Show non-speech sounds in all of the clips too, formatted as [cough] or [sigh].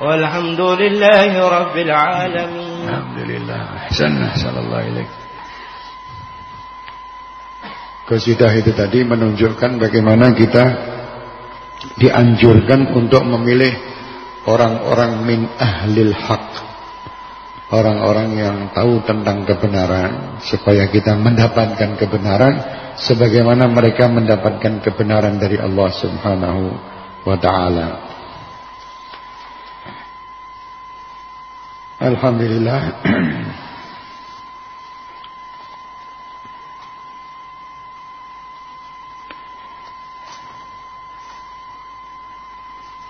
والحمد لله رب العالمين الحمد لله أحسن أحسن الله إليك Kesidah itu tadi menunjukkan bagaimana kita dianjurkan untuk memilih orang-orang min ahlil haq. Orang-orang yang tahu tentang kebenaran supaya kita mendapatkan kebenaran sebagaimana mereka mendapatkan kebenaran dari Allah Subhanahu wa taala. Alhamdulillah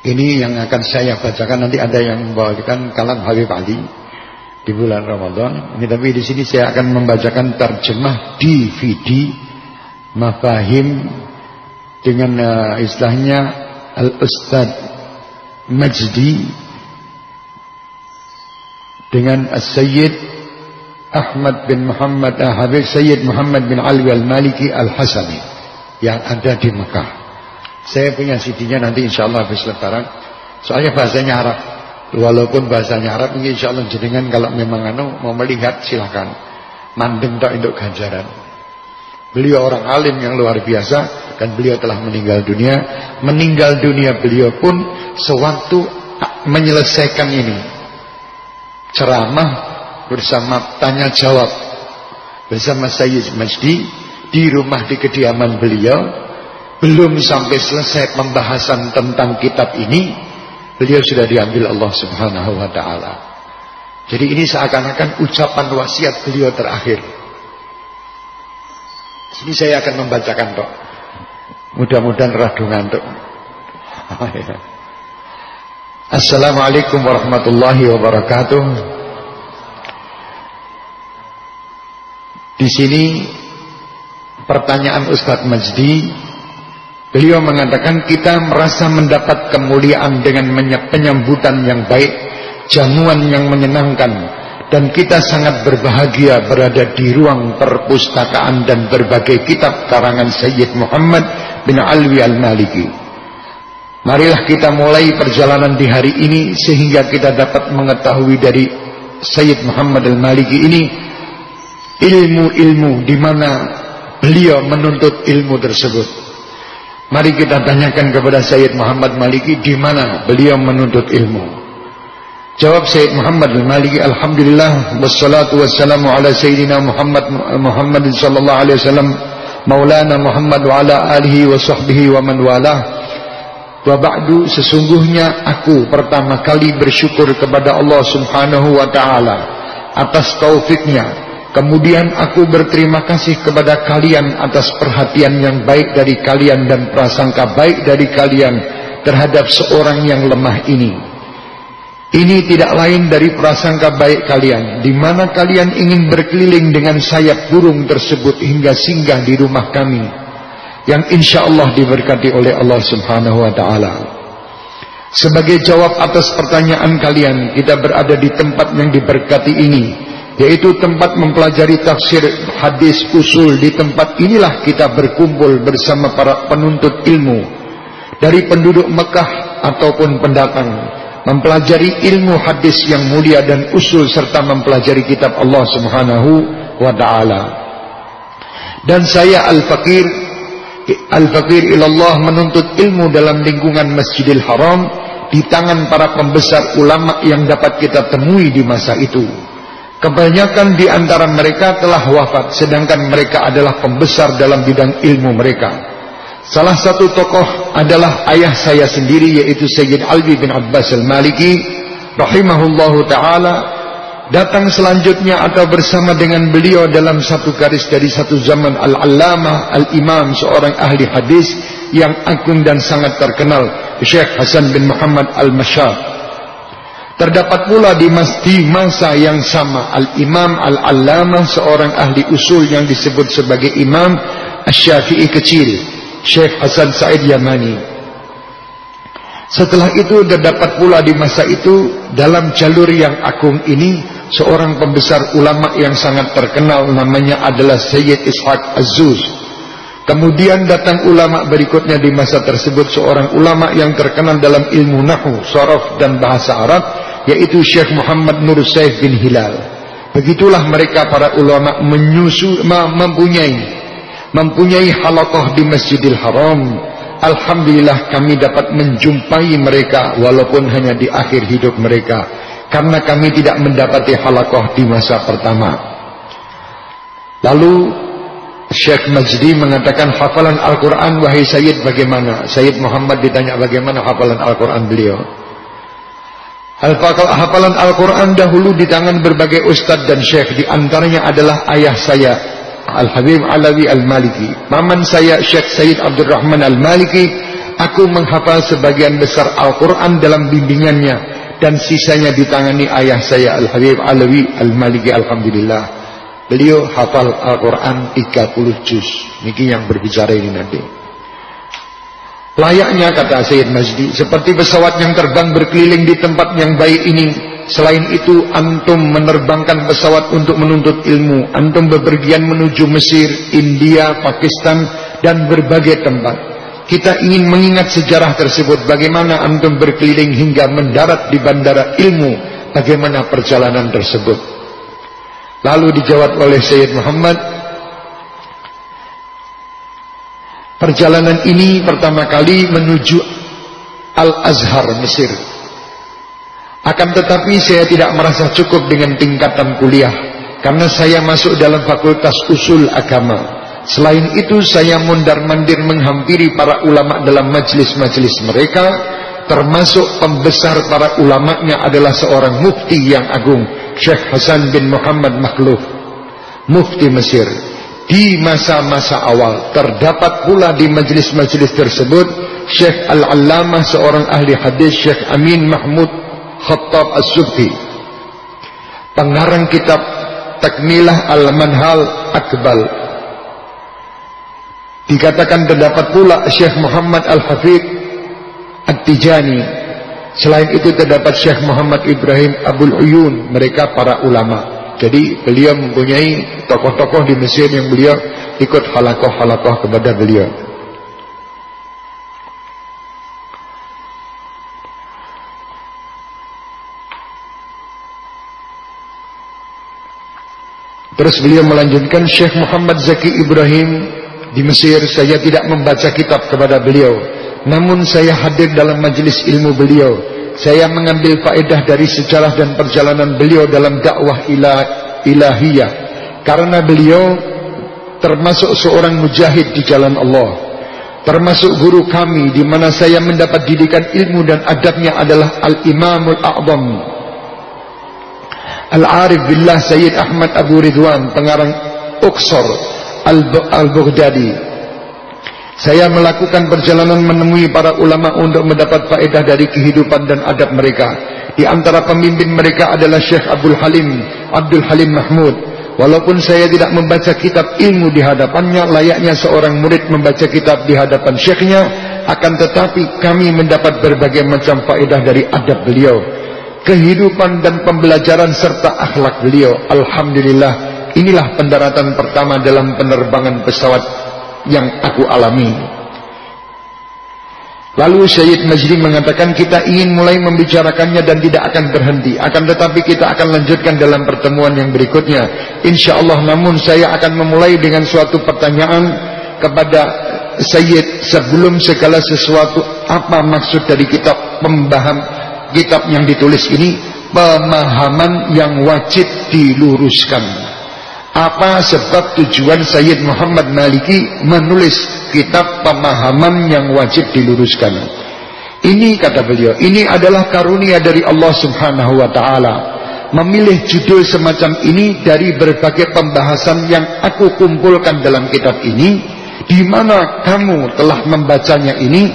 Ini yang akan saya bacakan nanti ada yang membawakan kalam Habib Ali di bulan Ramadan. Ini tapi di sini saya akan membacakan terjemah DVD mafahim dengan uh, istilahnya Al Ustad Majdi dengan As-Sayyid Ahmad bin Muhammad uh, Habib Sayyid Muhammad bin Ali Al-Maliki Al-Hasani yang ada di Mekah. Saya punya CD-nya nanti insya Allah habis lebaran. Soalnya bahasanya Arab. Walaupun bahasanya Arab, insya Allah jenengan kalau memang anu mau melihat silahkan. Mandeng tak induk ganjaran. Beliau orang alim yang luar biasa dan beliau telah meninggal dunia. Meninggal dunia beliau pun sewaktu menyelesaikan ini. Ceramah bersama tanya jawab bersama Sayyid Majdi di rumah di kediaman beliau belum sampai selesai pembahasan tentang kitab ini, beliau sudah diambil Allah Subhanahu wa taala. Jadi ini seakan-akan ucapan wasiat beliau terakhir. Sini saya akan membacakan, Pak. Mudah-mudahan radungan, Pak. [laughs] Assalamualaikum warahmatullahi wabarakatuh. Di sini pertanyaan Ustadz Majdi Beliau mengatakan kita merasa mendapat kemuliaan dengan penyambutan yang baik, jamuan yang menyenangkan, dan kita sangat berbahagia berada di ruang perpustakaan dan berbagai kitab karangan Sayyid Muhammad bin Alwi Al-Maliki. Marilah kita mulai perjalanan di hari ini sehingga kita dapat mengetahui dari Sayyid Muhammad Al-Maliki ini ilmu-ilmu di mana beliau menuntut ilmu tersebut. Mari kita tanyakan kepada Sayyid Muhammad Maliki di mana beliau menuntut ilmu. Jawab Sayyid Muhammad Maliki, Alhamdulillah wassalatu wassalamu ala Sayyidina Muhammad Muhammad sallallahu alaihi wasallam Maulana Muhammad wa ala alihi wa sahbihi wa man walah. Wa ba'du sesungguhnya aku pertama kali bersyukur kepada Allah Subhanahu wa taala atas taufiknya Kemudian aku berterima kasih kepada kalian atas perhatian yang baik dari kalian dan prasangka baik dari kalian terhadap seorang yang lemah ini. Ini tidak lain dari prasangka baik kalian, di mana kalian ingin berkeliling dengan sayap burung tersebut hingga singgah di rumah kami, yang insya Allah diberkati oleh Allah Subhanahu Wa Taala. Sebagai jawab atas pertanyaan kalian, kita berada di tempat yang diberkati ini yaitu tempat mempelajari tafsir hadis usul di tempat inilah kita berkumpul bersama para penuntut ilmu dari penduduk Mekah ataupun pendatang mempelajari ilmu hadis yang mulia dan usul serta mempelajari kitab Allah Subhanahu wa taala dan saya al-fakir al-fakir ilallah menuntut ilmu dalam lingkungan Masjidil Haram di tangan para pembesar ulama yang dapat kita temui di masa itu Kebanyakan di antara mereka telah wafat sedangkan mereka adalah pembesar dalam bidang ilmu mereka. Salah satu tokoh adalah ayah saya sendiri yaitu Sayyid Alwi bin Abbas al-Maliki rahimahullahu taala datang selanjutnya atau bersama dengan beliau dalam satu garis dari satu zaman al-allamah al-imam seorang ahli hadis yang agung dan sangat terkenal Syekh Hasan bin Muhammad al-Mashab Terdapat pula di masa yang sama Al-Imam Al-Allamah seorang ahli usul yang disebut sebagai Imam Asy-Syafi'i kecil, Syekh Hasan Said Yamani. Setelah itu terdapat pula di masa itu dalam jalur yang agung ini seorang pembesar ulama yang sangat terkenal namanya adalah Sayyid Ishaq Az-Zuz. Kemudian datang ulama berikutnya di masa tersebut seorang ulama yang terkenal dalam ilmu nahu, sorof dan bahasa Arab yaitu Syekh Muhammad Nur Saif bin Hilal. Begitulah mereka para ulama menyusu mempunyai mempunyai halakoh di Masjidil Haram. Alhamdulillah kami dapat menjumpai mereka walaupun hanya di akhir hidup mereka karena kami tidak mendapati halakoh di masa pertama. Lalu Syekh Majdi mengatakan hafalan Al-Quran wahai Sayyid bagaimana? Sayyid Muhammad ditanya bagaimana hafalan Al-Quran beliau. Hafalan Al-Quran dahulu di tangan berbagai ustadz dan syekh. Di antaranya adalah ayah saya Al-Habib Alawi Al-Maliki. Maman saya Syekh Sayyid Abdurrahman Al-Maliki. Aku menghafal sebagian besar Al-Quran dalam bimbingannya. Dan sisanya ditangani ayah saya Al-Habib Alawi Al-Maliki. Alhamdulillah. Beliau hafal Al-Quran 30 juz. Niki yang berbicara ini nanti. Layaknya kata Sayyid Majdi, seperti pesawat yang terbang berkeliling di tempat yang baik ini. Selain itu, antum menerbangkan pesawat untuk menuntut ilmu. Antum bepergian menuju Mesir, India, Pakistan, dan berbagai tempat. Kita ingin mengingat sejarah tersebut. Bagaimana antum berkeliling hingga mendarat di bandara ilmu. Bagaimana perjalanan tersebut. Lalu dijawab oleh Sayyid Muhammad Perjalanan ini pertama kali menuju Al-Azhar Mesir Akan tetapi saya tidak merasa cukup dengan tingkatan kuliah Karena saya masuk dalam fakultas usul agama Selain itu saya mundar-mandir menghampiri para ulama dalam majelis-majelis mereka Termasuk pembesar para ulamanya adalah seorang mufti yang agung Syekh Hasan bin Muhammad Makhluf Mufti Mesir. Di masa-masa awal Terdapat pula di majlis-majlis tersebut Syekh Al-Allamah Seorang ahli hadis Syekh Amin Mahmud Khattab As-Subhi. Pengarang kitab Takmilah Al-Manhal Akbal Dikatakan terdapat pula Syekh Muhammad Al-Hafid At-Tijani Selain itu terdapat Syekh Muhammad Ibrahim Abdul Uyun, mereka para ulama. Jadi beliau mempunyai tokoh-tokoh di Mesir yang beliau ikut halakoh-halakoh kepada beliau. Terus beliau melanjutkan Syekh Muhammad Zaki Ibrahim di Mesir saya tidak membaca kitab kepada beliau namun saya hadir dalam majelis ilmu beliau. Saya mengambil faedah dari sejarah dan perjalanan beliau dalam dakwah ilah, ilahiyah. Karena beliau termasuk seorang mujahid di jalan Allah. Termasuk guru kami di mana saya mendapat didikan ilmu dan adabnya adalah Al-Imamul A'zam. Al-Arif Billah Sayyid Ahmad Abu Ridwan pengarang Uqsar Al-Baghdadi. Saya melakukan perjalanan menemui para ulama untuk mendapat faedah dari kehidupan dan adab mereka. Di antara pemimpin mereka adalah Syekh Abdul Halim, Abdul Halim Mahmud. Walaupun saya tidak membaca kitab ilmu di hadapannya, layaknya seorang murid membaca kitab di hadapan syekhnya, akan tetapi kami mendapat berbagai macam faedah dari adab beliau. Kehidupan dan pembelajaran serta akhlak beliau. Alhamdulillah, inilah pendaratan pertama dalam penerbangan pesawat yang aku alami. Lalu Syed Majdi mengatakan kita ingin mulai membicarakannya dan tidak akan berhenti. Akan tetapi kita akan lanjutkan dalam pertemuan yang berikutnya. Insya Allah namun saya akan memulai dengan suatu pertanyaan kepada Syed sebelum segala sesuatu apa maksud dari kitab pembaham kitab yang ditulis ini pemahaman yang wajib diluruskan. Apa sebab tujuan Sayyid Muhammad Maliki menulis kitab pemahaman yang wajib diluruskan? Ini kata beliau, ini adalah karunia dari Allah Subhanahu wa taala. Memilih judul semacam ini dari berbagai pembahasan yang aku kumpulkan dalam kitab ini di mana kamu telah membacanya ini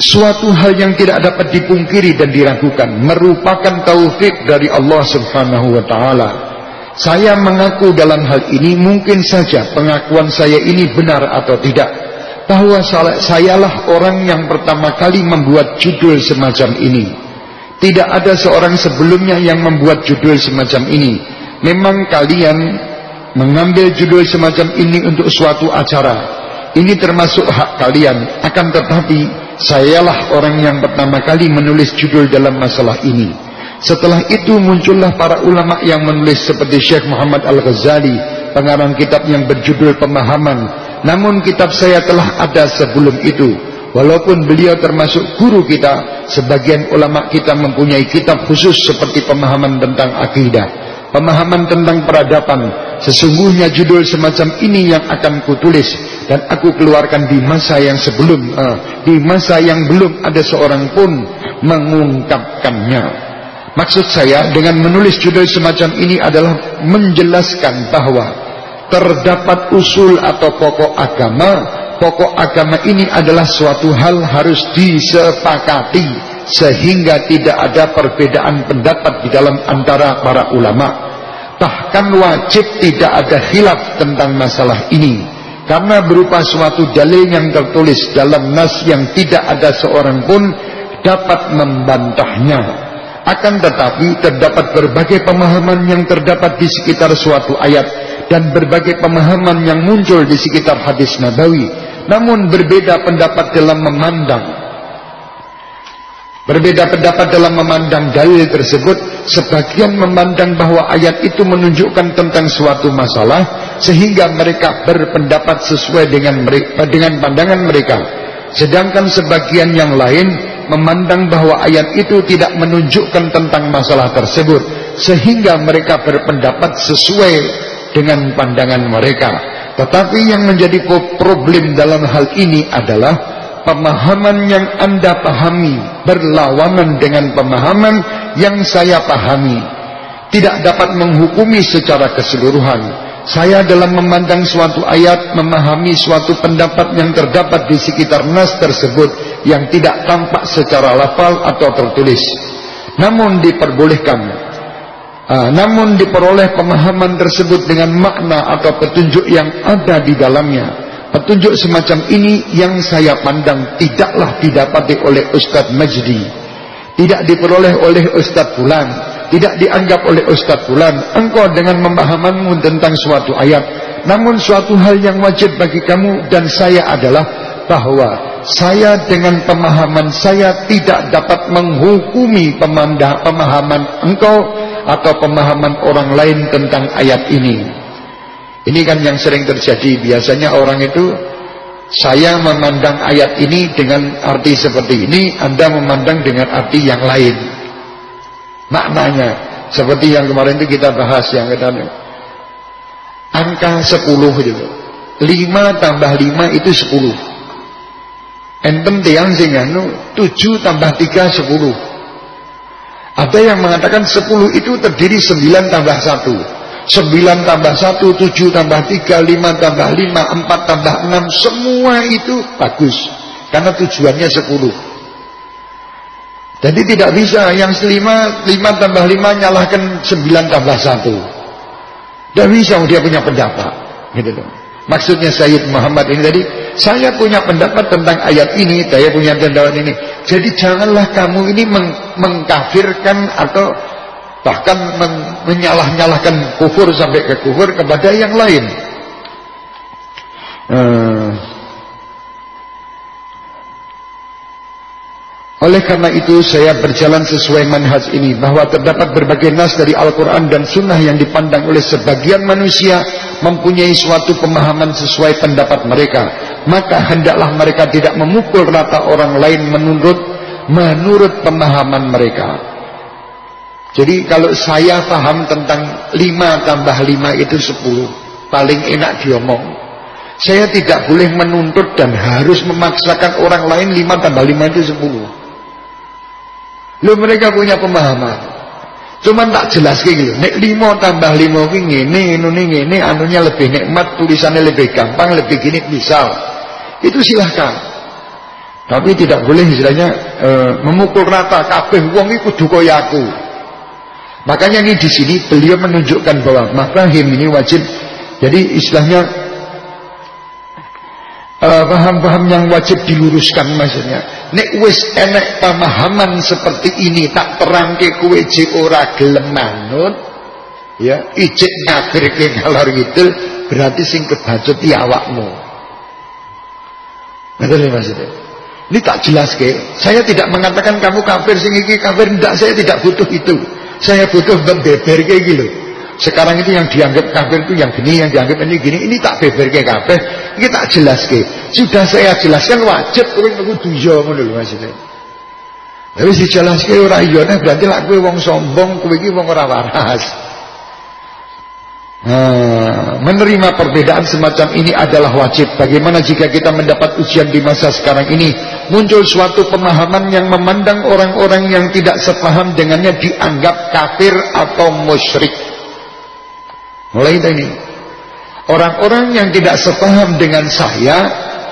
suatu hal yang tidak dapat dipungkiri dan diragukan merupakan taufik dari Allah Subhanahu wa taala saya mengaku dalam hal ini mungkin saja pengakuan saya ini benar atau tidak. Bahwa sayalah orang yang pertama kali membuat judul semacam ini. Tidak ada seorang sebelumnya yang membuat judul semacam ini. Memang kalian mengambil judul semacam ini untuk suatu acara. Ini termasuk hak kalian. Akan tetapi, sayalah orang yang pertama kali menulis judul dalam masalah ini. Setelah itu muncullah para ulama yang menulis seperti Syekh Muhammad Al-Ghazali, pengarang kitab yang berjudul Pemahaman. Namun kitab saya telah ada sebelum itu. Walaupun beliau termasuk guru kita, sebagian ulama kita mempunyai kitab khusus seperti pemahaman tentang akidah, pemahaman tentang peradaban. Sesungguhnya judul semacam ini yang akan kutulis dan aku keluarkan di masa yang sebelum, uh, di masa yang belum ada seorang pun mengungkapkannya. Maksud saya dengan menulis judul semacam ini adalah menjelaskan bahwa terdapat usul atau pokok agama. Pokok agama ini adalah suatu hal harus disepakati sehingga tidak ada perbedaan pendapat di dalam antara para ulama. Bahkan wajib tidak ada khilaf tentang masalah ini. Karena berupa suatu dalil yang tertulis dalam nas yang tidak ada seorang pun dapat membantahnya akan tetapi terdapat berbagai pemahaman yang terdapat di sekitar suatu ayat dan berbagai pemahaman yang muncul di sekitar hadis nabawi. Namun berbeda pendapat dalam memandang. Berbeda pendapat dalam memandang dalil tersebut Sebagian memandang bahwa ayat itu menunjukkan tentang suatu masalah Sehingga mereka berpendapat sesuai dengan mereka, dengan pandangan mereka. Sedangkan sebagian yang lain memandang bahwa ayat itu tidak menunjukkan tentang masalah tersebut Sehingga mereka berpendapat sesuai dengan pandangan mereka tetapi yang menjadi problem dalam hal ini adalah pemahaman yang Anda pahami berlawanan dengan pemahaman yang saya pahami. Tidak dapat menghukumi secara keseluruhan. Saya dalam memandang suatu ayat memahami suatu pendapat yang terdapat di sekitar nas tersebut yang tidak tampak secara lafal atau tertulis. Namun diperbolehkan Uh, namun diperoleh pemahaman tersebut dengan makna atau petunjuk yang ada di dalamnya. Petunjuk semacam ini yang saya pandang tidaklah didapati oleh Ustadz Majdi. Tidak diperoleh oleh Ustadz Fulan. Tidak dianggap oleh Ustadz Fulan. Engkau dengan pemahamanmu tentang suatu ayat. Namun suatu hal yang wajib bagi kamu dan saya adalah bahwa saya dengan pemahaman saya tidak dapat menghukumi pemahaman engkau atau pemahaman orang lain tentang ayat ini. Ini kan yang sering terjadi. Biasanya orang itu saya memandang ayat ini dengan arti seperti ini, Anda memandang dengan arti yang lain. Maknanya seperti yang kemarin itu kita bahas yang kita angka 10 itu. 5 tambah 5 itu 10. Enten tiang sing anu 7 tambah 3 10. Ada yang mengatakan 10 itu terdiri 9 tambah 1. 9 tambah 1, 7 tambah 3, 5 tambah 5, 4 tambah 6. Semua itu bagus. Karena tujuannya 10. Jadi tidak bisa yang 5, 5 tambah 5 nyalahkan 9 tambah 1. Tidak bisa dia punya pendapat. Gitu loh. Maksudnya Sayyid Muhammad ini tadi, saya punya pendapat tentang ayat ini, saya punya pendapat ini. Jadi janganlah kamu ini meng mengkafirkan atau bahkan men menyalah-nyalahkan kufur sampai ke kufur kepada yang lain. Uh, Oleh karena itu saya berjalan sesuai manhaj ini bahwa terdapat berbagai nas dari Al-Quran dan Sunnah yang dipandang oleh sebagian manusia mempunyai suatu pemahaman sesuai pendapat mereka. Maka hendaklah mereka tidak memukul rata orang lain menurut menurut pemahaman mereka. Jadi kalau saya paham tentang 5 tambah 5 itu 10 paling enak diomong. Saya tidak boleh menuntut dan harus memaksakan orang lain 5 tambah 5 itu 10. Lu mereka punya pemahaman. Cuman tak jelas gitu. Nek limo tambah limo ini, ini, ini, ini, anunya lebih nikmat, tulisannya lebih gampang, lebih gini misal. Itu silahkan. Tapi tidak boleh istilahnya e, memukul rata kabeh wong iku kudu kaya aku. Makanya ini di sini beliau menunjukkan bahwa makrahim ini wajib. Jadi istilahnya paham-paham uh, yang wajib diluruskan maksudnya nek wis enek pemahaman seperti ini tak terangke kowe je ora gelem manut ya ijik ngafirke ngalor gitu berarti sing kebacut ya awakmu Betul maksudnya. Ini tak jelas ke. Saya tidak mengatakan kamu kafir sing iki kafir tidak. Saya tidak butuh itu. Saya butuh beber kayak gitu. Sekarang itu yang dianggap kafir itu yang gini, yang dianggap ini gini. Ini tak beber kayak kafir. Ini tak jelas ke. Sudah saya jelaskan wajib kowe kudu yo ngono lho maksudnya. Tapi ke ora iya berarti lak kowe wong sombong, kowe iki wong ora waras. Nah, menerima perbedaan semacam ini adalah wajib. Bagaimana jika kita mendapat ujian di masa sekarang ini muncul suatu pemahaman yang memandang orang-orang yang tidak sepaham dengannya dianggap kafir atau musyrik. Mulai dari. Orang-orang yang tidak sepaham dengan saya,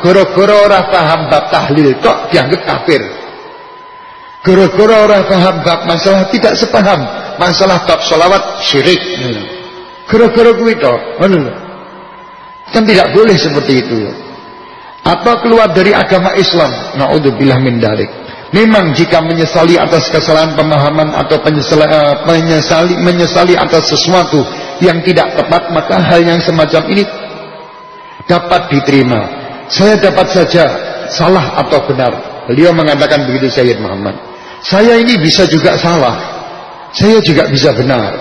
goro-goro orang paham bab tahlil kok dianggap kafir. Goro-goro orang paham bab masalah tidak sepaham, masalah bab solawat syirik. Gara-gara kuwi to, Kan tidak boleh seperti itu. Atau keluar dari agama Islam. Nauzubillah min dalik. Memang jika menyesali atas kesalahan pemahaman atau penyesali, uh, menyesali, menyesali atas sesuatu yang tidak tepat, maka hal yang semacam ini dapat diterima. Saya dapat saja salah atau benar. Beliau mengatakan begitu Sayyid Muhammad. Saya ini bisa juga salah. Saya juga bisa benar.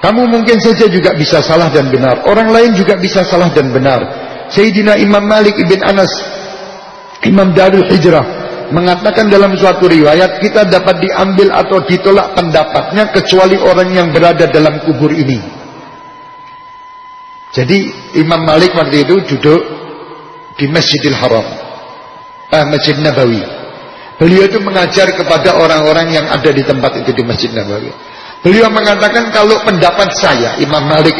Kamu mungkin saja juga bisa salah dan benar. Orang lain juga bisa salah dan benar. Sayyidina Imam Malik ibn Anas, Imam Darul Hijrah, mengatakan dalam suatu riwayat, kita dapat diambil atau ditolak pendapatnya kecuali orang yang berada dalam kubur ini. Jadi Imam Malik waktu itu duduk di Masjidil Haram, eh, Masjid Nabawi. Beliau itu mengajar kepada orang-orang yang ada di tempat itu di Masjid Nabawi. Beliau mengatakan kalau pendapat saya Imam Malik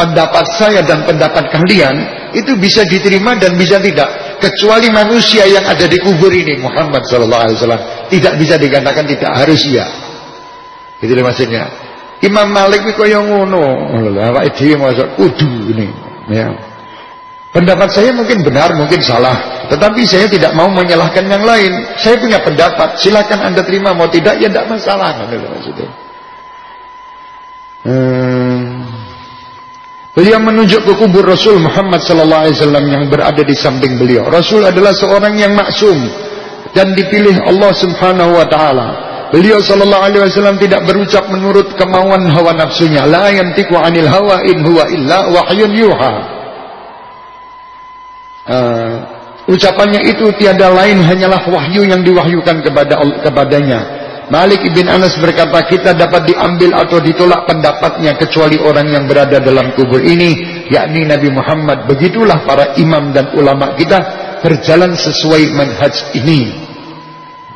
pendapat saya dan pendapat kalian itu bisa diterima dan bisa tidak, kecuali manusia yang ada di kubur ini Muhammad Shallallahu Alaihi Wasallam tidak bisa dikatakan tidak harus iya. Itu maksudnya. Imam Malik itu yang ngono, awak dhewe masuk kudu ini, ya. Pendapat saya mungkin benar, mungkin salah. Tetapi saya tidak mau menyalahkan yang lain. Saya punya pendapat, silakan anda terima, mau tidak ya tidak masalah. Maksudnya. Hmm. Beliau menunjuk ke kubur Rasul Muhammad sallallahu alaihi wasallam yang berada di samping beliau. Rasul adalah seorang yang maksum dan dipilih Allah Subhanahu wa taala. Beliau sallallahu alaihi wasallam tidak berucap menurut kemauan hawa nafsunya. La yantiqu 'anil hawa in huwa illa wahyun yuha. Uh, ucapannya itu tiada lain hanyalah wahyu yang diwahyukan kepada kepadanya. Malik ibn Anas berkata kita dapat diambil atau ditolak pendapatnya kecuali orang yang berada dalam kubur ini yakni Nabi Muhammad. Begitulah para imam dan ulama kita berjalan sesuai manhaj ini.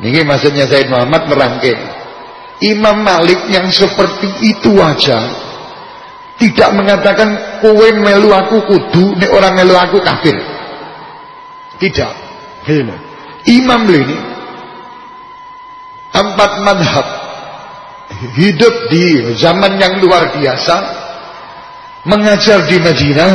Ini maksudnya Said Muhammad merangkai Imam Malik yang seperti itu aja tidak mengatakan kowe melu aku kudu nek orang melu aku kafir. Tidak. Imam ini empat madhab. Hidup di zaman yang luar biasa. Mengajar di Madinah.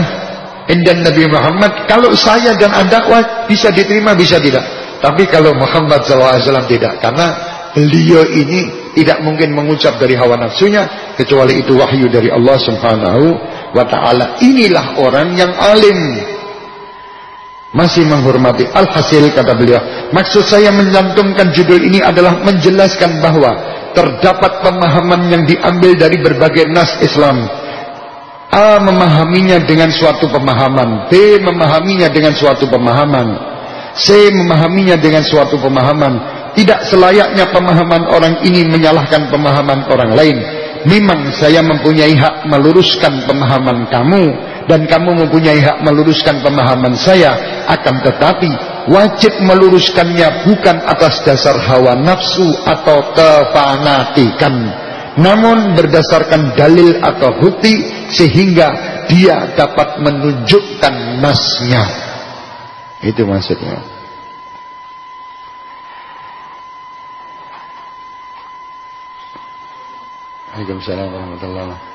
Dan Nabi Muhammad. Kalau saya dan anda wah, bisa diterima bisa tidak. Tapi kalau Muhammad SAW tidak. Karena beliau ini tidak mungkin mengucap dari hawa nafsunya kecuali itu wahyu dari Allah Subhanahu wa taala. Inilah orang yang alim masih menghormati alhasil kata beliau. Maksud saya menyantumkan judul ini adalah menjelaskan bahwa terdapat pemahaman yang diambil dari berbagai nas Islam. A memahaminya dengan suatu pemahaman. B memahaminya dengan suatu pemahaman. C memahaminya dengan suatu pemahaman. Tidak selayaknya pemahaman orang ini menyalahkan pemahaman orang lain. Memang saya mempunyai hak meluruskan pemahaman kamu dan kamu mempunyai hak meluruskan pemahaman saya. Akan tetapi wajib meluruskannya bukan atas dasar hawa nafsu atau kefanatikan. Namun berdasarkan dalil atau bukti sehingga dia dapat menunjukkan nasnya. Itu maksudnya. Waalaikumsalam warahmatullahi wabarakatuh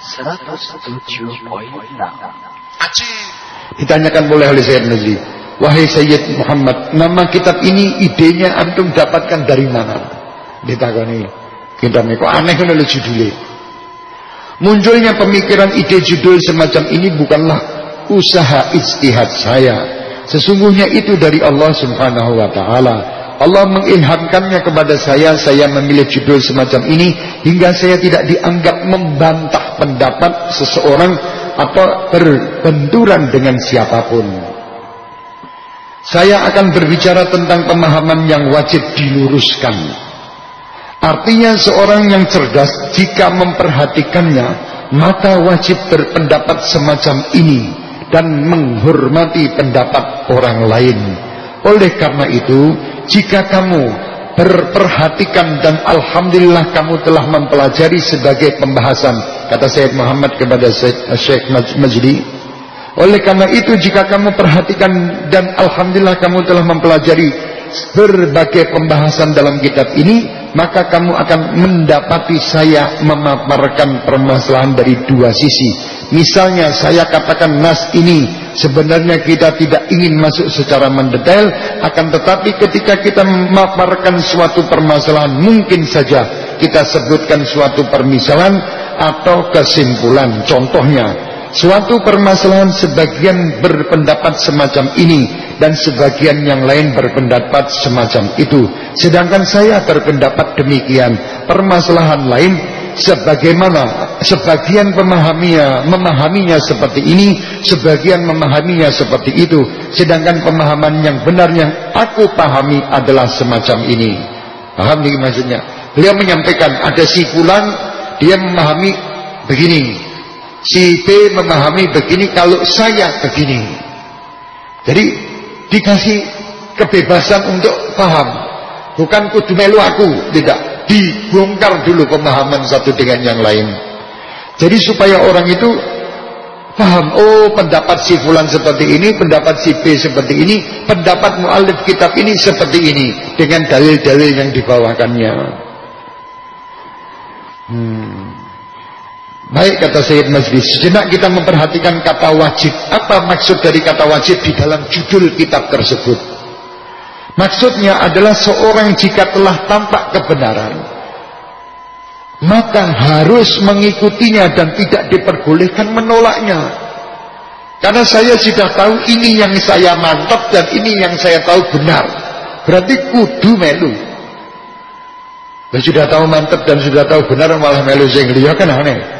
107.6 Ditanyakan boleh oleh Sayyid Nazri Wahai Sayyid Muhammad Nama kitab ini idenya antum dapatkan dari mana? Ditakani Kita kok aneh kan oleh judulnya Munculnya pemikiran ide judul semacam ini bukanlah usaha istihad saya. Sesungguhnya itu dari Allah Subhanahu wa taala. Allah mengilhamkannya kepada saya, saya memilih judul semacam ini hingga saya tidak dianggap membantah pendapat seseorang atau berbenturan dengan siapa pun. Saya akan berbicara tentang pemahaman yang wajib diluruskan. Artinya seorang yang cerdas jika memperhatikannya, maka wajib berpendapat semacam ini dan menghormati pendapat orang lain. Oleh karena itu, jika kamu berperhatikan dan Alhamdulillah kamu telah mempelajari sebagai pembahasan, kata Syed Muhammad kepada Syekh Majdi, oleh karena itu jika kamu perhatikan dan Alhamdulillah kamu telah mempelajari berbagai pembahasan dalam kitab ini, maka kamu akan mendapati saya memaparkan permasalahan dari dua sisi. Misalnya saya katakan nas ini sebenarnya kita tidak ingin masuk secara mendetail, akan tetapi ketika kita memaparkan suatu permasalahan mungkin saja kita sebutkan suatu permisalan atau kesimpulan. Contohnya, suatu permasalahan sebagian berpendapat semacam ini dan sebagian yang lain berpendapat semacam itu. Sedangkan saya berpendapat demikian. Permasalahan lain sebagaimana sebagian memahaminya memahaminya seperti ini, sebagian memahaminya seperti itu. Sedangkan pemahaman yang benar yang aku pahami adalah semacam ini. Paham nih maksudnya? Beliau menyampaikan ada si fulan dia memahami begini. Si B memahami begini kalau saya begini. Jadi dikasih kebebasan untuk paham bukan kudu melu aku tidak dibongkar dulu pemahaman satu dengan yang lain. Jadi supaya orang itu paham oh pendapat si fulan seperti ini pendapat si B seperti ini pendapat mualif kitab ini seperti ini dengan dalil-dalil yang dibawakannya hmm. Baik kata Sayyid Majlis. Sejenak kita memperhatikan kata wajib. Apa maksud dari kata wajib di dalam judul kitab tersebut Maksudnya adalah seorang jika telah tampak kebenaran Maka harus mengikutinya dan tidak diperbolehkan menolaknya. Karena saya sudah tahu ini yang saya mantap dan ini yang saya tahu benar. Berarti kudu melu. Sudah tahu mantap dan sudah tahu benar malah melu sing kan aneh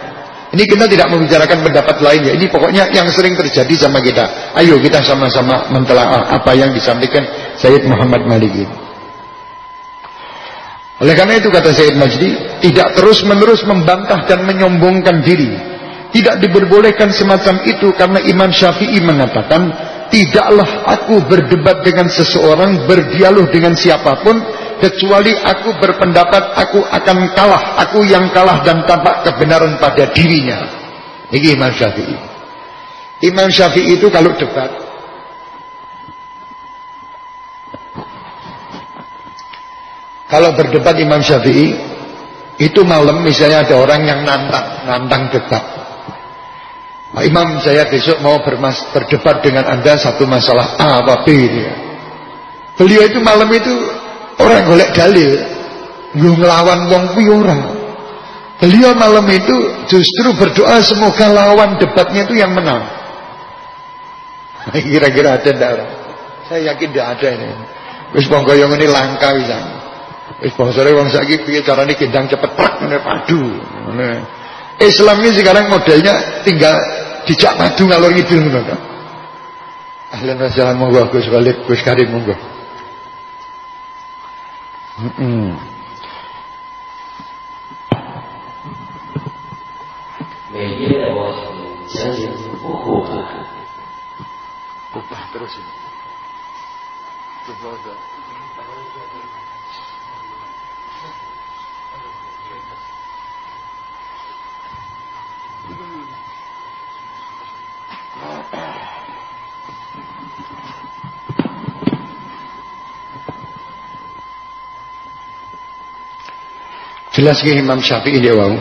ini kita tidak membicarakan pendapat lain ya. Ini pokoknya yang sering terjadi sama kita. Ayo kita sama-sama mentelaah apa yang disampaikan Sayyid Muhammad Maliki. Oleh karena itu kata Sayyid Majdi, tidak terus-menerus membantah dan menyombongkan diri. Tidak diperbolehkan semacam itu karena Imam Syafi'i mengatakan, tidaklah aku berdebat dengan seseorang, berdialog dengan siapa pun kecuali aku berpendapat aku akan kalah, aku yang kalah dan tampak kebenaran pada dirinya. Ini Imam Syafi'i. Imam Syafi'i itu kalau debat Kalau berdebat Imam Syafi'i itu malam misalnya ada orang yang nantang, nantang debat. Pak Imam saya besok mau bermas, berdebat dengan anda satu masalah A apa B ini. Beliau itu malam itu Orang golek dalil, nggo nglawan wong kuwi ora. Beliau malam itu justru berdoa semoga lawan debatnya itu yang menang. [laughs] Kira-kira ada ndak Saya yakin tidak ada ini. Wis monggo yang ini langka bisa. Wis bangsane wong saiki piye carane gendang cepet prak ngene padu. Islam ini sekarang modelnya tinggal dijak padu ngalor ngidul ngono Ahlan wa sahlan monggo Gus Khalid Gus Karim monggo. 每夜我相信不哭不，不哭都，不哭的。Jelas Imam Syafi'i dia wau.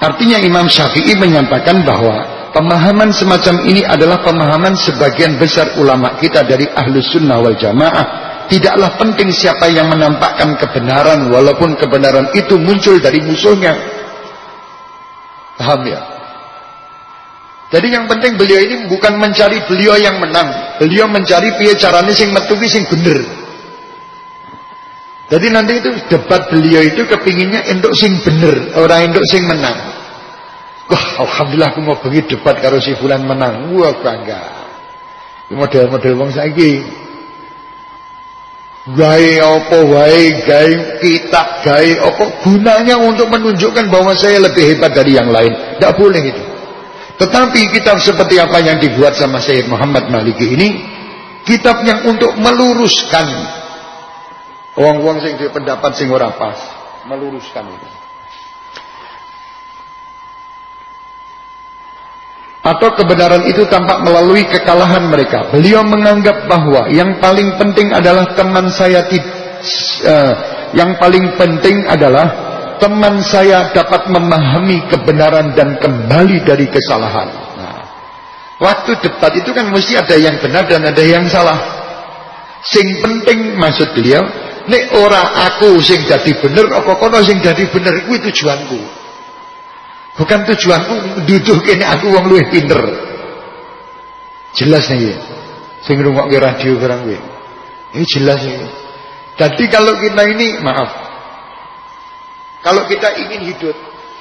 Artinya Imam Syafi'i menyampaikan bahwa pemahaman semacam ini adalah pemahaman sebagian besar ulama kita dari ahlus sunnah wal jamaah. Tidaklah penting siapa yang menampakkan kebenaran walaupun kebenaran itu muncul dari musuhnya. Paham ya? Jadi yang penting beliau ini bukan mencari beliau yang menang. Beliau mencari piye carane sing metu sing bener. Jadi nanti itu debat beliau itu kepinginnya endok sing bener, orang endok sing menang. Wah, alhamdulillah aku mau pergi debat karo si fulan menang. Wah, bangga. Model-model wong saiki. Gawe apa wae, gawe kitab, gawe apa gunanya untuk menunjukkan bahwa saya lebih hebat dari yang lain. Tidak boleh itu. Tetapi kitab seperti apa yang dibuat sama Syed Muhammad Maliki ini kitab yang untuk meluruskan uang-uang sing pendapat sing ora pas, meluruskan itu. Atau kebenaran itu tampak melalui kekalahan mereka. Beliau menganggap bahwa yang paling penting adalah teman saya uh, yang paling penting adalah teman saya dapat memahami kebenaran dan kembali dari kesalahan. Nah, waktu debat itu kan mesti ada yang benar dan ada yang salah. Sing penting maksud beliau, nek ora aku sing jadi bener, apa kono sing jadi bener kuwi tujuanku. Bukan tujuanku duduk kene aku wong luwih pinter. Jelas nih ya. Sing ngrungokke radio barang kuwi. Ini jelas ya. Jadi kalau kita ini maaf kalau kita ingin hidup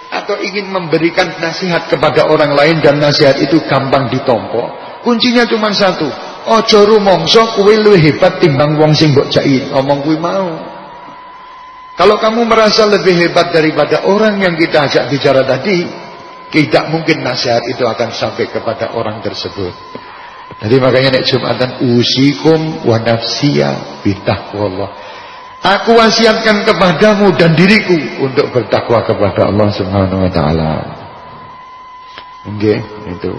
atau ingin memberikan nasihat kepada orang lain dan nasihat itu gampang ditompo, kuncinya cuma satu. Ojo rumongso kuwi luwih hebat timbang wong sing mbok jai. Ngomong kuwi mau. Kalau kamu merasa lebih hebat daripada orang yang kita ajak bicara tadi, tidak mungkin nasihat itu akan sampai kepada orang tersebut. Jadi makanya nek Jumatan usikum wa nafsiya bitaqwallah. Aku wasiatkan kepadamu dan diriku untuk bertakwa kepada Allah Subhanahu wa taala. Nggih, itu.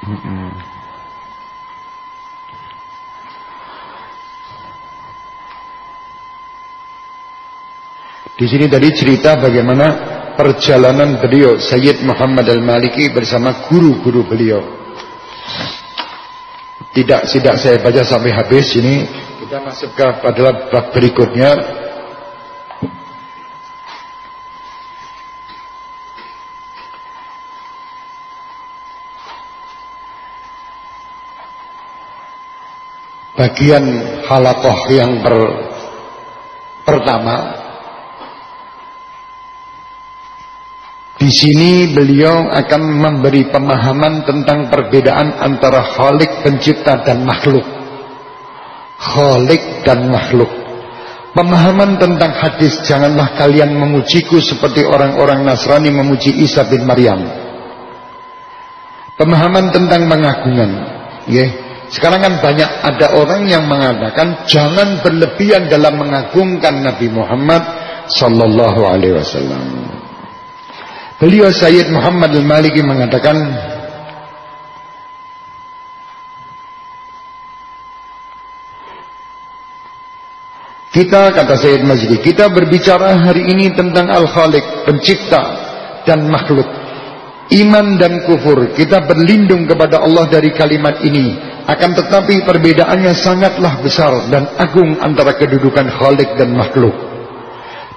Di sini tadi cerita bagaimana perjalanan beliau Sayyid Muhammad Al-Maliki bersama guru-guru beliau. Tidak tidak saya baca sampai habis. Ini kita masuk ke pada bab berikutnya bagian halakoh yang per, pertama Di sini beliau akan memberi pemahaman tentang perbedaan antara khalik pencipta dan makhluk. Khalik dan makhluk. Pemahaman tentang hadis janganlah kalian memujiku seperti orang-orang Nasrani memuji Isa bin Maryam. Pemahaman tentang pengagungan. Yeah. Sekarang kan banyak ada orang yang mengatakan jangan berlebihan dalam mengagungkan Nabi Muhammad sallallahu alaihi wasallam. Beliau Sayyid Muhammad Al-Maliki mengatakan Kita kata Sayyid Majdi Kita berbicara hari ini tentang Al-Khaliq Pencipta dan makhluk Iman dan kufur Kita berlindung kepada Allah dari kalimat ini Akan tetapi perbedaannya sangatlah besar Dan agung antara kedudukan Khalik dan makhluk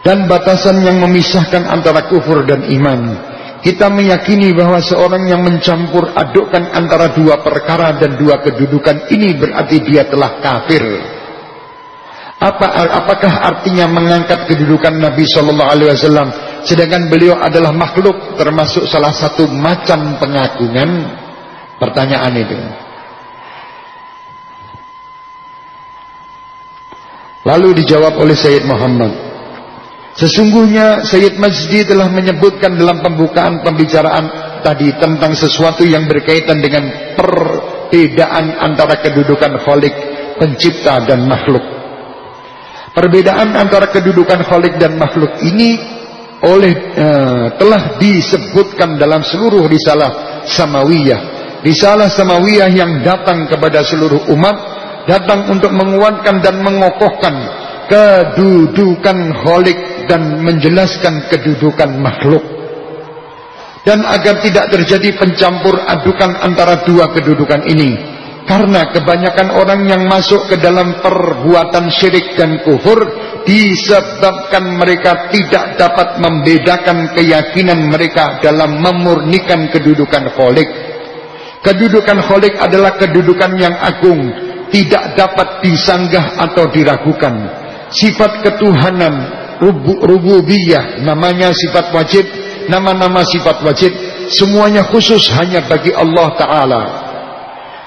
dan batasan yang memisahkan antara kufur dan iman. Kita meyakini bahwa seorang yang mencampur adukkan antara dua perkara dan dua kedudukan ini berarti dia telah kafir. Apa, apakah artinya mengangkat kedudukan Nabi Shallallahu Alaihi Wasallam, sedangkan beliau adalah makhluk termasuk salah satu macam pengagungan? Pertanyaan itu. Lalu dijawab oleh Sayyid Muhammad. Sesungguhnya Sayyid Majdi telah menyebutkan dalam pembukaan pembicaraan tadi tentang sesuatu yang berkaitan dengan perbedaan antara kedudukan kholik, pencipta dan makhluk. Perbedaan antara kedudukan kholik dan makhluk ini oleh uh, telah disebutkan dalam seluruh risalah samawiyah. Risalah samawiyah yang datang kepada seluruh umat datang untuk menguatkan dan mengokohkan kedudukan kholik dan menjelaskan kedudukan makhluk dan agar tidak terjadi pencampur adukan antara dua kedudukan ini Karena kebanyakan orang yang masuk ke dalam perbuatan syirik dan kufur disebabkan mereka tidak dapat membedakan keyakinan mereka dalam memurnikan kedudukan kholik. Kedudukan kholik adalah kedudukan yang agung, tidak dapat disanggah atau diragukan. Sifat ketuhanan, rububiyah, namanya sifat wajib, nama-nama sifat wajib, semuanya khusus hanya bagi Allah Ta'ala.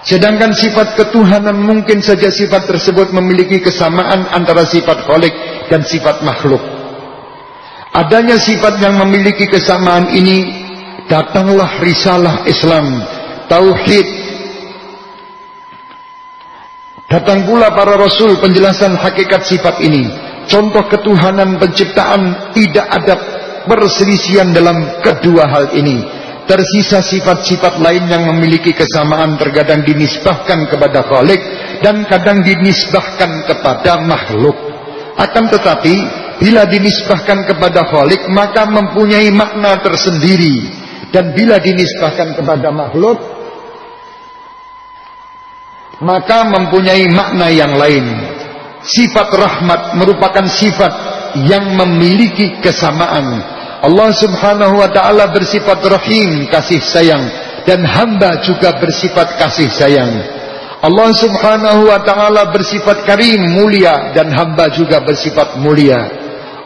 Sedangkan sifat ketuhanan mungkin saja sifat tersebut memiliki kesamaan antara sifat kholik dan sifat makhluk. Adanya sifat yang memiliki kesamaan ini, datanglah risalah Islam, Tauhid. Datang pula para rasul penjelasan hakikat sifat ini. Contoh ketuhanan penciptaan tidak ada perselisihan dalam kedua hal ini. Tersisa sifat-sifat lain yang memiliki kesamaan terkadang dinisbahkan kepada Khalik dan kadang dinisbahkan kepada makhluk. Akan tetapi, bila dinisbahkan kepada Khalik maka mempunyai makna tersendiri dan bila dinisbahkan kepada makhluk maka mempunyai makna yang lain. Sifat rahmat merupakan sifat yang memiliki kesamaan Allah subhanahu wa ta'ala bersifat rahim kasih sayang dan hamba juga bersifat kasih sayang. Allah subhanahu wa ta'ala bersifat karim mulia dan hamba juga bersifat mulia.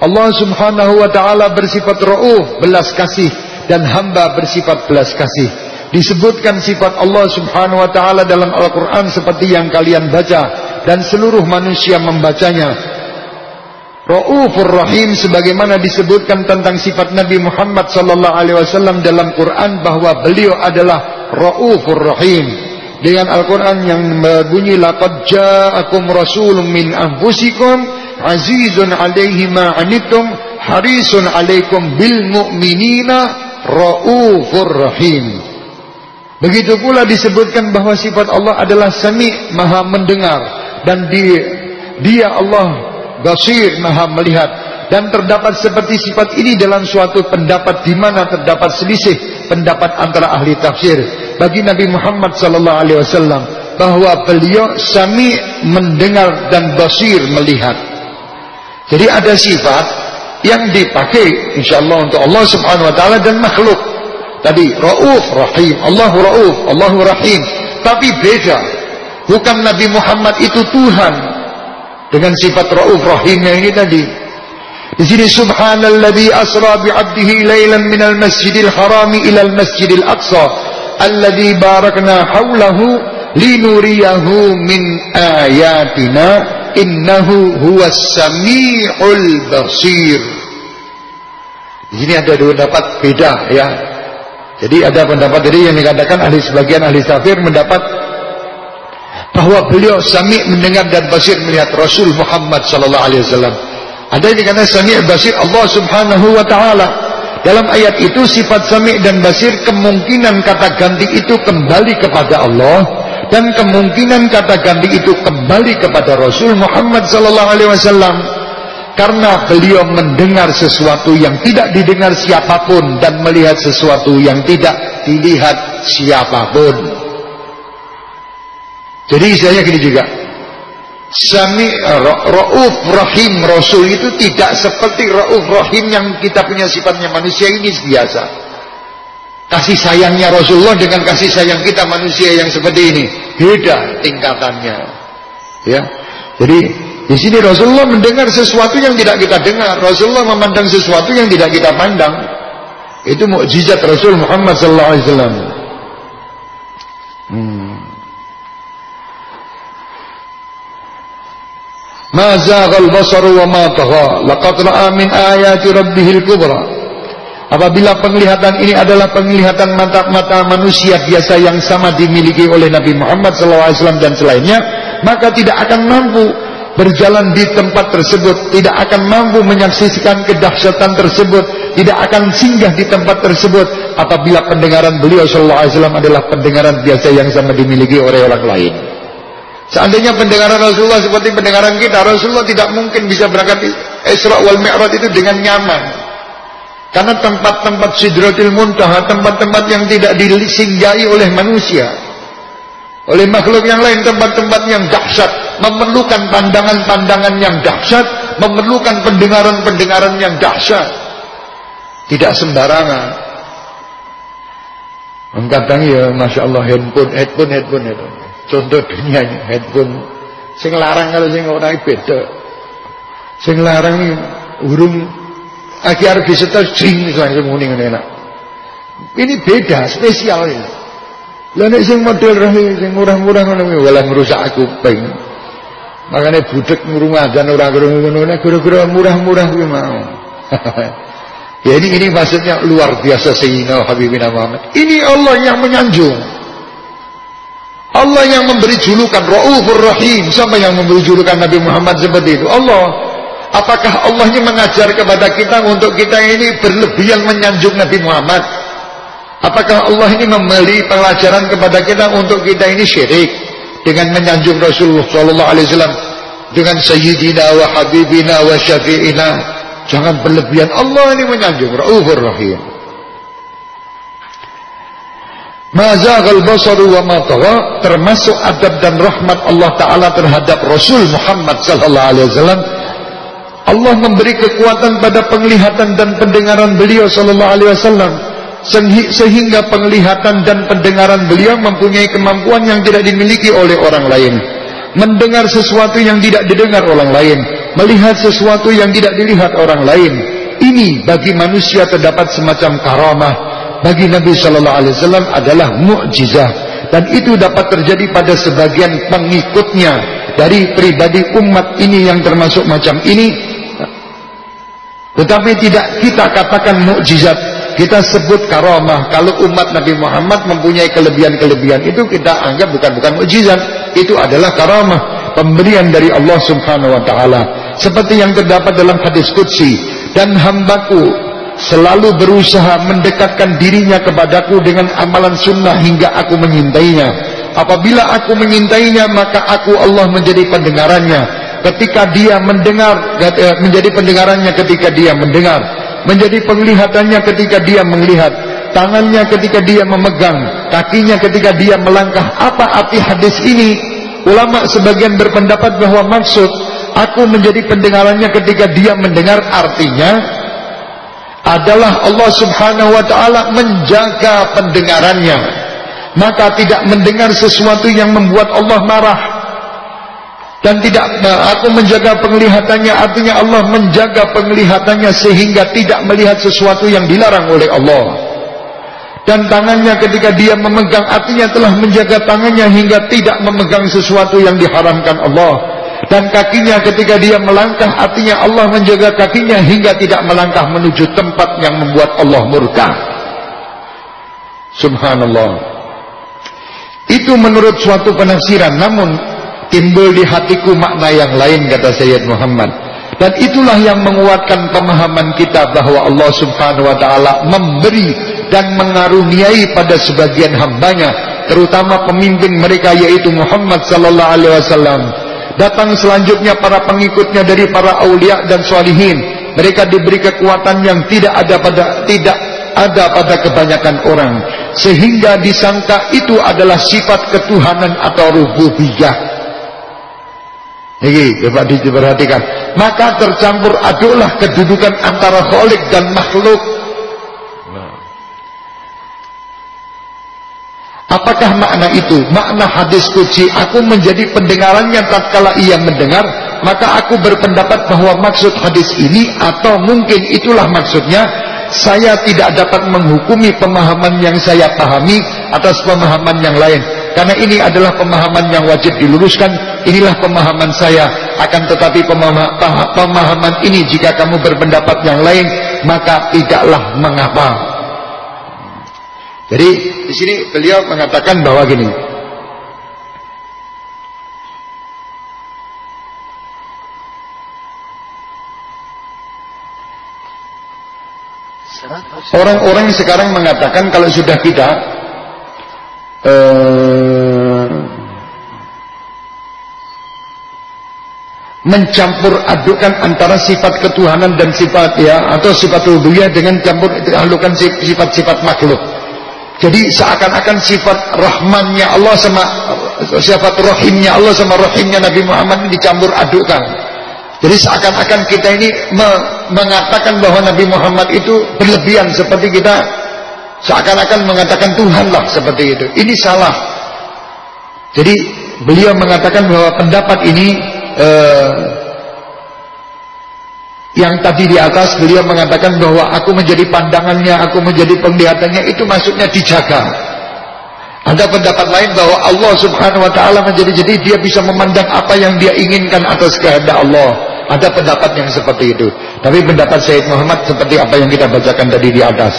Allah subhanahu wa ta'ala bersifat ra'uf belas kasih dan hamba bersifat belas kasih. Disebutkan sifat Allah subhanahu wa ta'ala dalam Al-Quran seperti yang kalian baca dan seluruh manusia membacanya Raufur Rahim sebagaimana disebutkan tentang sifat Nabi Muhammad sallallahu alaihi wasallam dalam Quran bahwa beliau adalah Raufur Rahim. Dengan Al-Quran yang berbunyi laqad ja'akum rasulun min anfusikum azizun 'alaihi ma 'anittum harisun 'alaikum bil mu'minina raufur rahim. Begitu pula disebutkan bahwa sifat Allah adalah Sami, Maha mendengar dan dia dia Allah basir maha melihat dan terdapat seperti sifat ini dalam suatu pendapat di mana terdapat selisih pendapat antara ahli tafsir bagi Nabi Muhammad sallallahu alaihi wasallam bahwa beliau sami mendengar dan basir melihat. Jadi ada sifat yang dipakai insyaallah untuk Allah Subhanahu wa taala dan makhluk. Tadi Rauf Rahim, Allahu Rauf, Allahu Rahim. Tapi beda. Bukan Nabi Muhammad itu Tuhan, dengan sifat rauf rahimnya ini tadi. Di sini subhanalladzi asra bi 'abdihi lailan minal masjidil harami ilal masjidil aqsa alladzi barakna haulahu linuriyahu min ayatina innahu huwas samiul basir. Di sini ada dua pendapat beda ya. Jadi ada pendapat tadi yang dikatakan ahli sebagian ahli tafsir mendapat bahwa beliau sami mendengar dan basir melihat Rasul Muhammad sallallahu alaihi wasallam. Ada yang dikatakan sami basir Allah Subhanahu wa taala. Dalam ayat itu sifat sami dan basir kemungkinan kata ganti itu kembali kepada Allah dan kemungkinan kata ganti itu kembali kepada Rasul Muhammad sallallahu alaihi wasallam karena beliau mendengar sesuatu yang tidak didengar siapa pun dan melihat sesuatu yang tidak dilihat siapa pun. Jadi istilahnya gini juga. Sami Rauf Rahim Rasul itu tidak seperti Rauf Rahim yang kita punya sifatnya manusia ini biasa. Kasih sayangnya Rasulullah dengan kasih sayang kita manusia yang seperti ini beda tingkatannya. Ya. Jadi di sini Rasulullah mendengar sesuatu yang tidak kita dengar. Rasulullah memandang sesuatu yang tidak kita pandang. Itu mukjizat Rasul Muhammad sallallahu alaihi wasallam. Hmm. Ma zaghal basaru wa ma laqad ra'a min ayati rabbihil kubra Apabila penglihatan ini adalah penglihatan mata-mata manusia biasa yang sama dimiliki oleh Nabi Muhammad SAW dan selainnya, maka tidak akan mampu berjalan di tempat tersebut, tidak akan mampu menyaksikan kedahsyatan tersebut, tidak akan singgah di tempat tersebut apabila pendengaran beliau SAW adalah pendengaran biasa yang sama dimiliki oleh orang lain. Seandainya pendengaran Rasulullah seperti pendengaran kita, Rasulullah tidak mungkin bisa berangkat Isra wal Mi'raj itu dengan nyaman. Karena tempat-tempat Sidratul Muntaha, tempat-tempat yang tidak disinggahi oleh manusia. oleh makhluk yang lain tempat-tempat yang dahsyat memerlukan pandangan-pandangan yang dahsyat memerlukan pendengaran-pendengaran yang dahsyat tidak sembarangan Kadang ya Masya Allah handphone, headphone, headphone, headphone. Contoh dunia ini headphone. Sing larang kalau sing orang beda. Sing larang urung aki arep disetel jing langsung muni enak. Ini beda, spesial ini. Nek sing model rahi sing murah-murah ngono kuwi walah ngrusak kuping. Makanya budek ngurung adzan ora krungu ngono nek gara-gara murah-murah kuwi mau. [laughs] ya ini maksudnya luar biasa Sayyidina Habibina Muhammad. Ini Allah yang menyanjung. Allah yang memberi julukan Raufur Rahim. Siapa yang memberi julukan Nabi Muhammad seperti itu? Allah. Apakah Allah ini mengajar kepada kita untuk kita ini berlebihan menyanjung Nabi Muhammad? Apakah Allah ini memberi pelajaran kepada kita untuk kita ini syirik dengan menyanjung Rasulullah wasallam dengan sayyidina wa habibina wa syafi'ina? Jangan berlebihan. Allah ini menyanjung Raufur Rahim. Mazaghal basaru wa matagha termasuk adab dan rahmat Allah taala terhadap Rasul Muhammad sallallahu alaihi wasallam. Allah memberi kekuatan pada penglihatan dan pendengaran beliau sallallahu alaihi wasallam. Sehingga penglihatan dan pendengaran beliau mempunyai kemampuan yang tidak dimiliki oleh orang lain. Mendengar sesuatu yang tidak didengar orang lain. Melihat sesuatu yang tidak dilihat orang lain. Ini bagi manusia terdapat semacam karamah bagi Nabi sallallahu alaihi wasallam adalah mukjizat dan itu dapat terjadi pada sebagian pengikutnya. Dari pribadi umat ini yang termasuk macam ini. Tetapi tidak kita katakan mukjizat. Kita sebut karamah. Kalau umat Nabi Muhammad mempunyai kelebihan-kelebihan itu kita anggap bukan bukan mukjizat. Itu adalah karamah. Pemberian dari Allah Subhanahu wa taala. Seperti yang terdapat dalam hadis qudsi. Dan hambaku selalu berusaha mendekatkan dirinya kepadaku dengan amalan sunnah hingga aku menyintainya. Apabila aku menyintainya maka aku Allah menjadi pendengarannya. Ketika dia mendengar eh, menjadi pendengarannya ketika dia mendengar. Menjadi penglihatannya ketika dia melihat. Tangannya ketika dia memegang. Kakinya ketika dia melangkah. Apa arti hadis ini? Ulama sebagian berpendapat bahwa maksud aku menjadi pendengarannya ketika dia mendengar artinya adalah Allah subhanahu wa ta'ala menjaga pendengarannya. Maka tidak mendengar sesuatu yang membuat Allah marah. Dan tidak aku menjaga penglihatannya artinya Allah menjaga penglihatannya sehingga tidak melihat sesuatu yang dilarang oleh Allah. Dan tangannya ketika dia memegang artinya telah menjaga tangannya hingga tidak memegang sesuatu yang diharamkan Allah dan kakinya ketika dia melangkah artinya Allah menjaga kakinya hingga tidak melangkah menuju tempat yang membuat Allah murka. Subhanallah. Itu menurut suatu penafsiran namun timbul di hatiku makna yang lain kata Sayyid Muhammad. Dan itulah yang menguatkan pemahaman kita bahwa Allah subhanahu wa ta'ala memberi dan mengaruniai pada sebagian hambanya terutama pemimpin mereka yaitu Muhammad sallallahu alaihi wasallam datang selanjutnya para pengikutnya dari para aulia dan swalihin mereka diberi kekuatan yang tidak ada pada tidak ada pada kebanyakan orang sehingga disangka itu adalah sifat ketuhanan atau rububiyah ini coba diperhatikan. Maka tercampur aduklah kedudukan antara kholik dan makhluk. Apakah makna itu? Makna hadis kunci aku menjadi pendengarannya tatkala ia mendengar, maka aku berpendapat bahwa maksud hadis ini atau mungkin itulah maksudnya saya tidak dapat menghukumi pemahaman yang saya pahami atas pemahaman yang lain. Karena ini adalah pemahaman yang wajib diluruskan inilah pemahaman saya. Akan tetapi pemahaman ini jika kamu berpendapat yang lain maka tidaklah mengapa jadi di sini beliau mengatakan bahwa gini Orang-orang sekarang mengatakan kalau sudah kita eh, mencampur adukan antara sifat ketuhanan dan sifat ya atau sifat rububiyah dengan campur adukan sifat-sifat makhluk. Jadi seakan-akan sifat rahmannya Allah sama sifat rohimnya Allah sama rohimnya Nabi Muhammad ini dicampur adukkan. Jadi seakan-akan kita ini me mengatakan bahwa Nabi Muhammad itu berlebihan seperti kita seakan-akan mengatakan Tuhan lah seperti itu. Ini salah. Jadi beliau mengatakan bahwa pendapat ini eh, yang tadi di atas beliau mengatakan bahwa aku menjadi pandangannya, aku menjadi penglihatannya itu maksudnya dijaga. Ada pendapat lain bahwa Allah Subhanahu wa taala menjadi jadi dia bisa memandang apa yang dia inginkan atas kehendak Allah. Ada pendapat yang seperti itu. Tapi pendapat Syed Muhammad seperti apa yang kita bacakan tadi di atas.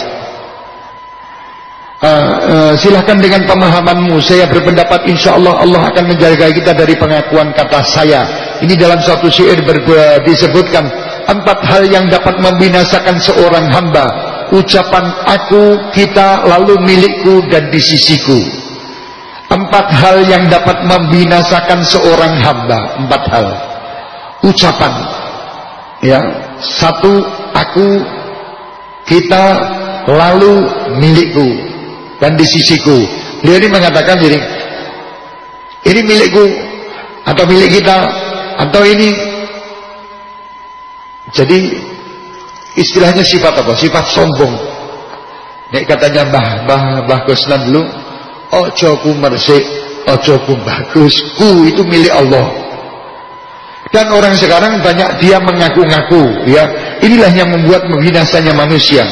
Uh, uh, silahkan dengan pemahamanmu saya berpendapat insya Allah Allah akan menjaga kita dari pengakuan kata saya ini dalam suatu syair disebutkan empat hal yang dapat membinasakan seorang hamba. Ucapan aku, kita, lalu milikku dan di sisiku. Empat hal yang dapat membinasakan seorang hamba. Empat hal. Ucapan. Ya satu aku kita lalu milikku dan di sisiku. Dia ini mengatakan jadi ini milikku atau milik kita atau ini jadi istilahnya sifat apa? Sifat sombong. Nek katanya Mbah Mbah Mbah Guslan dulu, ojo ku mersik, ojo ku bagus, ku itu milik Allah. Dan orang sekarang banyak dia mengaku-ngaku, ya. Inilah yang membuat membinasanya manusia.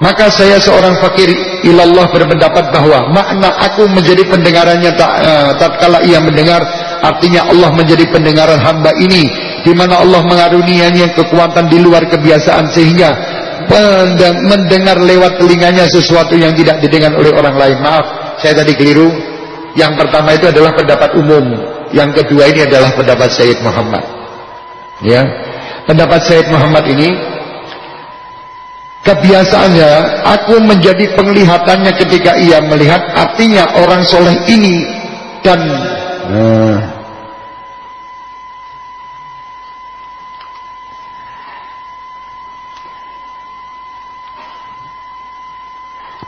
Maka saya seorang fakir ilallah berpendapat bahwa makna aku menjadi pendengarannya tak, uh, tatkala ia mendengar artinya Allah menjadi pendengaran hamba ini di mana Allah mengarunianya kekuatan di luar kebiasaan sehingga mendengar lewat telinganya sesuatu yang tidak didengar oleh orang lain. Maaf, saya tadi keliru. Yang pertama itu adalah pendapat umum. Yang kedua ini adalah pendapat Sayyid Muhammad. Ya. Pendapat Sayyid Muhammad ini kebiasaannya aku menjadi penglihatannya ketika ia melihat artinya orang soleh ini dan uh,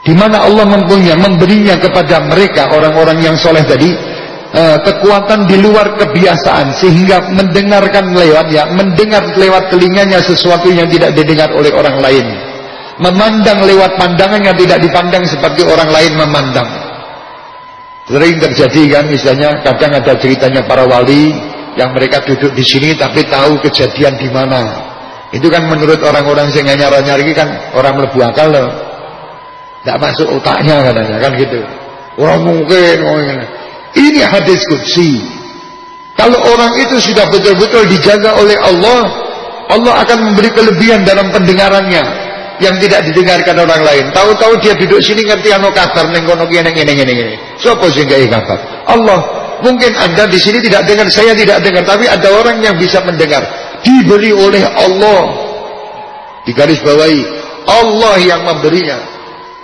di mana Allah mempunyai memberinya kepada mereka orang-orang yang soleh tadi uh, kekuatan di luar kebiasaan. Sehingga mendengarkan lewat ya mendengar lewat telinganya sesuatu yang tidak didengar oleh orang lain. Memandang lewat pandangan yang tidak dipandang seperti orang lain memandang. Sering terjadi kan misalnya kadang ada ceritanya para wali yang mereka duduk di sini tapi tahu kejadian di mana. Itu kan menurut orang-orang yang nyara-nyari kan orang melebu akal loh tidak masuk otaknya katanya kan gitu. Orang mungkin orang ini hadis kudsi. Kalau orang itu sudah betul-betul dijaga oleh Allah, Allah akan memberi kelebihan dalam pendengarannya yang tidak didengarkan orang lain. Tahu-tahu dia duduk sini ngerti anu kabar ning kono ngene ngene ngene ngene. Sopo sing gawe kabar? Allah. Mungkin Anda di sini tidak dengar, saya tidak dengar, tapi ada orang yang bisa mendengar. Diberi oleh Allah. Di garis bawahi, Allah yang memberinya.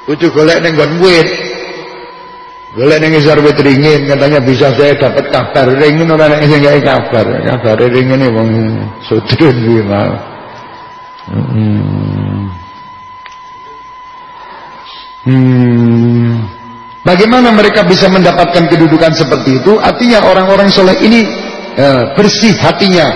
Kudu golek ning nggon wit. Golek ning ngisor wit ringin katanya bisa saya dapat kabar ringin ora nek sing gawe kabar. Kabar ringin wong sudrun kuwi. Hmm. Hmm. Bagaimana mereka bisa mendapatkan kedudukan seperti itu? Artinya orang-orang soleh ini eh, bersih hatinya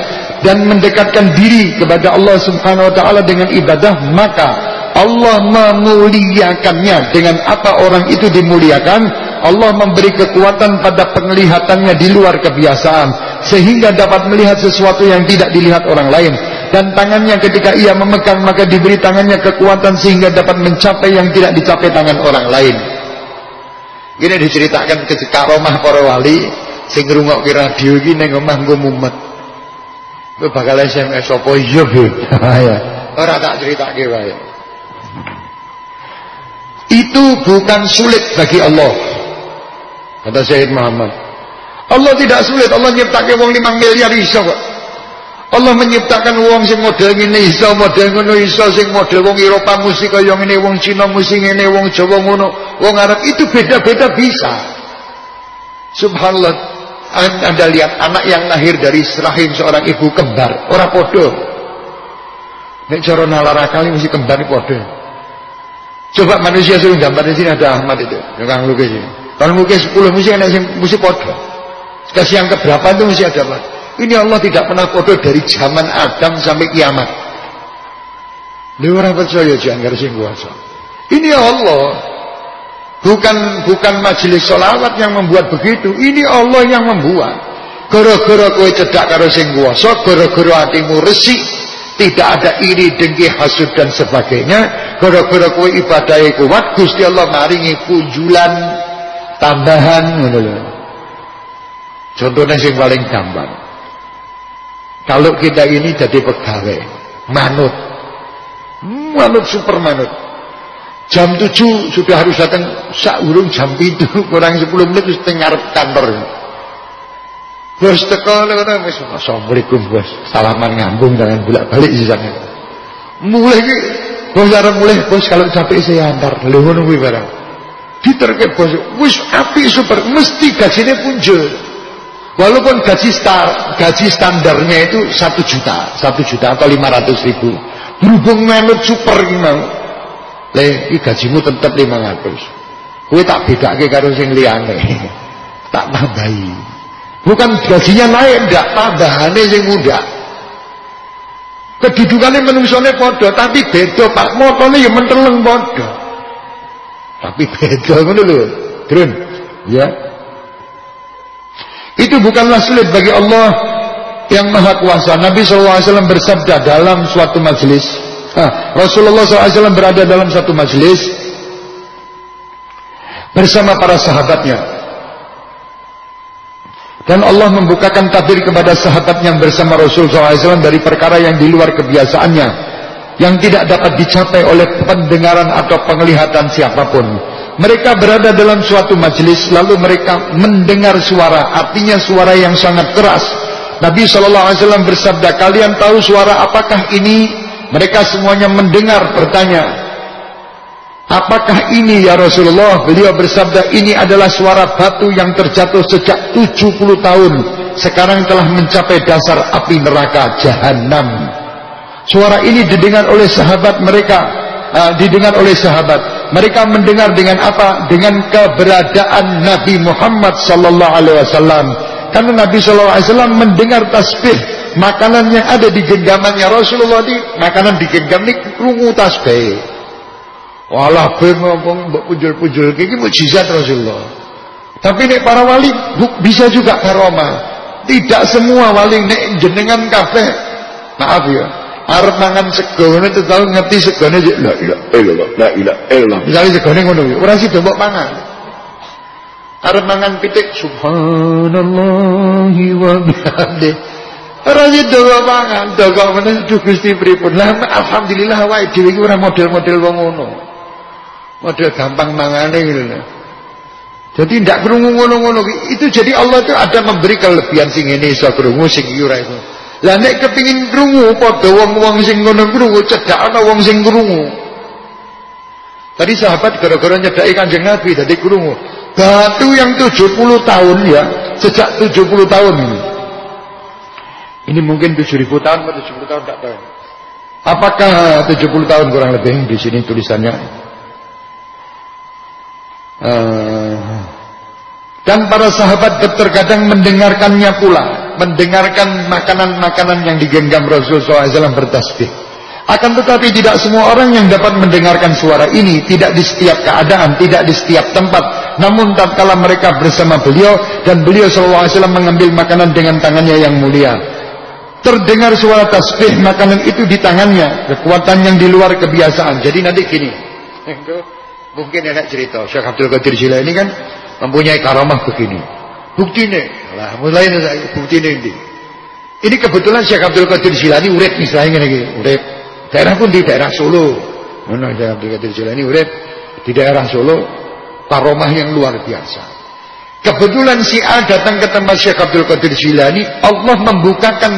dan mendekatkan diri kepada Allah Subhanahu Wa Taala dengan ibadah, maka Allah memuliakannya. Dengan apa orang itu dimuliakan? Allah memberi kekuatan pada penglihatannya di luar kebiasaan. Sehingga dapat melihat sesuatu yang tidak dilihat orang lain. Dan tangannya ketika ia memegang maka diberi tangannya kekuatan sehingga dapat mencapai yang tidak dicapai tangan orang lain. Ini diceritakan ke karomah para wali sing ngrungokke radio iki ning omah nggo mumet. Bakal SMS apa? Iya [laughs] ya ora tak critakake wae itu bukan sulit bagi Allah. Kata Syed Muhammad. Allah tidak sulit. Allah nyiptakan wong 5 miliar iso kok. Allah menciptakan wong sing model ngene iso, model ngono iso, sing model wong Eropa musik kaya ngene, wong Cina musik ngene, wong Jawa ngono, wong Arab itu beda-beda bisa. Subhanallah. Anda lihat anak yang lahir dari rahim seorang ibu kembar, orang podo. Nek cara nalar kali mesti kembar podo. Coba manusia suruh gambar di sini ada Ahmad itu, yang lukis ini. Kalau mungkin 10 mesti ada mesti podo. Kasih yang keberapa itu mesti ada? Ini Allah tidak pernah podo dari zaman Adam sampai kiamat. Ini orang percaya jangan sing kuasa. Ini Allah. Bukan bukan majelis solawat yang membuat begitu. Ini Allah yang membuat. Gara-gara kowe cedak karo sing kuasa, gara-gara hatimu resik, tidak ada iri, dengki, hasud dan sebagainya. Gara-gara kowe ibadahnya kuat, Gusti Allah maringi punjulan tambahan ngono lho. Contohnya yang paling gampang. Kalau kita ini jadi pegawai, manut. Manut super manut. Jam 7 sudah harus datang urung jam itu kurang 10 menit teng ngarep kantor. Bos teko ngono wis Assalamualaikum bos. Salaman ngambung dengan bolak-balik sisanya. Mulai ki bos arep mulai bos kalau capek saya antar. Lho ngono kuwi barang. Diterke bos wis api super mesti gajine punjul. Walaupun gaji star, gaji standarnya itu satu juta, satu juta atau lima ratus ribu. Berhubung menurut super gimana? Le, iki gajimu tetep 500. Kowe tak bedake karo sing liyane. [laughs] tak tambahi. Bukan gajinya naik ndak, tambahane sing muda. Kedudukannya menungsone padha, tapi beda Pak. Motone ya menteleng padha. Tapi [laughs] beda ngono lho. Drun. Ya. Itu bukanlah sulit bagi Allah yang Maha Kuasa. Nabi SAW bersabda dalam suatu majelis Nah, Rasulullah SAW berada dalam satu majelis bersama para sahabatnya. Dan Allah membukakan tabir kepada sahabat yang bersama Rasul SAW dari perkara yang di luar kebiasaannya. Yang tidak dapat dicapai oleh pendengaran atau penglihatan siapa pun. Mereka berada dalam suatu majelis lalu mereka mendengar suara, artinya suara yang sangat keras. Nabi SAW bersabda, kalian tahu suara apakah ini? Mereka semuanya mendengar bertanya, Apakah ini ya Rasulullah? Beliau bersabda, ini adalah suara batu yang terjatuh sejak 70 tahun. Sekarang telah mencapai dasar api neraka jahanam. Suara ini didengar oleh sahabat mereka, uh, didengar oleh sahabat. Mereka mendengar dengan apa? Dengan keberadaan Nabi Muhammad sallallahu alaihi wasallam. Karena Nabi sallallahu alaihi wasallam mendengar tasbih makanan yang ada di genggamannya Rasulullah di makanan di genggam ini krungu tasbih walah be ngomong mbok pujul-pujul. Iki mukjizat Rasulullah. Tapi nek para wali bisa juga karomah. Tidak semua wali nek jenengan kabeh. Maaf ya arep mangan sego ngene tahu ngerti segone la ilaha illallah la ilaha illallah. Misale segone ngono ora sida mbok mangan. Arep mangan pitik subhanallahi wa bihamdihi Ora doa mangan, doa meneh duh Gusti pripun. Lah alhamdulillah wae dhewe iki ora model-model wong ngono. Model gampang mangane gitu. Jadi ndak krungu ngono-ngono itu jadi Allah itu ada memberi kelebihan sing ngene iso krungu sing iki ora iso. Lah nek kepengin krungu padha wong-wong sing ngono krungu cedak ana wong sing krungu. Tadi sahabat gara-gara nyedaki Kanjeng Nabi dadi krungu. Batu yang 70 tahun ya, sejak 70 tahun ini. Ini mungkin 7000 tahun atau 70 tahun tak tahu. Apakah 70 tahun kurang lebih di sini tulisannya? Uh, dan para sahabat terkadang mendengarkannya pula, mendengarkan makanan-makanan yang digenggam Rasul SAW bertasbih. Akan tetapi tidak semua orang yang dapat mendengarkan suara ini, tidak di setiap keadaan, tidak di setiap tempat. Namun tatkala mereka bersama beliau dan beliau SAW mengambil makanan dengan tangannya yang mulia. Terdengar suara tasbih makanan itu di tangannya. Kekuatan yang di luar kebiasaan. Jadi nanti gini. Mungkin enak cerita. Syekh Abdul Qadir Jilani kan mempunyai karamah begini. Bukti ini. Lah, mulai bukti ini. Ini kebetulan Syekh Abdul Qadir Jilani urip misalnya lagi. Urip. Daerah pun di daerah Solo. Mana Syekh Abdul Qadir Jilani urip di daerah Solo. Karomah yang luar biasa. Kebetulan si A datang ke tempat Syekh Abdul Qadir Jilani, Allah membukakan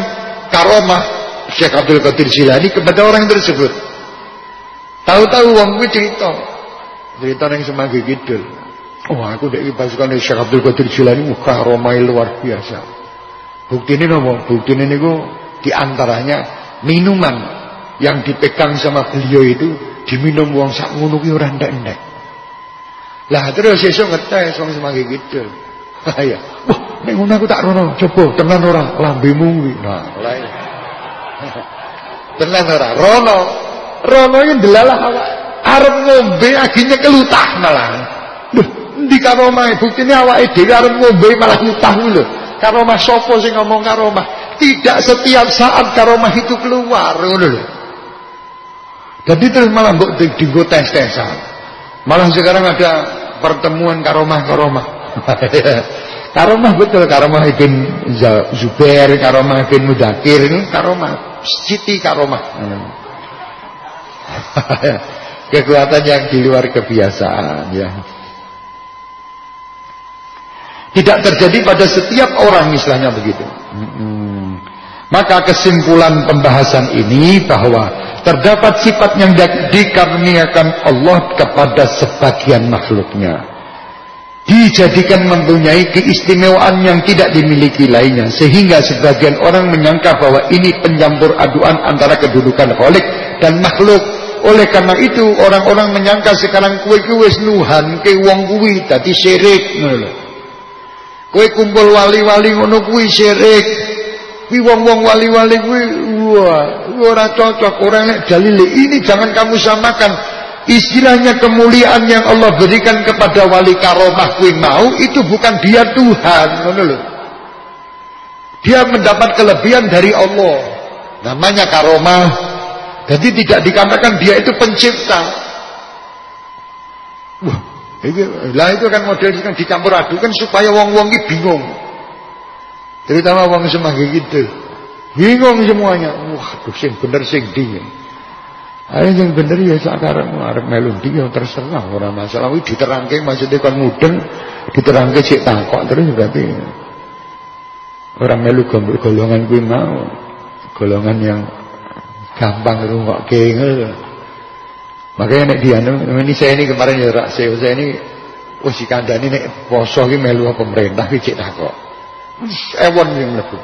karomah Syekh Abdul Qadir Jilani kepada orang tersebut. Tahu-tahu wong kuwi cerita. Cerita yang semanggi kidul. Oh, aku dari pasukan Syekh Abdul Qadir Jilani karomah luar biasa. Bukti ini nopo? Bukti ini niku di antaranya minuman yang dipegang sama beliau itu diminum wong sak ngono ki ora ndek-ndek. Lah terus sesuk ngetes wong semanggi gitu. [laughs] Ya. Wah, nek ngono aku tak rono, coba tenan ora lambemu kuwi. Nah, mulai. [laughs] tenan ora rono. Rono iki delalah awak arep ngombe akhirnya kelutah malah. Duh, endi karomah buktine awake dhewe arep ngombe malah ngutah lho. Karomah sapa sing ngomong karomah? Tidak setiap saat karomah itu keluar ngono lho. Jadi terus malah mbok dienggo tes-tesan. Malah sekarang ada pertemuan karomah-karomah. karomah [laughs] betul, karomah Ibn Zubair, karomah Ibn Mudakir ini karomah, Siti karomah. [laughs] [laughs] Kekuatan yang di luar kebiasaan ya. Tidak terjadi pada setiap orang misalnya begitu. Hmm. Maka kesimpulan pembahasan ini bahwa terdapat sifat yang dikaruniakan Allah kepada sebagian makhluknya. Dijadikan mempunyai keistimewaan yang tidak dimiliki lainnya. Sehingga sebagian orang menyangka bahwa ini pencampur aduan antara kedudukan kholik dan makhluk. Oleh karena itu orang-orang menyangka sekarang kue kue nuhan ke wong kuwi dadi syirik Kue kumpul wali-wali ngono kuwi syirik. Kuwi wong-wong wali-wali kuwi wah, ora cocok. Orang nek dalil ini jangan kamu samakan. Istilahnya kemuliaan yang Allah berikan kepada wali karomah kuwi mau itu bukan dia Tuhan, ngono. Dia mendapat kelebihan dari Allah. Namanya karomah. Jadi tidak dikatakan dia itu pencipta. Wah, itu, lah itu kan model kan dicampur adukan supaya wong-wong ini bingung. Terutama wong semanggi gitu. Bingung semuanya. Wah, tuh sing bener sing dingin. Ayo yang bener ya sekarang arep melu dia ya terserah orang masalah iki diterangke maksudnya kan mudeng diterangke sik takok terus berarti orang melu golongan kuwi mau golongan yang gampang rungokke ngono Makanya nek dianu ini saya ini kemarin ya rak saya, saya ini wis dikandani nek poso iki melu pemerintah iki cek takok. Ewon yang mlebu.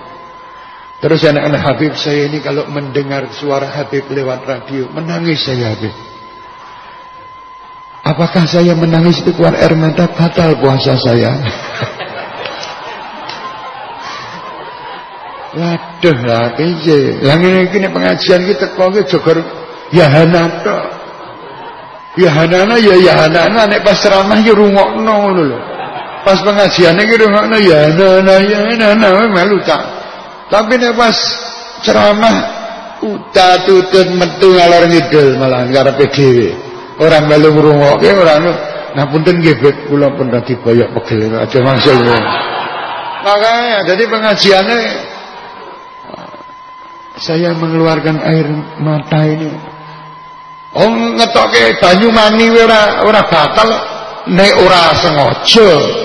Terus anak-anak Habib saya ini kalau mendengar suara Habib lewat radio menangis saya Habib. Apakah saya menangis itu keluar air mata batal puasa saya? [laughs] Waduh lah piye. Lah ngene iki pengajian kita kok jogor ya hanato. Ya hanana ya ya hanana nek pas ceramah ya rungokno ngono lho. Pas pengajian iki rungokno ya hanana ya hanana melu tak. Tapi nek pas ceramah uta tutut metu ngalor ngidul malah karepe dhewe. Ora melu ngrungokke ora anu. Nah punten nggih kula pun dadi boyok pegel aja mangsul. Makanya jadi pengajiannya saya mengeluarkan air mata ini Oh ngetoke banyu mani ora ora batal nek ora sengaja.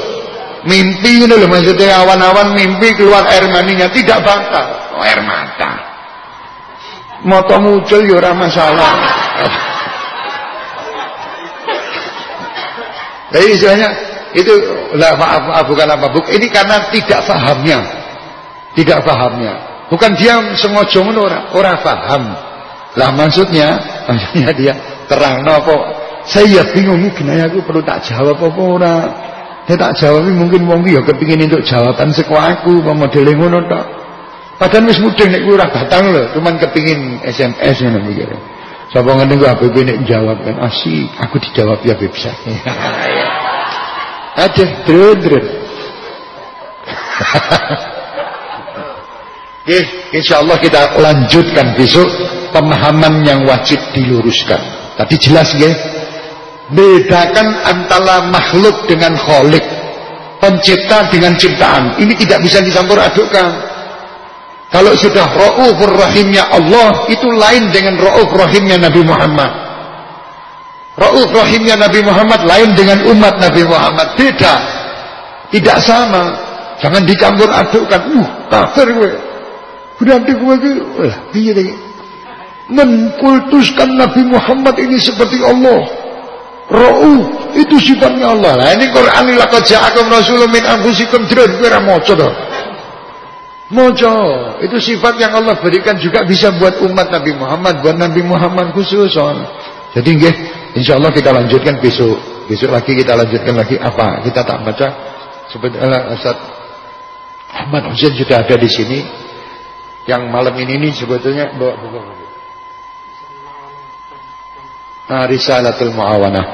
Mimpi ini loh maksudnya awan-awan mimpi keluar air maninya tidak batal. Oh, air mata. Moto muncul ya ora masalah. [laughs] Jadi istilahnya itu lah maaf, maaf bukan apa buk ini karena tidak fahamnya. Tidak fahamnya. Bukan dia sengaja ngono ora, ora paham. Lah maksudnya, [laughs] maksudnya dia terang apa? Saya bingung ini gini aku perlu tak jawab apa ora. Dia tak jawab mungkin wong ya kepingin untuk jawaban seko aku apa modele ngono tok. Padahal wis mudeng nek ora batang lho, cuman kepingin SMS ngono mikir. Sapa ngene ku HPP nek jawab kan asik, aku dijawab ya bisa. Aja drun-drun. Oke, insyaallah kita lanjutkan besok pemahaman yang wajib diluruskan. Tadi jelas ya. Bedakan antara makhluk dengan kholik. Pencipta dengan ciptaan. Ini tidak bisa dicampur adukkan. Kalau sudah ra'ufur rahimnya Allah, itu lain dengan ra'uf rahimnya Nabi Muhammad. Ra'uf rahimnya Nabi Muhammad lain dengan umat Nabi Muhammad. Beda. Tidak sama. Jangan dicampur adukkan. Uh, kafir gue. Berarti gue, iya deh mengkultuskan Nabi Muhammad ini seperti Allah. Ra'u itu sifatnya Allah. Nah ini Quran ini laqad ja'akum rasulun min anfusikum drun kira maca to. Itu sifat yang Allah berikan juga bisa buat umat Nabi Muhammad, buat Nabi Muhammad khusus. Jadi nggih insyaallah kita lanjutkan besok Besok lagi kita lanjutkan lagi apa? Kita tak baca. Sebetulnya Ustaz Ahmad Husain sudah ada di sini. Yang malam ini nih sebetulnya bawa buku. Nah, Risalatul Muawanah.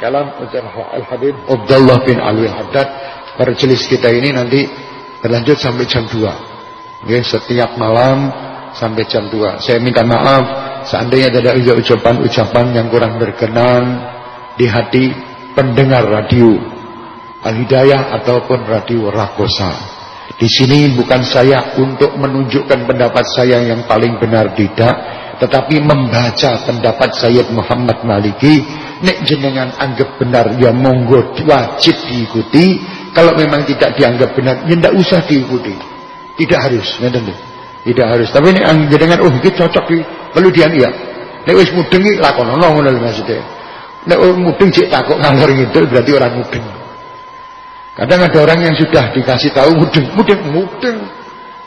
Kalam Al-Habib Abdullah bin Alwi Haddad. Perjelis kita ini nanti berlanjut sampai jam 2. Ya, setiap malam sampai jam 2. Saya minta maaf seandainya ada ucapan-ucapan yang kurang berkenan di hati pendengar radio Al-Hidayah ataupun radio Rakosa. Di sini bukan saya untuk menunjukkan pendapat saya yang paling benar tidak, tetapi membaca pendapat Sayyid Muhammad Maliki, nek jenengan anggap benar ya monggo wajib diikuti, kalau memang tidak dianggap benar ya tidak usah diikuti. Tidak harus, Tidak harus. Tapi nek jenengan oh iki cocok iki, perlu dian iya. Nek wis mudeng iki lakonono ngono lho maksudnya. Nek mudeng cek takok ngalor ngidul berarti orang mudeng. Kadang ada orang yang sudah dikasih tahu mudeng, mudeng, mudeng.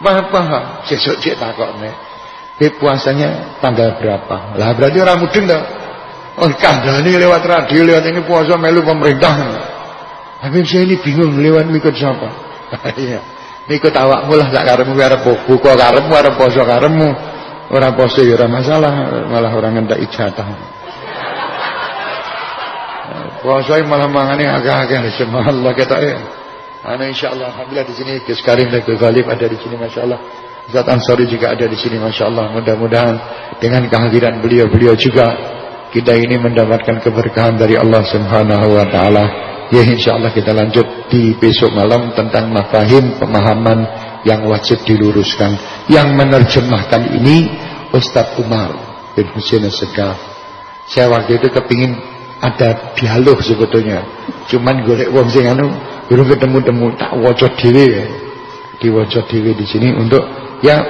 Paham-paham. Sesuk cek takokne. Eh puasanya tanggal berapa? Lah berarti orang mudeng dah. Oh kandani lewat radio, lewat ini puasa melu pemerintah. Tapi saya ini bingung lewat mikut siapa? [laughs] Iya. Mikut awakmu lah tak karemu arep buka karemu arep poso karemu. Orang poso ya ora masalah, malah orang ngentak ijatah. Puasa malah mangane agak-agak Allah kata ya. Ana insyaallah alhamdulillah di sini Gus Karim dan Gus Galib ada di sini masyaallah. Zat Ansari juga ada di sini masyaallah. Mudah-mudahan dengan kehadiran beliau-beliau juga kita ini mendapatkan keberkahan dari Allah Subhanahu wa taala. Ya insyaallah kita lanjut di besok malam tentang mafahim pemahaman yang wajib diluruskan. Yang menerjemahkan ini Ustadz Umar bin Husain Segaf. Saya waktu itu kepingin ada dialog sebetulnya. Cuman golek wong sing anu belum ketemu-temu tak waca dhewe ya. Diwaca dhewe di sini untuk ya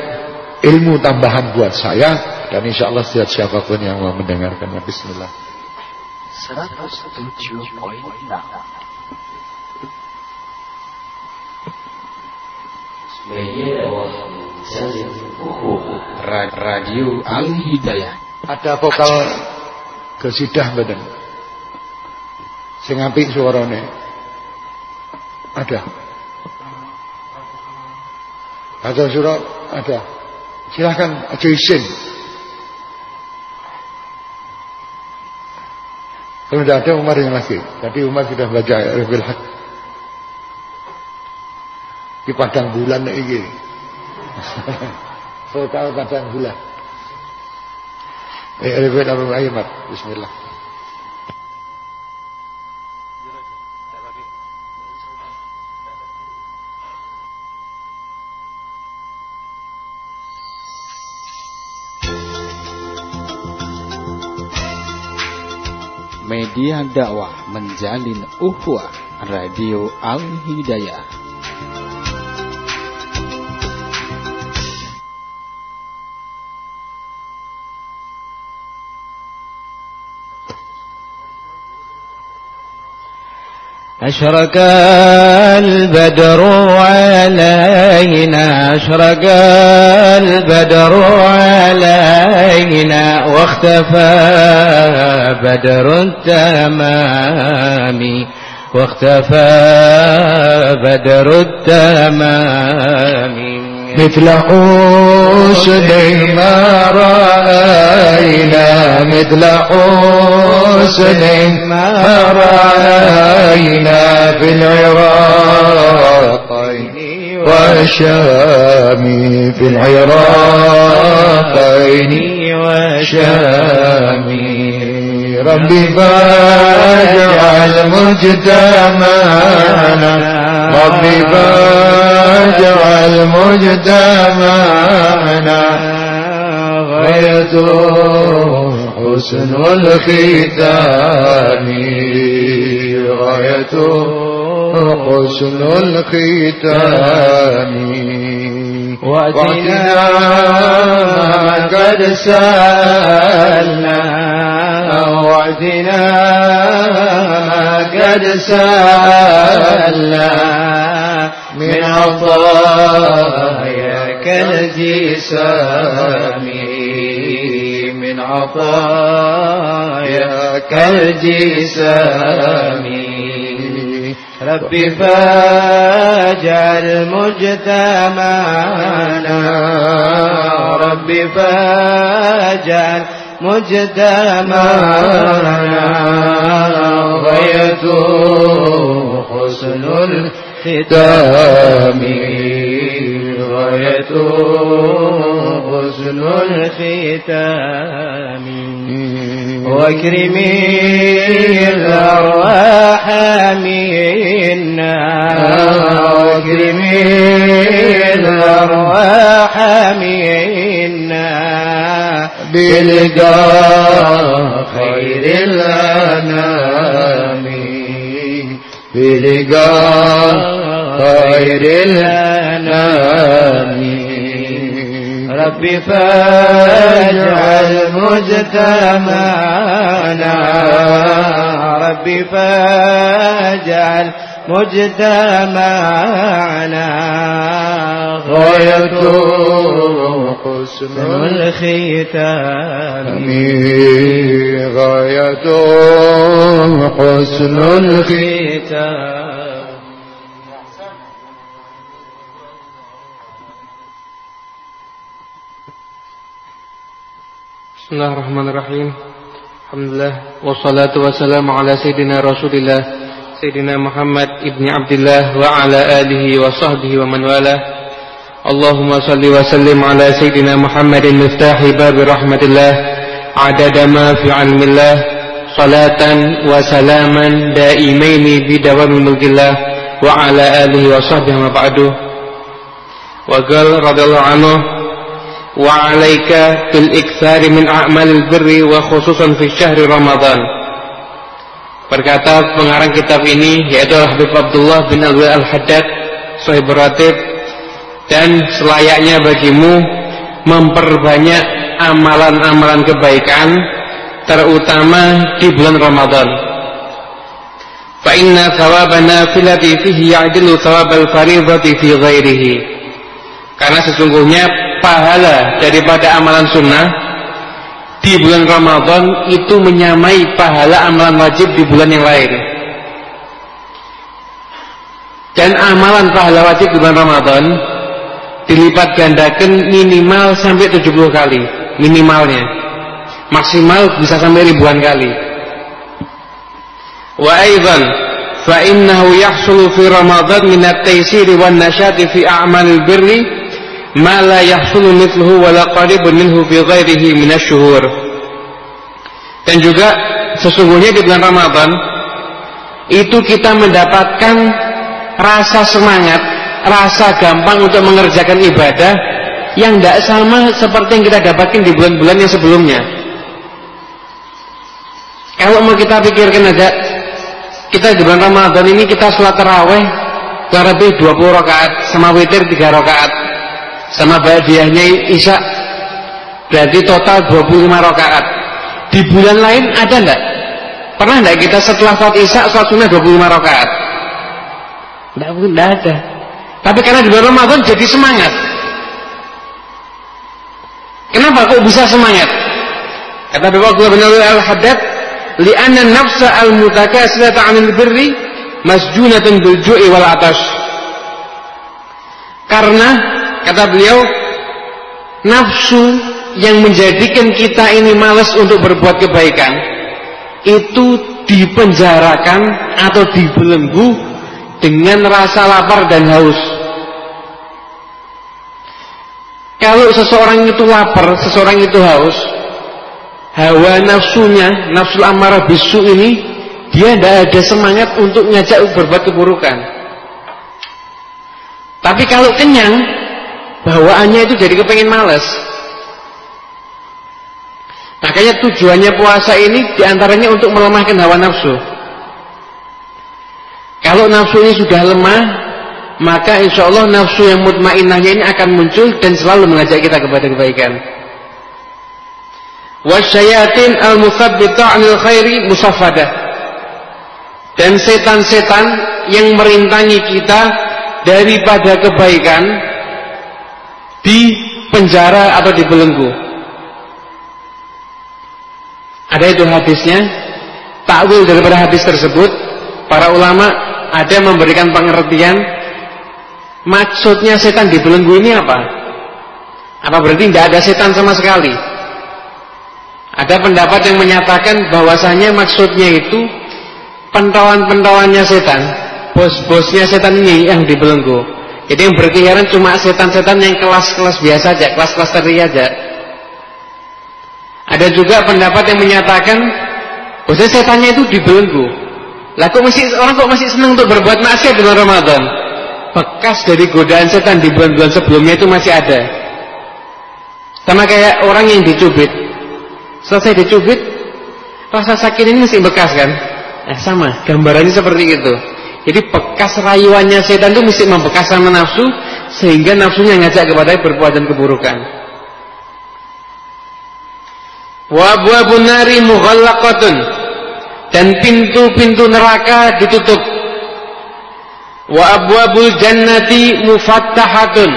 ilmu tambahan buat saya dan insya Allah setiap siapa pun yang mau mendengarkannya bismillah. 107.6 Radio Al Hidayah. Ada vokal kesidah badan sing apik suarane. Ada. Ada surat ada. Silahkan aja isin kalau tidak ada Umar yang lagi tadi Umar sudah baca Rifil Haq. Di padang bulan ini [laughs] tahu padang bulan. Eh Rifil Abu Aymat Bismillah media dakwah menjalin ukhuwah Radio Al-Hidayah. أشرق البدر علينا أشرق البدر علينا واختفى بدر التمام. واختفى بدر التمام. مثل أسد ما رأينا مثل أسد ما رأينا في العراق والشام في العراقين والشام ربي فاجعل مجتمعنا ربي فاجعل مجتمعنا غايته حسن الختام. غايته حسن الختام. واتنا قد سألنا. وعدنا قد سألنا. من عطاياك الجسام من عطاياك الجسام ربي فاجعل مجتمعنا. ربي فاجعل مجتمعنا. غاية حسن الختام غاية حسن الختام. واكرمي الأرواح منا. واكرمي الأرواح منا. بلقاء خير الأنام. بلقاء خير الأنام ربي فاجعل مجتمعنا. ربي فاجعل مجتمعنا. غاية حسن الختام. غاية حسن الختام. بسم الله الرحمن الرحيم. الحمد لله والصلاة والسلام على سيدنا رسول الله سيدنا محمد ابن عبد الله وعلى آله وصحبه ومن والاه. wa sallim ala sayyidina Muhammadin miftahi bab rahmatillah adada ma fi ilmillah salatan wa salaman daimaini bi dawami mulkillah wa ala alihi wa sahbihi wa ba'du. Wa qala radhiyallahu anhu وعليك بالإكثار من أعمال البر وخصوصا في شهر رمضان berkata pengarang kitab ini yaitu Habib Abdullah bin Alwi Al-Haddad Sahib Ratib dan selayaknya bagimu memperbanyak amalan-amalan kebaikan terutama di bulan Ramadan fa inna thawabana filati fihi ya'dilu thawabal fariidati fi ghairihi karena sesungguhnya pahala daripada amalan sunnah di bulan Ramadan itu menyamai pahala amalan wajib di bulan yang lain. Dan amalan pahala wajib di bulan Ramadan dilipat gandakan minimal sampai 70 kali minimalnya. Maksimal bisa sampai ribuan kali. Wa aidan fa innahu yahsulu fi Ramadan min at-taysir wan nashati fi a'malil birri ma la yahsulu mithluhu wa la qaribun minhu fi ghairihi minasyuhur. Dan juga sesungguhnya di bulan Ramadan itu kita mendapatkan rasa semangat, rasa gampang untuk mengerjakan ibadah yang tidak sama seperti yang kita dapatkan di bulan-bulan yang sebelumnya. Kalau mau kita pikirkan aja, kita di bulan Ramadan ini kita sholat taraweh kurang lebih 20 rakaat sama witir 3 rakaat sama badiahnya Isya berarti total 25 rakaat di bulan lain ada enggak? pernah enggak kita setelah sholat Isya sholat sunnah 25 rakaat enggak, enggak ada tapi karena di bulan Ramadan jadi semangat. Kenapa kok bisa semangat? Kata Bapak Abdullah bin Al-Haddad li'anna nafsa al-mutakasirata 'anil birri masjunatun bil ju'i wal atash. Karena kata beliau nafsu yang menjadikan kita ini malas untuk berbuat kebaikan itu dipenjarakan atau dibelenggu dengan rasa lapar dan haus kalau seseorang itu lapar seseorang itu haus hawa nafsunya nafsu amarah bisu ini dia tidak ada semangat untuk ngajak berbuat keburukan tapi kalau kenyang bawaannya itu jadi kepengen males. Makanya tujuannya puasa ini di antaranya untuk melemahkan hawa nafsu. Kalau nafsu ini sudah lemah, maka insya Allah nafsu yang mutmainnahnya ini akan muncul dan selalu mengajak kita kepada kebaikan. Wasyayatin al-muthabbita 'anil khairi musaffadah. Dan setan-setan yang merintangi kita daripada kebaikan di penjara atau di belenggu. Ada itu hadisnya. Takwil daripada hadis tersebut, para ulama ada yang memberikan pengertian maksudnya setan dibelenggu ini apa? Apa berarti tidak ada setan sama sekali? Ada pendapat yang menyatakan bahwasanya maksudnya itu pentawan-pentawannya setan, bos-bosnya setan ini yang dibelenggu. Jadi yang berkeliaran cuma setan-setan yang kelas-kelas biasa aja, kelas-kelas teri aja. Ada juga pendapat yang menyatakan bahwa setannya itu dibelenggu. Lah kok masih orang kok masih senang untuk berbuat maksiat bulan Ramadan? Bekas dari godaan setan di bulan-bulan sebelumnya itu masih ada. Sama kayak orang yang dicubit. Selesai dicubit, rasa sakit ini masih bekas kan? Eh sama, gambarannya seperti itu. Jadi bekas rayuannya setan itu mesti membekas sama nafsu sehingga nafsunya ngajak kepada perbuatan keburukan. Wa abwabun nari mughallaqatun dan pintu-pintu neraka ditutup. Wa abwabul jannati mufattahatun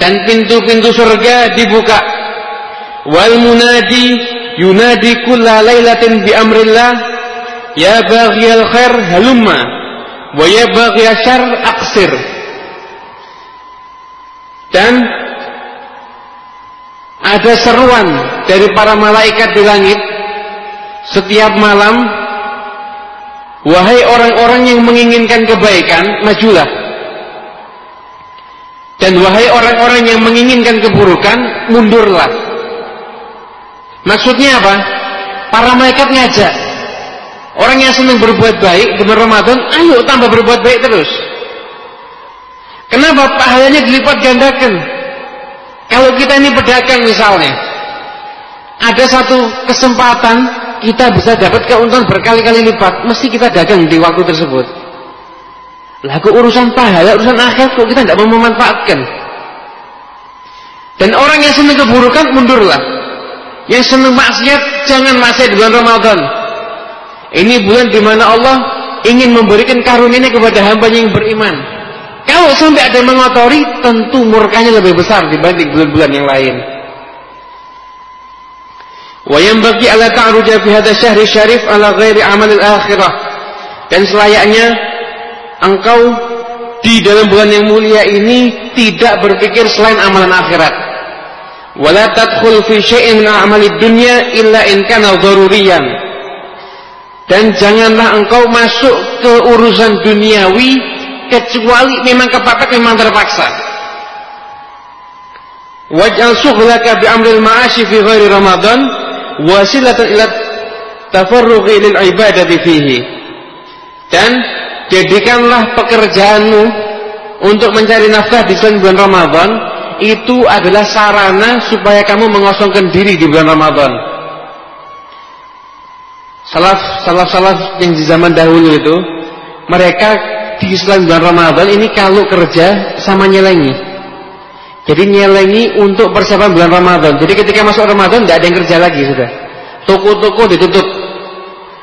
dan pintu-pintu surga dibuka. Wal munadi yunadi kulla lailatin bi amrillah Ya baghiyal khair halumma wa ya baghiyal syar aksir. Dan ada seruan dari para malaikat di langit setiap malam wahai orang-orang yang menginginkan kebaikan majulah dan wahai orang-orang yang menginginkan keburukan mundurlah maksudnya apa para malaikat ngajak Orang yang senang berbuat baik di Ramadan, ayo tambah berbuat baik terus. Kenapa pahalanya dilipat gandakan? Kalau kita ini pedagang misalnya, ada satu kesempatan kita bisa dapat keuntungan berkali-kali lipat, mesti kita dagang di waktu tersebut. Lagu urusan pahala, urusan akhir kok kita tidak mau memanfaatkan. Dan orang yang senang keburukan mundurlah. Yang senang maksiat jangan maksiat di bulan Ramadan. Ini bulan di mana Allah ingin memberikan karunia kepada hamba yang beriman. Kalau sampai ada mengotori, tentu murkanya lebih besar dibanding bulan-bulan yang lain. Yanbaghi ala ta'ruja fi hadha syahri syarif ala ghairi amalil akhirah. Dan selayaknya engkau di dalam bulan yang mulia ini tidak berpikir selain amalan akhirat. Wala tadkhul fi syai'in min a'malid dunya illa in kana daruriyan dan janganlah engkau masuk ke urusan duniawi kecuali memang kepepet memang terpaksa waj'al sughlaka bi amril ma'ashi fi ghairi ramadan wasilatan ila tafarrughi lil ibadati fihi. Dan jadikanlah pekerjaanmu untuk mencari nafkah di bulan Ramadan itu adalah sarana supaya kamu mengosongkan diri di bulan Ramadan. Salaf salaf salaf yang di zaman dahulu itu mereka di Islam bulan Ramadan ini kalau kerja sama nyelengi jadi nyelengi untuk persiapan bulan Ramadan. Jadi ketika masuk Ramadan tidak ada yang kerja lagi sudah. Toko-toko ditutup.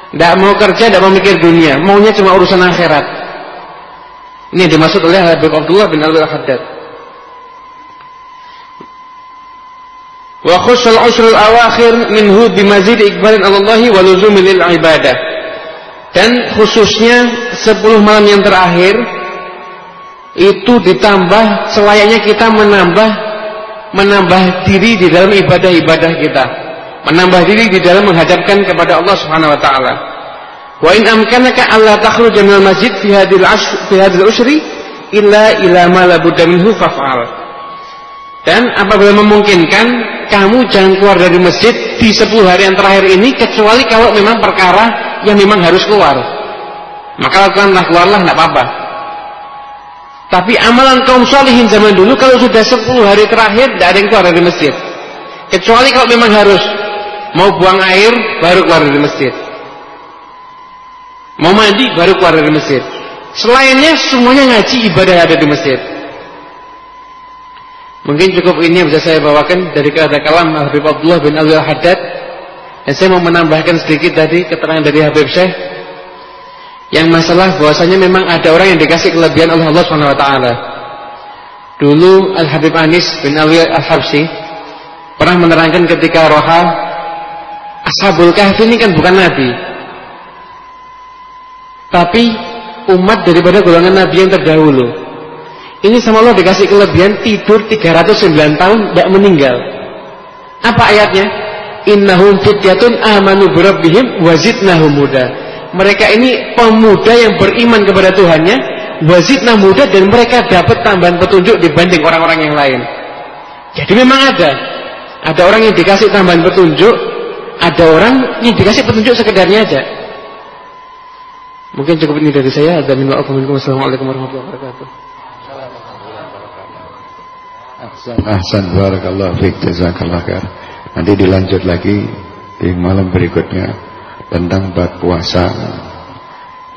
Tidak mau kerja tidak mau mikir dunia. Maunya cuma urusan akhirat. Ini yang dimaksud oleh Habib Abdullah bin Al-Haddad wa khusul usrul awakhir minhu bimazid ikbalin Allahi wa luzumil ibadah. Dan khususnya 10 malam yang terakhir itu ditambah selayaknya kita menambah menambah diri di dalam ibadah-ibadah kita menambah diri di dalam menghadapkan kepada Allah Subhanahu wa taala wa in amkanaka alla takhruja minal masjid fi hadhil fi hadhil usri illa ila ma la budda minhu faf'al dan apabila memungkinkan kamu jangan keluar dari masjid di 10 hari yang terakhir ini kecuali kalau memang perkara yang memang harus keluar. Maka lakukanlah keluarlah tidak apa-apa. Tapi amalan kaum salihin zaman dulu kalau sudah 10 hari terakhir tidak ada yang keluar dari masjid. Kecuali kalau memang harus mau buang air baru keluar dari masjid. Mau mandi baru keluar dari masjid. Selainnya semuanya ngaji ibadah ada di masjid. Mungkin cukup ini yang bisa saya bawakan dari kata kalam Habib Abdullah bin Al Haddad. Dan saya mau menambahkan sedikit tadi keterangan dari Habib Syekh yang masalah bahwasanya memang ada orang yang dikasih kelebihan oleh Allah Subhanahu wa taala. Dulu Al Habib Anis bin Al Habsyi pernah menerangkan ketika Roha Ashabul Kahfi ini kan bukan nabi. Tapi umat daripada golongan nabi yang terdahulu. Ini sama Allah dikasih kelebihan tidur 309 tahun tidak meninggal. Apa ayatnya? Innahum fityatun amanu birabbihim wazidnahum muda. Mereka ini pemuda yang beriman kepada Tuhannya, wazidnah muda dan mereka dapat tambahan petunjuk dibanding orang-orang yang lain. Jadi memang ada. Ada orang yang dikasih tambahan petunjuk, ada orang yang dikasih petunjuk sekedarnya aja. Mungkin cukup ini dari saya. Dan minta Assalamualaikum warahmatullahi wabarakatuh. Ahsan, ahsan, barakallah fiik, jazakallah. Nanti dilanjut lagi di malam berikutnya tentang bab puasa.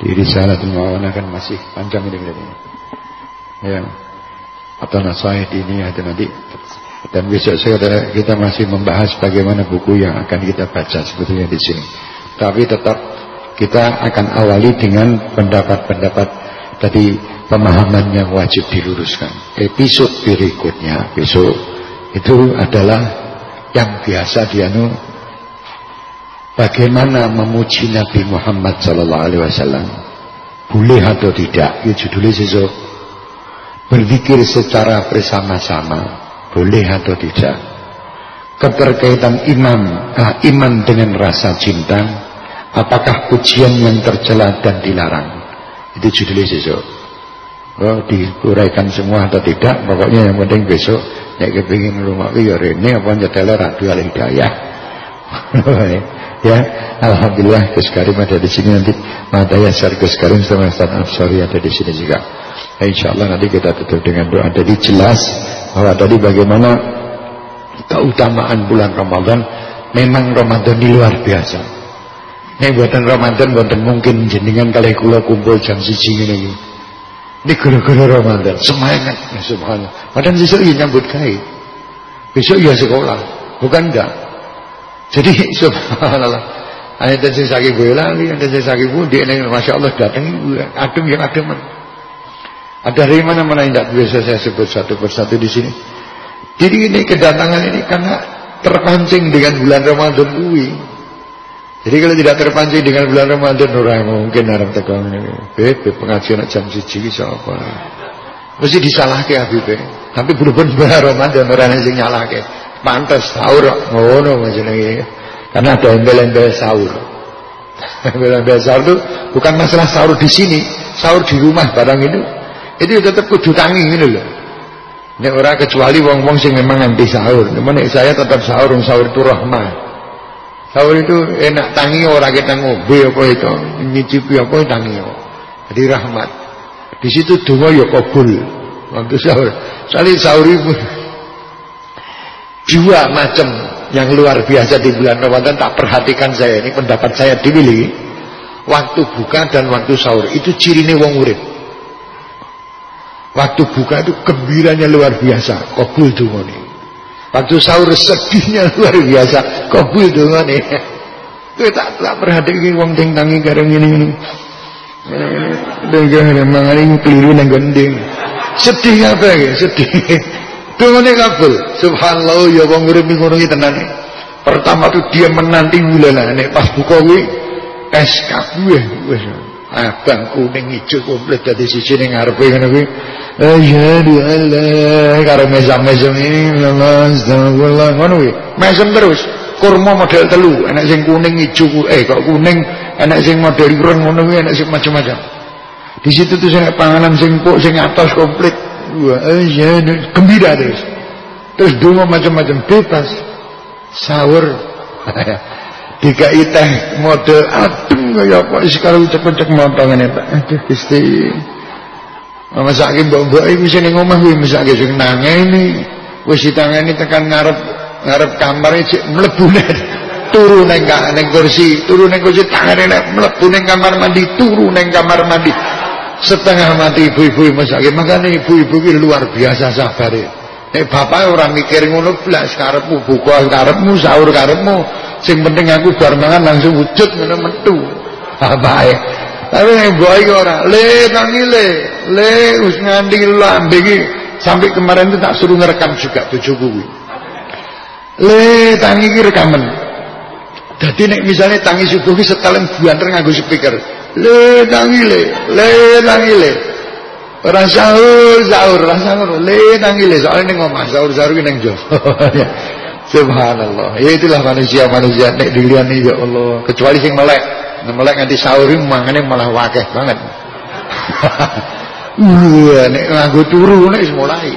Di Risalatul Mawana kan masih panjang ini ini. Ya. Atau nasihat ini ada nanti dan besok saudara kita masih membahas bagaimana buku yang akan kita baca sebetulnya di sini. Tapi tetap kita akan awali dengan pendapat-pendapat tadi pemahaman yang wajib diluruskan. Episode berikutnya besok itu adalah yang biasa dianu bagaimana memuji Nabi Muhammad sallallahu alaihi wasallam. Boleh atau tidak? Ya judulnya besok. Berzikir secara bersama-sama. Boleh atau tidak? Keterkaitan iman ah, iman dengan rasa cinta apakah pujian yang tercela dan dilarang? Itu judulnya besok oh, diuraikan semua atau tidak? Pokoknya yang penting besok ya kepingin rumah ya ini apa nyetelnya radio hidayah [laughs] ya Alhamdulillah Gus Karim ada di sini nanti Madaya Syar Gus Karim sama Ustaz Absari ada di sini juga nah, Insya Allah nanti kita tutup dengan doa jadi jelas bahwa tadi bagaimana keutamaan bulan Ramadan memang Ramadan di luar biasa. Ini buatan Ramadan buatan mungkin jenengan kali kula kumpul jam siji ini. Ini gara-gara Ramadan semangat ya subhanallah. Padahal besok ya nyambut kai. Besok ya sekolah, bukan enggak. Jadi [laughs] subhanallah. Ada yang sakit bola, ada yang sakit budi, masya Allah datang adem yang adem. Ada dari mana-mana yang tidak biasa saya sebut satu persatu di sini. Jadi ini kedatangan ini karena terpancing dengan bulan Ramadan kuwi. Jadi kalau tidak terpancing dengan bulan Ramadan orang mungkin orang tegang ini. Bebe pengajian jam siji bisa apa? Mesti disalahke Habib. Tapi belum bulan Ramadan orang yang nyalahke. Pantas sahur ngono ini. Karena ada embel-embel sahur. [laughs] Embel-embel sahur itu bukan masalah sahur di sini, sahur di rumah barang itu itu tetap kudu tangi ini loh. Nek ora kecuali wong-wong sing memang anti sahur. Cuman saya tetap sahur, sahur itu rahmat. Sahur itu enak tangi ora kita ngobe apa itu, nyicipi apa tangi. Jadi rahmat. Di situ donga ya kabul. Waktu sahur. Soalnya sahur itu dua macam yang luar biasa di bulan Ramadan tak perhatikan saya ini pendapat saya dipilih waktu buka dan waktu sahur itu cirine wong urip Waktu buka itu gembiranya luar biasa, kabul dungane. Waktu sahur sedihnya luar biasa, kabul dungane. Kowe tak tak perhatikan wong sing tangi karo ngene ini. Dengan mangan keliru nang. Sedih apa ya? Sedih. Dungane kabul. Subhanallah ya wong urip ngono iki tenan. Pertama tuh dia menanti bulan nek pas buka kuwi es kabeh wis. Abang kuning hijau komplit dari sisi ning ngarepe ngono kuwi. An la karo mesam-mesam ini astagfirullah ngono kuwi. Mesem terus. Kurma model telu enak sing kuning hijau eh kok kuning enak sing model ireng ngono kuwi enak sing macam-macam. Di situ tuh saya panganan sing pok sing atas komplit wah asyhadu gembira terus terus donga macam-macam bebas. Sahur. [laughs] Dikai teh model adem kaya apa sekarang cek-cek montong ini Pak. Aduh Gusti. Masake mbok-mbok iki wis ning omah kuwi mesake sing nangeni wis ditangani tekan ngarep ngarep kamar cek mlebu turu ning ning kursi turu ning kursi tangane nek mlebu ning kamar mandi turu ning kamar mandi setengah mati ibu-ibu mesake makane ibu-ibu ki luar biasa sabare Nek bapak orang mikir ngono blas karepmu buka karepmu sahur karepmu. Sing penting aku bar mangan langsung wujud ngono metu. Bapake. Tapi nek mbok iki ora, le tangi le, le wis nganti lambe sampai kemarin itu tak suruh ngerekam juga bojoku kuwi. Le tangi iki rekaman. Jadi nek misalnya tangi subuh ki setelan buanter nganggo speaker. Le tangi le, le tangi le. Orang sahur, sahur, orang sahur, le tangi le. Soalnya ning omah sahur-sahur ki ning jowo. Subhanallah. Ya itulah manusia-manusia nek dilihat ya Allah. Kecuali sing melek. Nek melek nganti sahur mangane malah wakeh banget. Wah, [laughs] nek nganggo turu nek mulai.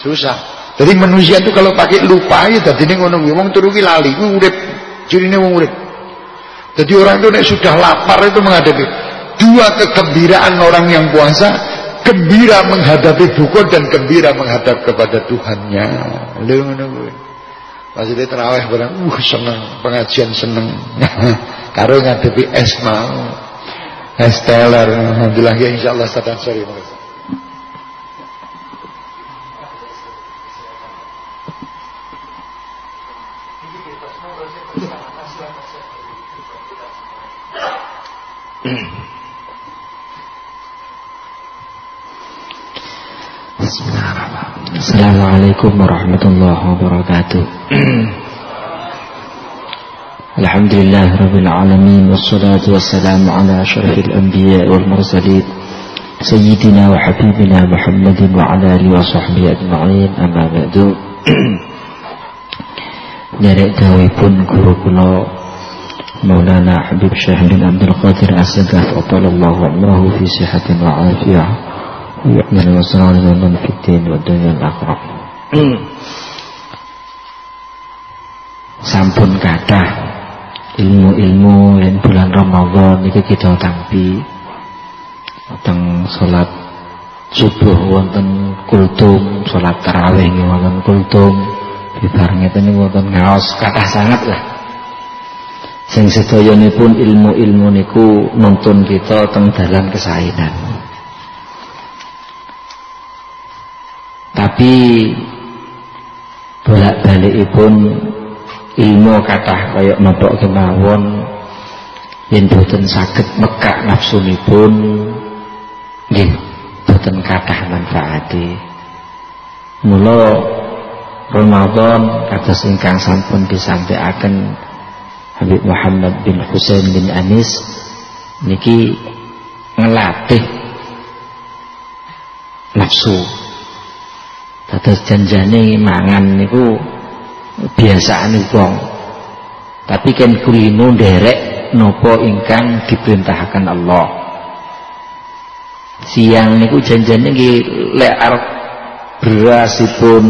Susah. Jadi manusia itu kalau pakai lupa ya dadine ngono kuwi wong turu ki lali kuwi urip. Cirine wong urip. Jadi orang itu sudah lapar itu menghadapi dua kegembiraan orang yang puasa, gembira menghadapi buku dan gembira menghadap kepada Tuhannya. Lha ngono kuwi. Pas dia terawih barang, uh seneng, pengajian seneng. [laughs] Karo ngadepi es mau. Es teler, alhamdulillah ya insyaallah sadar sorry Assalamualaikum warahmatullahi wabarakatuh Alhamdulillah Rabbil Alamin Wassalatu wassalamu ala ashrafil anbiya wal mursalin Sayyidina wa habibina Muhammadin wa ala alihi wa sahbihi ajma'in Amma ba'du Derek pun guru kula Maulana Habib Syekh bin Abdul Qadir As-Sagaf Apalallahu umrahu fi sihatin wa afiyah يؤمن وصنع لمن في الدين والدنيا الآخرة sampun kathah ilmu-ilmu yang bulan Ramadan itu kita tampi tentang salat subuh wonten kultum salat tarawih wonten kultum bibar ngeten wonten ngaos kathah sangat lah Sing pun ilmu-ilmu niku nuntun kita teng dalan kesainan. Tapi bolak-balik pun ilmu kata kayak nopok kemawon yang boten sakit mekak pun nggih boten kathah manfaati. Mula Ramadan kata ingkang sampun disampaikan Habib Muhammad bin Husain bin Anis niki ngelatih nafsu Dados janjane mangan niku biasane wong. Tapi kan kulino derek nopo ingkang diperintahkan Allah. Siang niku janjane nggih lek arep berasipun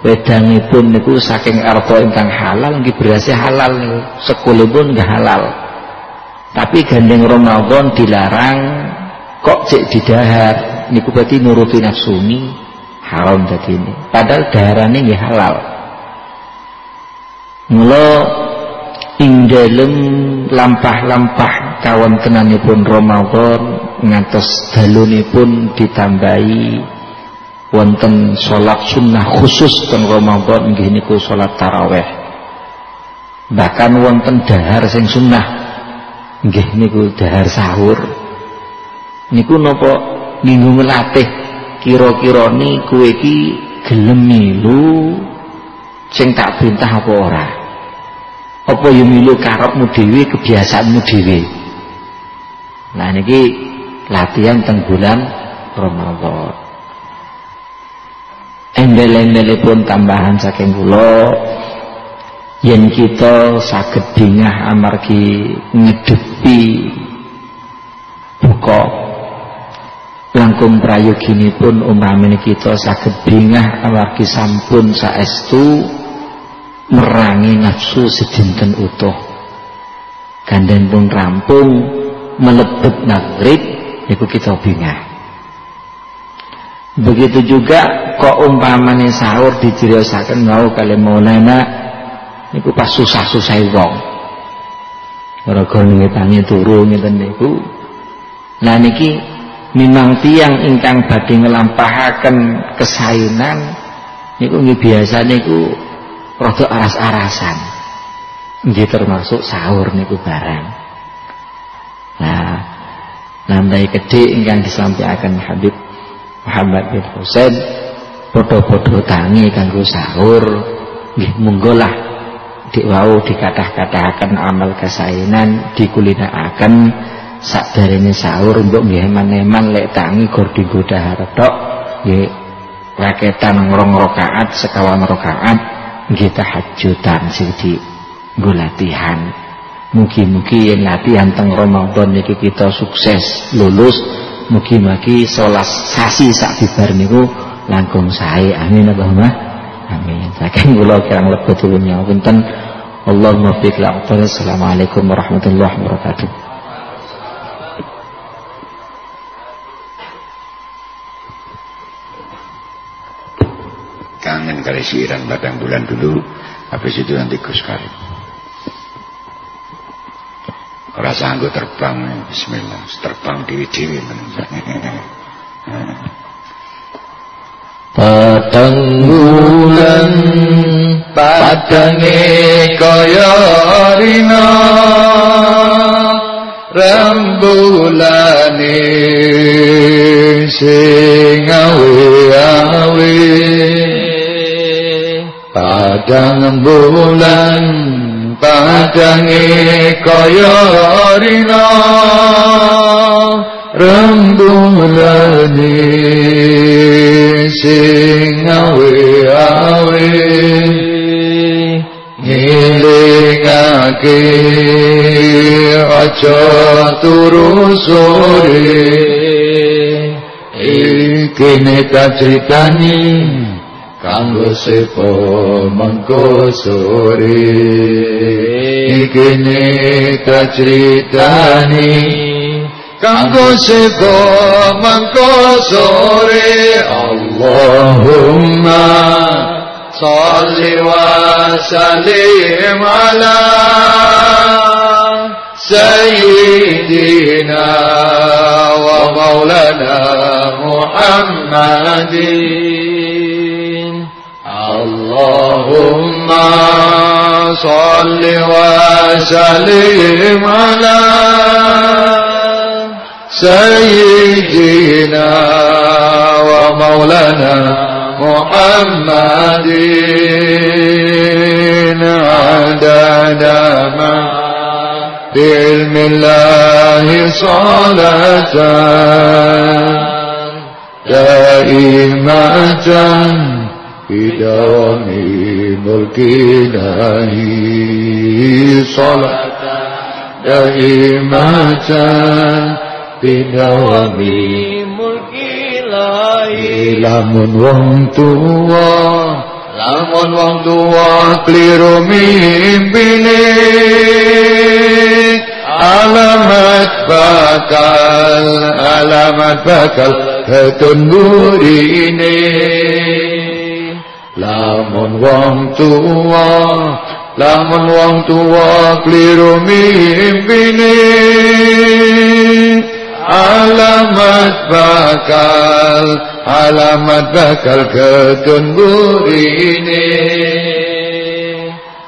wedangipun niku saking arpa ingkang halal nggih berasnya halal niku. Sekulipun nggih halal. Tapi gandeng Ramadan dilarang kok cek didahar niku berarti nuruti nafsuni haram tadi ini padahal darahnya nggih halal. Mula ing lampah-lampah kawan kenanipun Ramadan ngantos dalunipun ditambahi wonten sholat sunnah khusus teng Ramadan nggih niku sholat taraweh. Bahkan wonten dahar sing sunnah nggih niku dahar sahur. Niku napa nginggo ngelatih kira-kira ni kowe iki gelem milu sing tak perintah apa ora? Apa yo milu karepmu dhewe kebiasaanmu dhewe? Nah niki latihan teng bulan Ramadan embel pun tambahan saking kula yen kita saged dingah amargi ngedepi buka. Langkung prayoginipun umpamane kita saged bingah amargi sampun saestu merangi nafsu sedinten utuh. Ganden pun rampung melebet maghrib itu kita bingah begitu juga kok umpamane sahur dijiriosaken mau kali maulana niku pas susah-susah wong gara-gara ngetangi turu ngeten niku nah niki Memang tiang ingkang badhe ngelampahaken kesainan niku nggih biasa niku rada aras-arasan. Nggih termasuk sahur niku barang. Nah, nandai gede ingkang disampaikan Habib Muhammad bin podo-podo tangi kanggo sahur. Nggih monggo lah dik wau dikathah-kathahaken amal kesainan dikulinaken sakderenge sahur mbok nggih eman-eman lek tangi gor digoda harep nggih raketan rong rakaat sekawan rakaat nggih tahajjudan sing di nggo latihan. Mugi-mugi yen latihan teng Ramadan niki kita sukses lulus mugi-mugi salas sasi sak bibar niku langkung sae. Amin Allahumma. Amin. Saking kula kirang lebet dunya punten Allahumma fiq Assalamualaikum warahmatullahi wabarakatuh. Kangen kali siiran batang bulan dulu habis itu nanti Gus Karim ora sanggup terbang bismillah. Terbang dewi-dewi [laughs] Padang bulan padange kaya rina. Rembulane sing awe-awe. Padang bulan padange kaya rina rembulane sing awe-awe ngilingake aja turu sore. Iki nek critani kanggo sepo mengko sore ikene kacritani kanggo sepo mengko sore Allahumma sholli wa sallim ala سيدنا ومولانا محمد اللهم صل وسلم على سيدنا ومولانا محمد عدد ما بعلم الله صلاة دائمة بدوام ملك الله صلاة دائمة بدوام ملك الله lamun wong tuwa lamun wong tuwa kliru mimpine alamat bakal alamat bakal ketun burine lamun wong tuwa lamun wong tuwa kliru mimpine alamat bakal alamat bakal ketun burine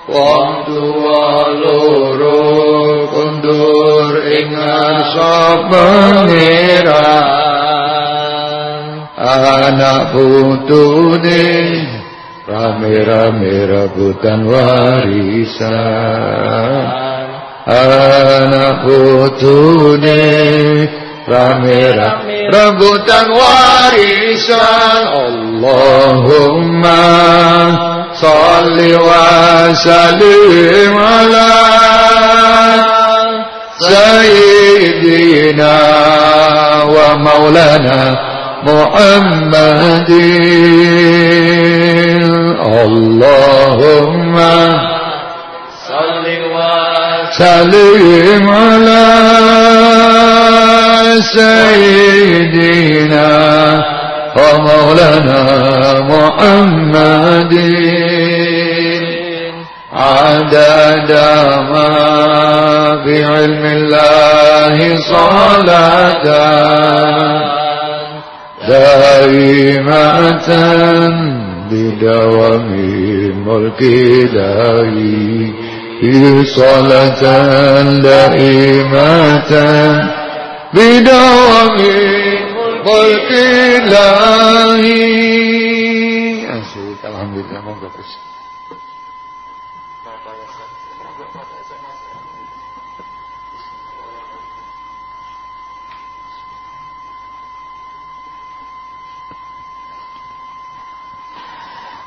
wong tuwa loro kundur ing ngarsa pangeran anak putune rame-rame rebutan warisan anak putune rame-rame rebutan warisan Allahumma salli wa sallim ala sayyidina اللهم صل وسلم. على سيدنا ومولانا محمد. عدد ما بعلم الله صلاة. دائمة بدوام ملك الله صلاة دائمة بدوام ملك الله Asik, Alhamdulillah, monggo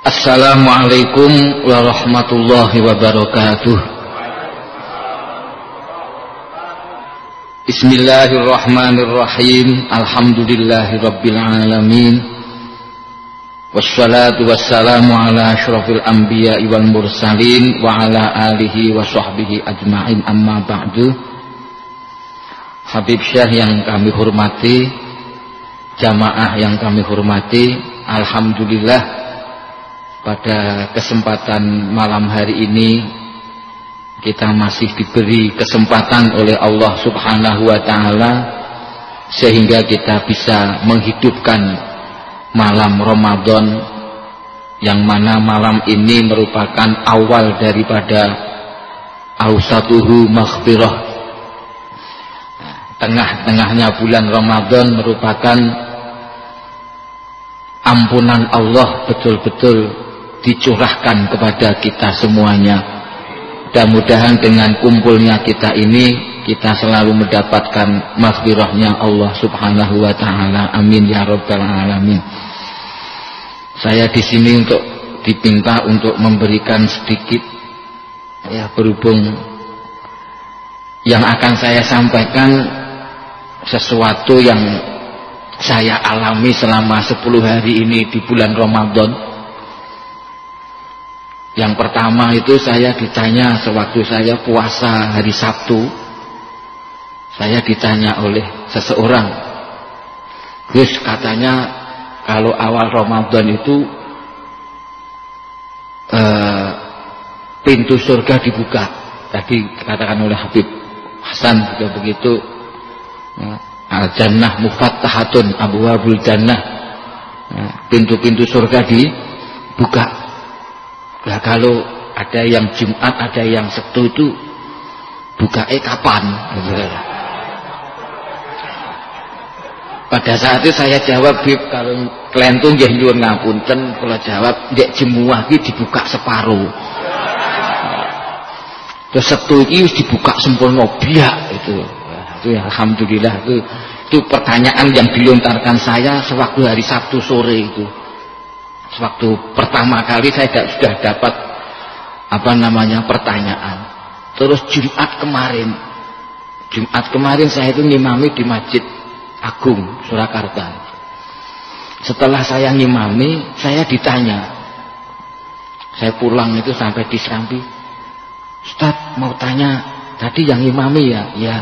Assalamualaikum warahmatullahi wabarakatuh. Bismillahirrahmanirrahim. Alhamdulillahi rabbil alamin Wassalatu wassalamu ala ashrafil anbiya wal mursalin Wa ala alihi wa sahbihi ajma'in. Amma ba'du. Habib Syekh yang kami hormati Jamaah yang kami hormati Alhamdulillah pada kesempatan malam hari ini kita masih diberi kesempatan oleh Allah Subhanahu wa taala sehingga kita bisa menghidupkan malam Ramadan yang mana malam ini merupakan awal daripada ausatuhu maghfirah. Tengah-tengahnya bulan Ramadan merupakan ampunan Allah betul-betul dicurahkan kepada kita semuanya. Mudah-mudahan dengan kumpulnya kita ini kita selalu mendapatkan maghfirahnya Allah subhanahu wa ta'ala. Amin ya rabbal alamin. Saya di sini untuk dipinta untuk memberikan sedikit ya berhubung yang akan saya sampaikan sesuatu yang saya alami selama 10 hari ini di bulan Ramadan yang pertama itu saya ditanya sewaktu saya puasa hari Sabtu. Saya ditanya oleh seseorang. Gus katanya kalau awal Ramadan itu eh, pintu surga dibuka. Tadi katakan oleh Habib Hasan juga begitu. Ya, Al-Jannah mufattahatun abwabul jannah. Ya, pintu-pintu surga dibuka Nah kalau ada yang Jumat, ada yang Sabtu itu buka eh kapan? Pada saat itu saya jawab, Bib, kalau kalian tuh nggih nyuwun ngapunten, kalau jawab ndek jemuah iki dibuka separuh. Terus Sabtu iki dibuka sempurna biak itu. Itu ya alhamdulillah itu itu pertanyaan yang dilontarkan saya sewaktu hari Sabtu sore itu Waktu pertama kali saya sudah dapat apa namanya pertanyaan. Terus Jumat kemarin, Jumat kemarin saya itu ngimami di Masjid Agung Surakarta. Setelah saya ngimami, saya ditanya. Saya pulang itu sampai di Serambi. Ustaz mau tanya, tadi yang ngimami ya? Ya.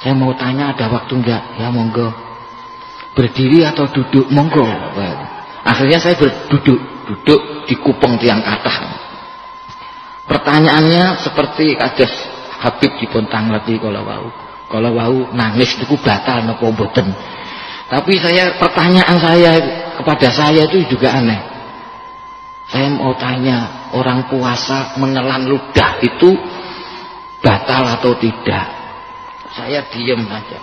Saya mau tanya ada waktu enggak? Ya monggo. Berdiri atau duduk? Monggo. Akhirnya saya berduduk, duduk di kupeng tiang kata. Pertanyaannya seperti kados Habib di Pontang lagi kalau wau. Kalau wau nangis itu batal napa mboten. Tapi saya pertanyaan saya kepada saya itu juga aneh. Saya mau tanya orang puasa menelan ludah itu batal atau tidak? Saya diam saja.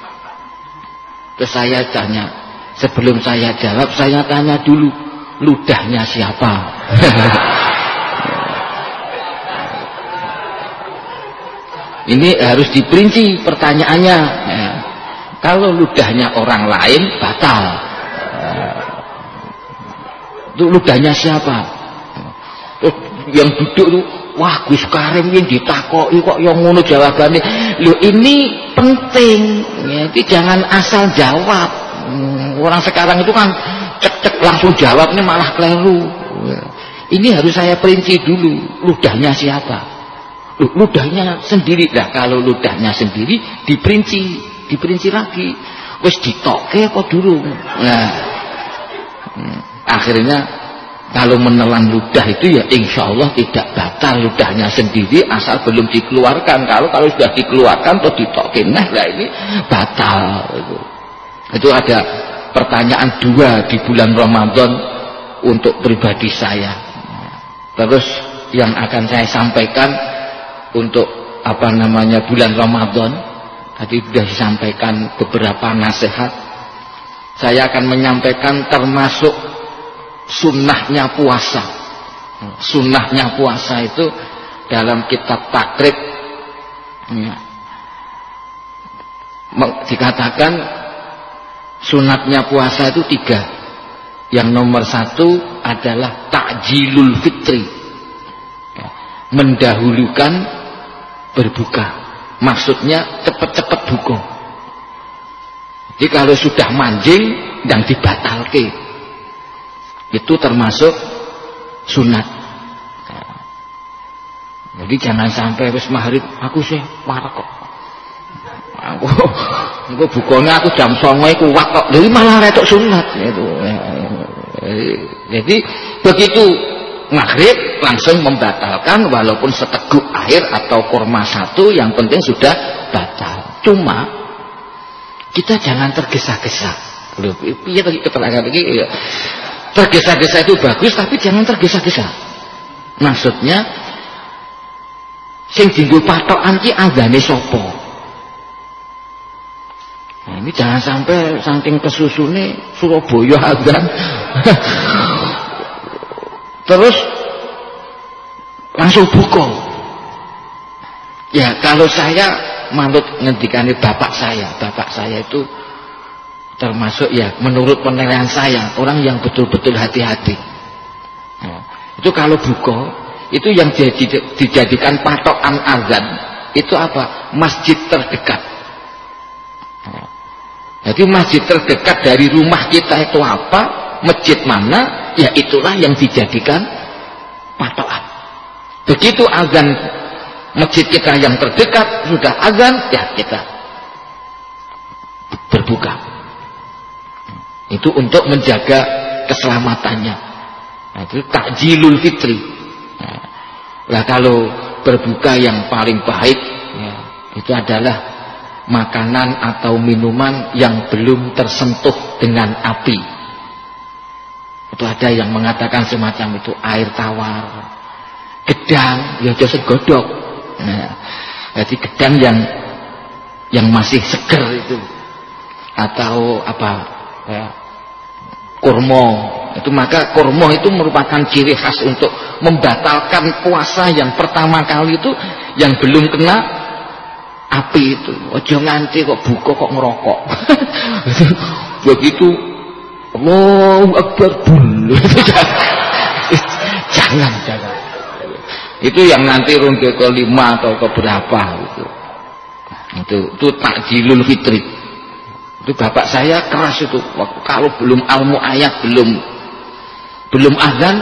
Terus saya tanya, Sebelum saya jawab, saya tanya dulu, ludahnya siapa? [laughs] Ini harus diperinci pertanyaannya. Ya. Kalau ludahnya orang lain, batal. Itu ludahnya siapa? Yang duduk itu, wah Gus Karim yang ditakoi kok yang ngono jawabannya. Loh ini penting, jangan asal jawab orang sekarang itu kan cek-cek langsung jawab ini malah keliru. Ini harus saya perinci dulu ludahnya siapa? Ludahnya sendiri. Lah kalau ludahnya sendiri diperinci diperinci lagi. Wis ditoke apa dulu nah hmm, akhirnya kalau menelan ludah itu ya insya Allah tidak batal ludahnya sendiri asal belum dikeluarkan. Kalau kalau sudah dikeluarkan atau ditoke nah ini batal itu, ada pertanyaan dua di bulan Ramadan untuk pribadi saya. Terus yang akan saya sampaikan untuk apa namanya bulan Ramadan tadi sudah disampaikan beberapa nasihat. Saya akan menyampaikan termasuk sunnahnya puasa. Sunnahnya puasa itu dalam kitab takrib ya, dikatakan sunatnya puasa itu tiga. Yang nomor satu adalah takjilul fitri. Ya, mendahulukan berbuka. Maksudnya cepat-cepat buka. Jadi kalau sudah manjing dan dibatalkan itu termasuk sunat. Jadi jangan sampai wis maghrib aku sih marah kok aku aku bukanya aku jam songo kuat kok. Jadi malah retok sunat. Itu. Jadi begitu maghrib langsung membatalkan walaupun seteguk air atau kurma satu yang penting sudah batal. Cuma kita jangan tergesa-gesa. Iya tadi keterangan ya. tergesa-gesa itu bagus tapi jangan tergesa-gesa. Maksudnya sing dinggo patokan ki azane sapa nah, ini jangan sampai saking kesusune Surabaya azan terus langsung buka. Ya kalau saya manut ngendikane bapak saya. Bapak saya itu termasuk ya menurut penilaian saya orang yang betul-betul hati-hati. Nah, itu kalau buka itu yang dijadikan patokan azan itu apa? Masjid terdekat jadi masjid terdekat dari rumah kita itu apa? Masjid mana? Ya itulah yang dijadikan patokan. Begitu azan masjid kita yang terdekat sudah azan ya kita berbuka. Itu untuk menjaga keselamatannya. Nah, itu takjilul fitri. Nah kalau berbuka yang paling baik ya, itu adalah makanan atau minuman yang belum tersentuh dengan api. Itu ada yang mengatakan semacam itu air tawar, gedang, ya jasa godok. Nah, jadi gedang yang yang masih seger itu atau apa ya, kurma itu maka kurma itu merupakan ciri khas untuk membatalkan puasa yang pertama kali itu yang belum kena api itu. Ojo nganti kok buka kok ngerokok. [laughs] Begitu. Allahu Akbar bul. [laughs] Jangan jangan. Itu yang nanti ronde ke lima atau ke berapa itu. Itu itu takjilul fitri. Itu bapak saya keras itu. Kalau belum almu ayat belum belum azan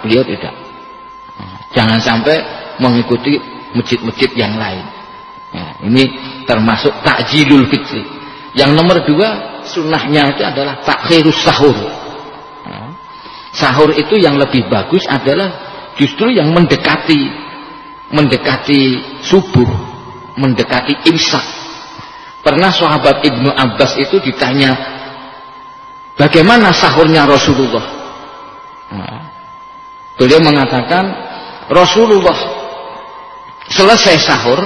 beliau tidak. Jangan sampai mengikuti masjid-masjid yang lain ya, ini termasuk takjilul fitri. Yang nomor dua sunnahnya itu adalah takhirus sahur. Ya. sahur itu yang lebih bagus adalah justru yang mendekati mendekati subuh mendekati imsak. Pernah sahabat Ibnu Abbas itu ditanya bagaimana sahurnya Rasulullah? Beliau mengatakan Rasulullah selesai sahur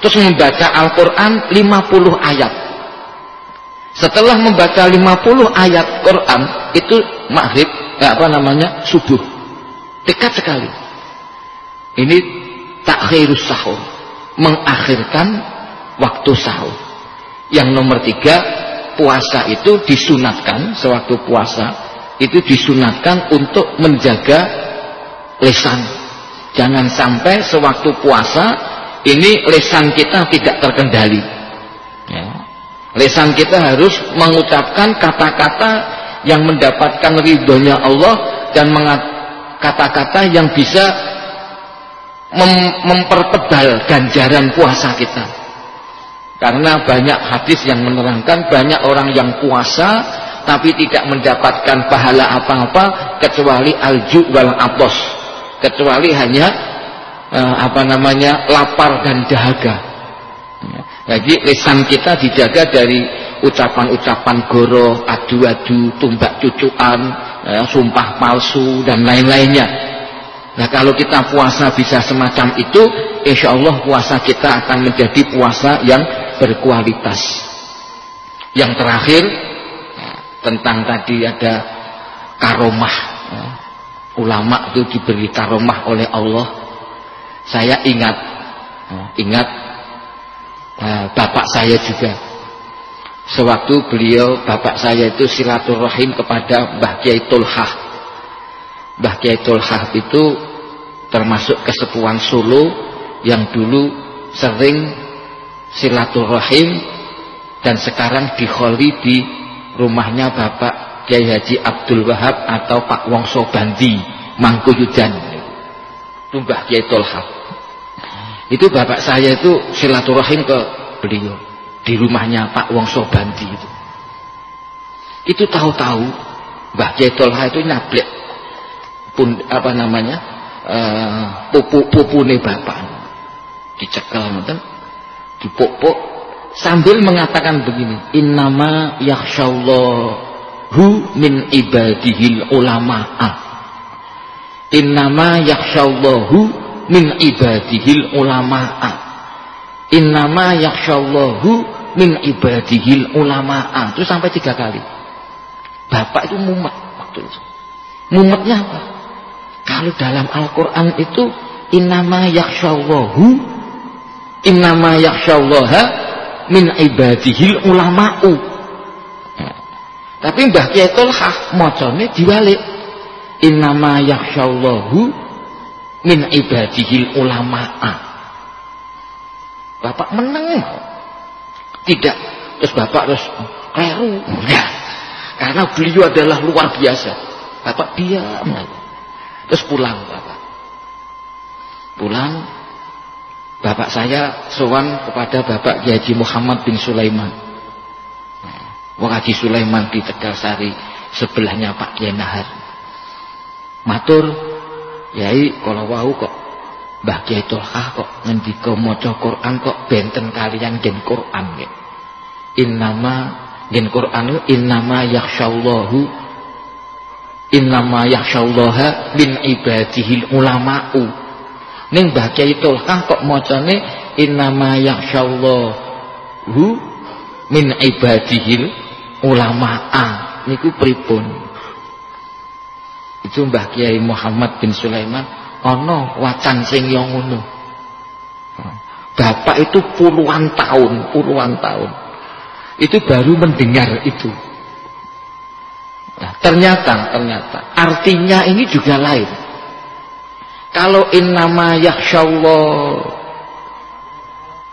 terus membaca Al-Quran 50 ayat. Setelah membaca 50 ayat Quran itu maghrib, apa namanya subuh, dekat sekali. Ini takhirus sahur, mengakhirkan waktu sahur. Yang nomor tiga, puasa itu disunatkan sewaktu puasa itu disunatkan untuk menjaga lesan. Jangan sampai sewaktu puasa ini lesan kita tidak terkendali. Ya. Lesan kita harus mengucapkan kata-kata yang mendapatkan ridhonya Allah dan kata-kata yang bisa mem mempertebal ganjaran puasa kita. Karena banyak hadis yang menerangkan banyak orang yang puasa tapi tidak mendapatkan pahala apa-apa kecuali alju wal atos kecuali hanya uh, apa namanya lapar dan dahaga ya. jadi lisan kita dijaga dari ucapan-ucapan goro adu-adu tumbak cucuan ya, sumpah palsu dan lain-lainnya nah kalau kita puasa bisa semacam itu insya Allah puasa kita akan menjadi puasa yang berkualitas yang terakhir tentang tadi ada karomah ya. ulama itu diberi karomah oleh Allah saya ingat. Oh, ingat uh, bapak saya juga. Sewaktu beliau bapak saya itu silaturahim kepada Mbah Kiai Tulhah. Mbah Kiai Tulhah itu termasuk kesepuan Solo yang dulu sering silaturahim dan sekarang dikholi di rumahnya Bapak Kiai Haji Abdul Wahab atau Pak Wongso Bandi Mangkuyudan. Itu Mbah Kiai Tolha itu bapak saya itu silaturahim ke beliau. Di rumahnya Pak Wongso Bandi itu. Itu tahu-tahu Mbah Kiai itu nyablek pun apa namanya uh, pupu pupune bapak. Dicekel ngoten dipopok sambil mengatakan begini innama yakhsyallahu min ibadihil ulama'a. Innama yakhsyallahu min ibadihil ulama'a. Innama yakhsyallahu min ibadihil ulama'a. Itu sampai tiga kali. Bapak itu mumet waktu itu. Mumetnya apa? Kalau dalam Al-Quran itu innama yakhsyallahu innama yakhsyallaha min ibadihil ulama'u. Ya. tapi Mbah Kiai Tolhah macane diwalik. Innama yakhsyallahu min ibadihil ulama'a Bapak menang tidak terus Bapak terus kleru ya. karena beliau adalah luar biasa Bapak diam terus pulang Bapak pulang Bapak saya sowan kepada Bapak Haji Muhammad bin Sulaiman. Wong Haji Sulaiman di Tegalsari sebelahnya Pak Kiai Nahar. Matur, Yai kalau wau kok Mbah Kiai Tolkah kok ngendika maca Quran kok benten kalian gen Quran nggih. Innama gen Quran innama yakhsyallahu innama yakhsyallaha min ibadihil ulama'u. Ning Mbah Kiai Tolkah kok macane innama yakhsyallahu min ibadihil ulama'a niku pripun itu Mbah Kiai Muhammad bin Sulaiman ana wacan sing yo ngono Bapak itu puluhan tahun, puluhan tahun. Itu baru mendengar itu. Nah, ternyata, ternyata artinya ini juga lain. Kalau innama yakhsyallah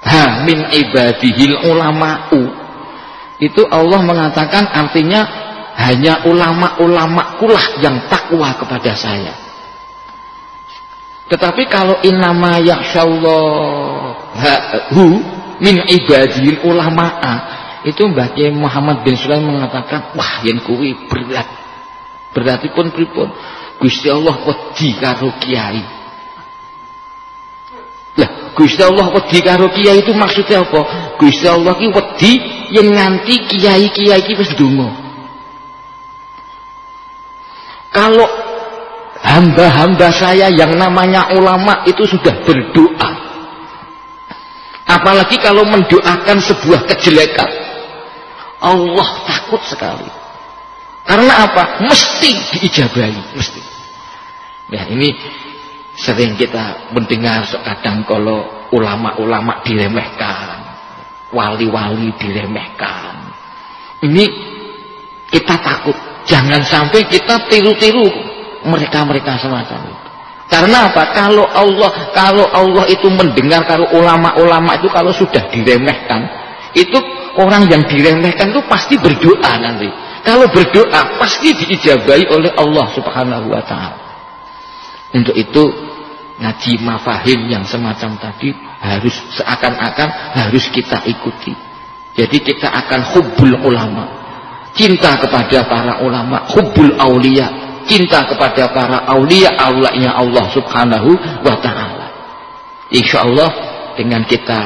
ha min ibadihil ulama'u itu Allah mengatakan artinya hanya ulama-ulama kulah yang takwa kepada saya. Tetapi kalau innama yakhsyallah hu min ibadihil ulama'a itu Mbah Muhammad bin Sulaiman mengatakan wah yang kuwi berat. Berarti pun pripun Gusti Allah wedi karo kiai. Lah, Gusti Allah wedi karo kiai itu maksudnya apa? Gusti Allah ki wedi yen nganti kiai-kiai ki wis. Kalau hamba-hamba saya yang namanya ulama itu sudah berdoa. Apalagi kalau mendoakan sebuah kejelekan. Allah takut sekali. Karena apa? Mesti diijabahi, mesti. Ya ini sering kita mendengar kadang kalau ulama-ulama diremehkan, wali-wali diremehkan. Ini kita takut jangan sampai kita tiru-tiru mereka-mereka semacam itu. Karena apa? Kalau Allah kalau Allah itu mendengar kalau ulama-ulama itu kalau sudah diremehkan, itu orang yang diremehkan itu pasti berdoa nanti. Kalau berdoa pasti diijabahi oleh Allah Subhanahu wa taala. Untuk itu ngaji mafahim yang semacam tadi harus seakan-akan harus kita ikuti. Jadi kita akan hubbul ulama. Cinta kepada para ulama, hubbul aulia, cinta kepada para aulia aulanya Allah Subhanahu wa taala. Insyaallah dengan kita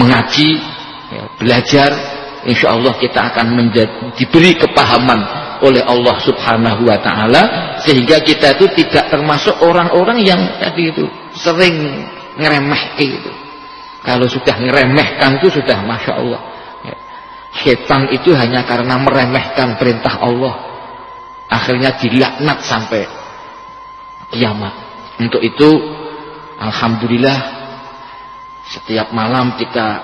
mengaji, ya, belajar, insyaallah kita akan menjadi, diberi kepahaman oleh Allah Subhanahu wa taala sehingga kita itu tidak termasuk orang-orang yang tadi itu sering ngeremeh itu. Kalau sudah ngeremehkan itu sudah masya Allah. Setan itu hanya karena meremehkan perintah Allah akhirnya dilaknat sampai kiamat. Untuk itu alhamdulillah setiap malam kita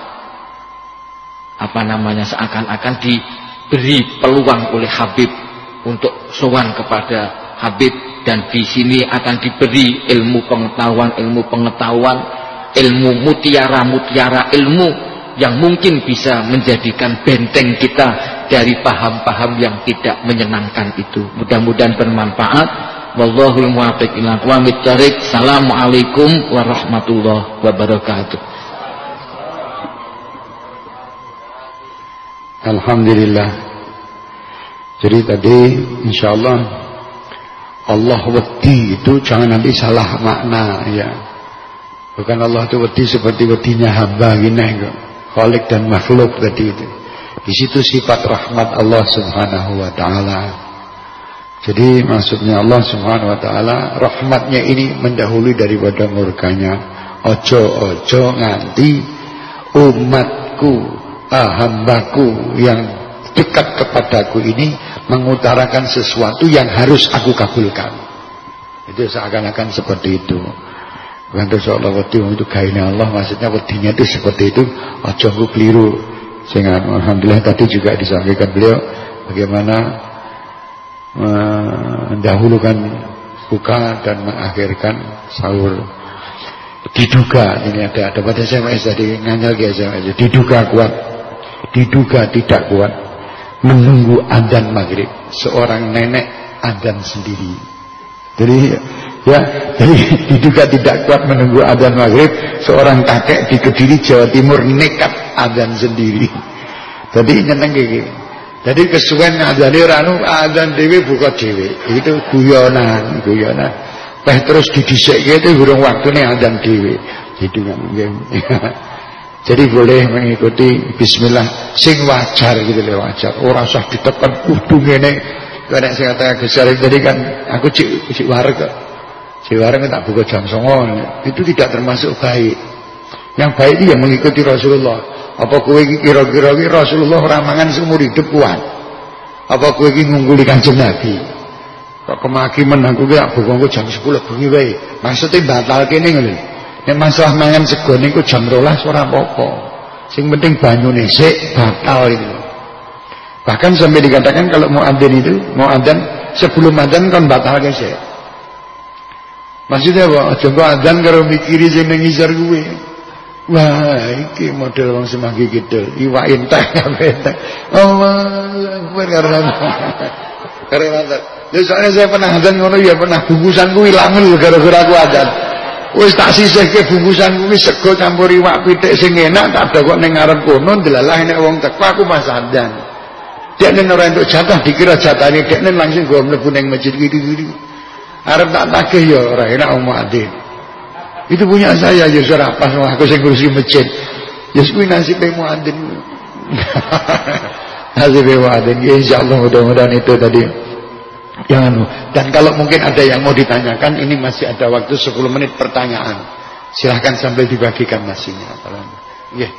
apa namanya seakan-akan diberi peluang oleh Habib untuk sowan kepada Habib dan di sini akan diberi ilmu pengetahuan ilmu pengetahuan ilmu mutiara-mutiara ilmu yang mungkin bisa menjadikan benteng kita dari paham-paham yang tidak menyenangkan itu. Mudah-mudahan bermanfaat. Wallahu muwaffiq ila aqwamit thoriq. Assalamualaikum warahmatullahi wabarakatuh. Alhamdulillah. Jadi tadi insyaallah Allah wedi itu jangan nanti salah makna ya. Bukan Allah itu wedi seperti wedinya hamba gini kok. Khalik dan makhluk tadi itu. Di situ sifat rahmat Allah Subhanahu wa taala. Jadi maksudnya Allah Subhanahu wa taala rahmatnya ini mendahului daripada murkanya. Ojo-ojo nganti umatku, ah, hambaku yang dekat kepadaku ini mengutarakan sesuatu yang harus aku kabulkan. Itu seakan-akan seperti itu. Bukan terus Allah wedi itu kainnya Allah maksudnya wedinya itu seperti itu ojo ku keliru. Sehingga alhamdulillah tadi juga disampaikan beliau bagaimana mendahulukan buka dan mengakhirkan sahur. Diduga ini ada ada pada SMS tadi nganyal ke SMS diduga kuat diduga tidak kuat menunggu adzan maghrib seorang nenek adzan sendiri. Jadi Ya, jadi [laughs] diduga tidak kuat menunggu adzan maghrib, seorang kakek di Kediri Jawa Timur nekat adzan sendiri. Jadi nyeneng gini. Jadi kesuwen adzan ranu adzan dewi buka dewi. Itu guyonan, guyonan. Teh terus didisik gitu burung waktune adzan dewi. Kan. [laughs] Jadi boleh mengikuti bismillah sing wajar gitu loh wajar. Ora usah ditekan kudu ngene. Karena saya kata gesar jadi kan aku cik cik warga Si warung tak buka jam songo itu tidak termasuk baik. Yang baik itu yang mengikuti Rasulullah. Apa kue kira-kira Rasulullah ramangan seumur hidup kuat? Apa kue ini ngungguli kanjeng Nabi? Kok kemaki menangku gak buka jam 10 bengi wae. Maksudnya batal kene ngono. Nek masalah mangan sego niku jam 12 ora apa-apa. Sing penting banyune sik batal itu. Bahkan sampai dikatakan kalau mau adzan itu, mau adzan sebelum adzan kan batal sik. Maksudnya apa? Coba adzan karo mikiri sing nang ngisor. Wah, iki model wong semanggi kidul. Iwak intah kabeh. Allah Akbar karena karena Ya soalnya saya pernah adzan ngono ya pernah bungkusan kuwi ilangan gara-gara aku adzan. Wis tak sisihke bungkusan kuwi sego campur iwak pitik sing enak tak ada kok ning ngarep kono delalah nek wong teko aku mas adzan. Dekne ora entuk jatah dikira jatahane dekne langsung go mlebu ning masjid iki. Arab tak tagih ya ora enak wong muadzin. Itu punya saya ya ora pas aku sing ngurusi masjid. Ya kuwi nasibe muadzin. [laughs] nasibe muadzin. Ya insyaallah mudah-mudahan itu tadi yang anu. Dan kalau mungkin ada yang mau ditanyakan ini masih ada waktu 10 menit pertanyaan. Silahkan sambil dibagikan nasinya. Ya.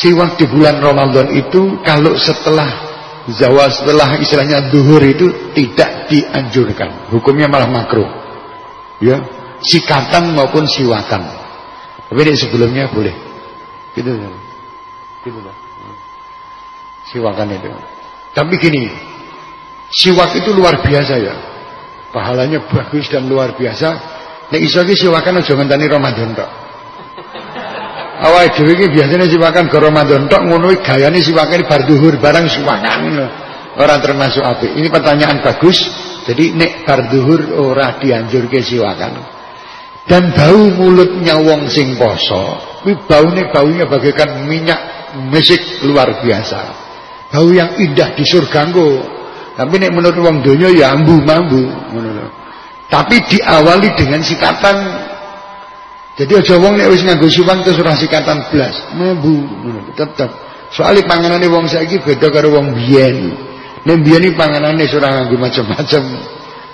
Siwak di bulan Ramadan itu kalau setelah zawal setelah istilahnya duhur itu tidak dianjurkan. Hukumnya malah makruh. Ya, sikatan maupun siwakan. Tapi ini sebelumnya boleh. Gitu ya. Gitu lah. Siwakan itu. Tapi gini, siwak itu luar biasa ya. Pahalanya bagus dan luar biasa. Nek iso ki siwakan aja ngenteni Ramadan tok. Awal dhewe iki biasane siwakan ke Ramadan tok ngono iki gayane siwakan bar barang siwakan ora termasuk apik. Ini pertanyaan bagus. Jadi nek bar ora dianjurke siwakan. Dan bau mulutnya wong sing poso, kuwi baune baunya bagaikan minyak mesik luar biasa. Bau yang indah di surga Tapi nek menurut wong donya ya ambu mambu Tapi diawali dengan sikatan jadi aja wong nek wis nganggo suwan terus ora sikatan blas, mambu tetep. Soale panganane wong saiki beda karo wong biyen. Nek biyen iki panganane ora nganggo macam-macam.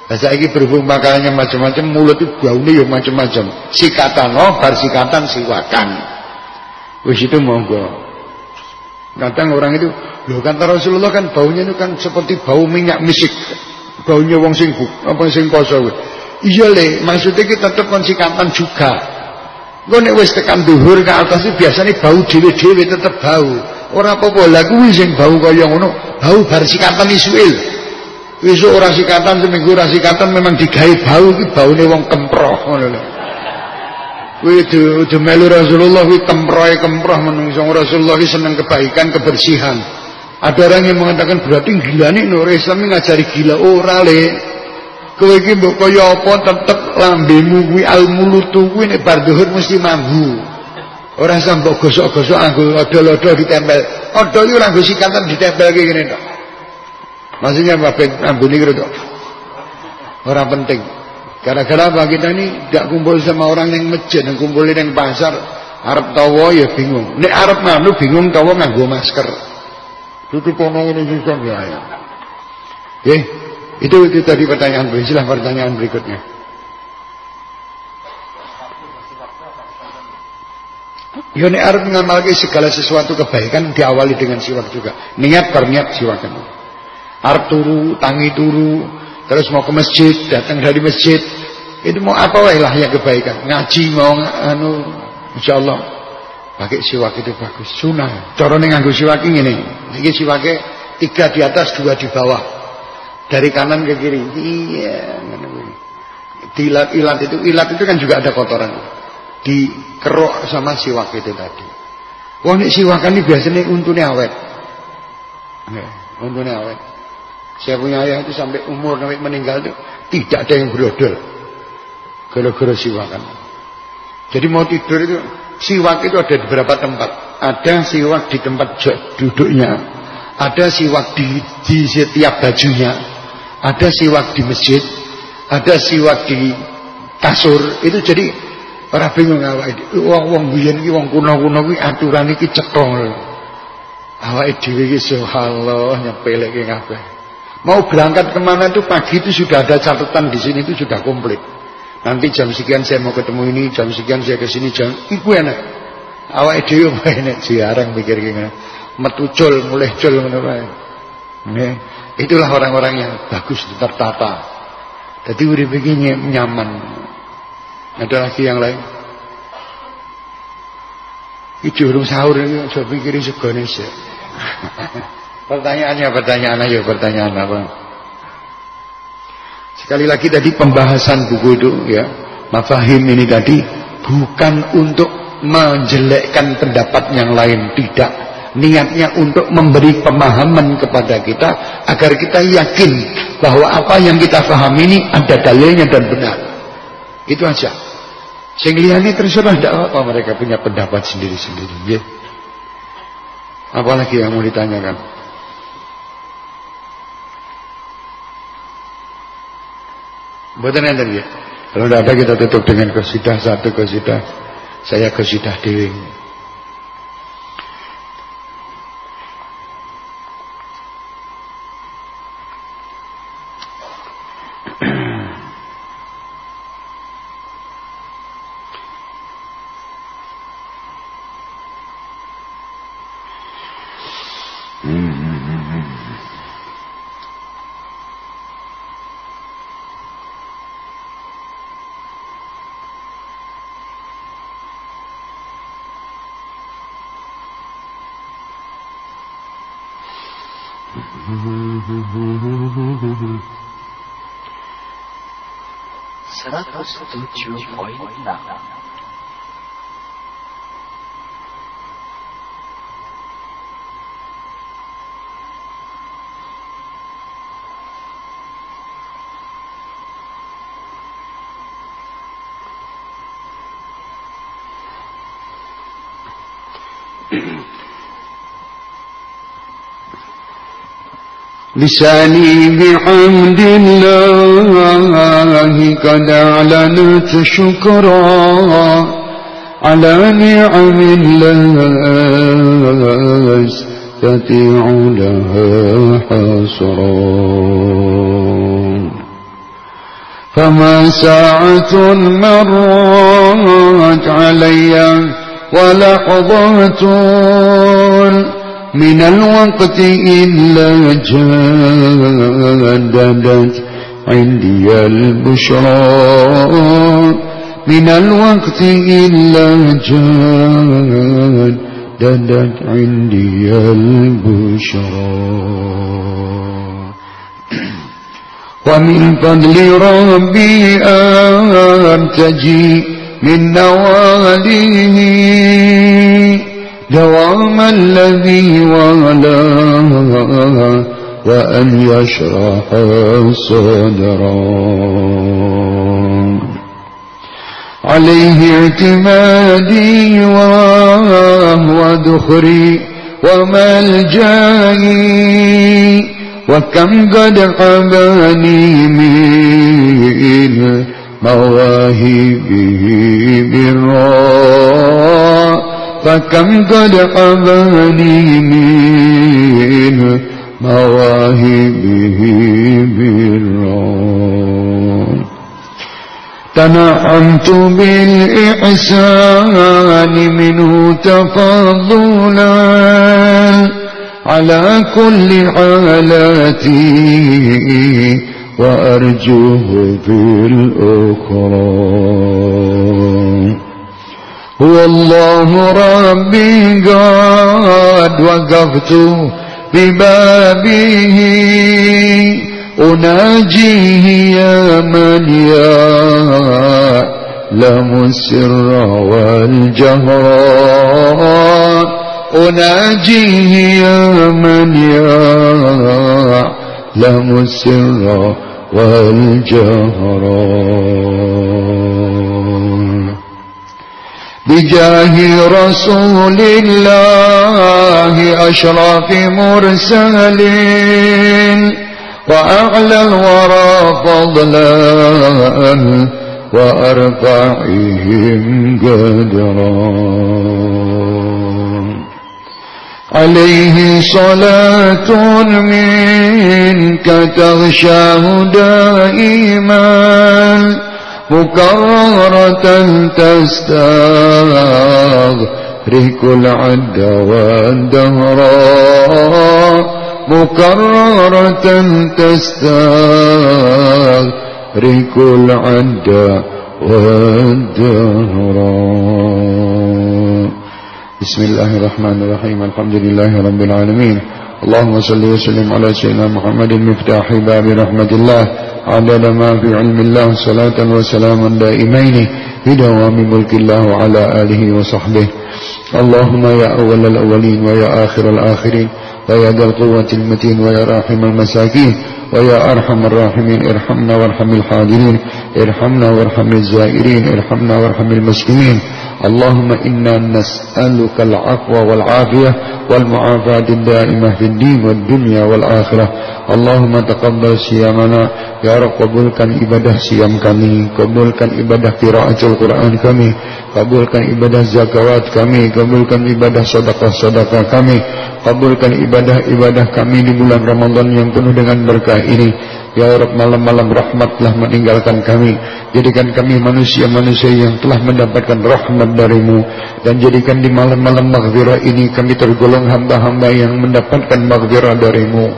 Lah saiki berhubung makanannya macam-macam, mulut itu baune ya macam-macam. Sikatan oh, bar sikatan siwakan. Wis itu monggo. Kadang orang itu, loh kata Rasulullah kan baunya itu kan seperti bau minyak misik. Baunya wong sing apa sing poso. Iya le, maksudnya kita tetap konsikatan juga. Engko nek wis tekan dhuwur ke atas itu biasanya bau dhewe-dhewe tetep bau. Ora apa-apa lah kuwi sing bau kaya ngono, bau bar sikatan isuil. Besok ora sikatan seminggu ora sikatan memang digawe bau iki baune wong kemproh ngono lho. Kuwi melu Rasulullah kuwi kemprohe kemproh menungso Rasulullah seneng kebaikan, kebersihan. Ada orang yang mengatakan berarti gila nih Nur Islam ngajari gila ora le. Kowe iki mbok kaya apa tetep lambemu kuwi almulutu kuwi nek bar dhuwur mesti mambu. Ora sampe gosok-gosok anggo odol-odol ditempel. Odol iki ora nggo sikatan ditempelke ngene tok. Maksudnya apa ben ambune kira tok. Ora penting. Gara-gara apa kita ini tidak kumpul sama orang yang masjid, yang kumpul yang pasar, Arab tawa ya bingung. Nek Arab nganu bingung tawa nganggo masker. Tutup ono ini juga ya. Eh, itu itu tadi pertanyaan berikutnya. pertanyaan berikutnya. Ya nek arep ngamalke segala sesuatu kebaikan diawali dengan siwak juga. Niat berniat siwakan. Arep turu, tangi turu, terus mau ke masjid, datang dari masjid, itu mau apa lah yang kebaikan. Ngaji mau anu insyaallah pakai siwak itu bagus. Sunnah. Cara ning nganggo siwak ngene. Iki siwake tiga di atas, dua di bawah. Dari kanan ke kiri. Iya, kuwi. Dilat ilat itu ilat itu kan juga ada kotoran. Dikerok sama siwak itu tadi. Wah nek siwakan ini biasanya untungnya awet. Untungnya awet. Saya punya ayah itu sampai umur sampai meninggal itu tidak ada yang berodol gara-gara siwakan. Jadi mau tidur itu siwak itu ada di beberapa tempat. Ada siwak di tempat duduknya, ada siwak di, di setiap bajunya, ada siwak di masjid, ada siwak di kasur. Itu jadi orang bingung awak wong wong biyen iki wong kuno-kuno kuwi aturan iki cetha Awake dhewe iki subhanallah nyepeleke kabeh. Mau berangkat ke mana itu pagi itu sudah ada catatan di sini itu sudah komplit. Nanti jam sekian saya mau ketemu ini, jam sekian saya ke sini jam iku enak. Awak dhewe [laughs] enak jarang mikir gini. Metu cul, mulai cul ngono wae. Itulah orang-orang yang bagus tertata. Jadi udah begini nyaman. Ada lagi yang lain? Iki urung sahur iki aja pikiri segone sik. [laughs] Pertanyaannya pertanyaan ayo pertanyaan apa? Sekali lagi tadi pembahasan buku itu ya, mafahim ini tadi bukan untuk menjelekkan pendapat yang lain, tidak. Niatnya untuk memberi pemahaman kepada kita agar kita yakin bahwa apa yang kita pahami ini ada dalilnya dan benar. Itu aja. Sing liyane terserah tidak apa mereka punya pendapat sendiri-sendiri, ya. Apalagi yang mau ditanyakan? Buatan enten ya. Kalau tidak ada kita tutup dengan kesidah satu kesidah. Saya kesidah dewi. Tujuh poin لساني بحمد الله قد أعلنت شكرا على نعم لا يستطيع لها حصرا. فما ساعة مرت علي ولحظة من الوقت إلا جادت عندي البشرى. من الوقت إلا جادت عندي البشرى. ومن فضل ربي أن تجي من نواليه دوام الذي والاه وأن يشرح صدرا عليه اعتمادي وهو ذخري وملجئي وكم قد حباني من مواهبه بالراء فكم قد حباني من مواهبه بالراء تنعمت بالإحسان منه تفضلا على كل حالاتي وأرجوه في الأخرى. هو الله ربي قد وقفت ببابه. أناجيه يا من يعلم السر والجهر. أناجيه يا من يعلم السر والجهر. بجاه رسول الله أشرف مرسلين وأعلى الورى فضلا وأرفعهم قدرا. عليه صلاة منك تغشاه دائما. مكررة تستغرق العد والدهر. مكررة تستغرق العد والدهر. بسم الله الرحمن الرحيم الحمد لله رب العالمين. اللهم صل وسلم على سيدنا محمد مفتاح باب رحمة الله. عدد ما في علم الله صلاة وسلاما دائمين بدوام ملك الله وعلى آله وصحبه. اللهم يا أول الأولين ويا آخر الآخرين ويا ذا القوة المتين ويا راحم المساكين ويا أرحم الراحمين ارحمنا وارحم الحاضرين ارحمنا وارحم الزائرين ارحمنا وارحم المسلمين اللهم إنا نسألك العفو والعافية والمعافاة الدائمة في الدين والدنيا والآخرة اللهم تقبل صيامنا Ya Rabb kabulkan ibadah siam kami Kabulkan ibadah kiraatul Quran kami Kabulkan ibadah zakawat kami Kabulkan ibadah sadaqah-sadaqah kami Kabulkan ibadah-ibadah kami di bulan Ramadan yang penuh dengan berkah ini Ya Rabb malam-malam rahmat telah meninggalkan kami. Jadikan kami manusia-manusia yang telah mendapatkan rahmat darimu. Dan jadikan di malam-malam maghfirah ini kami tergolong hamba-hamba yang mendapatkan maghfirah darimu.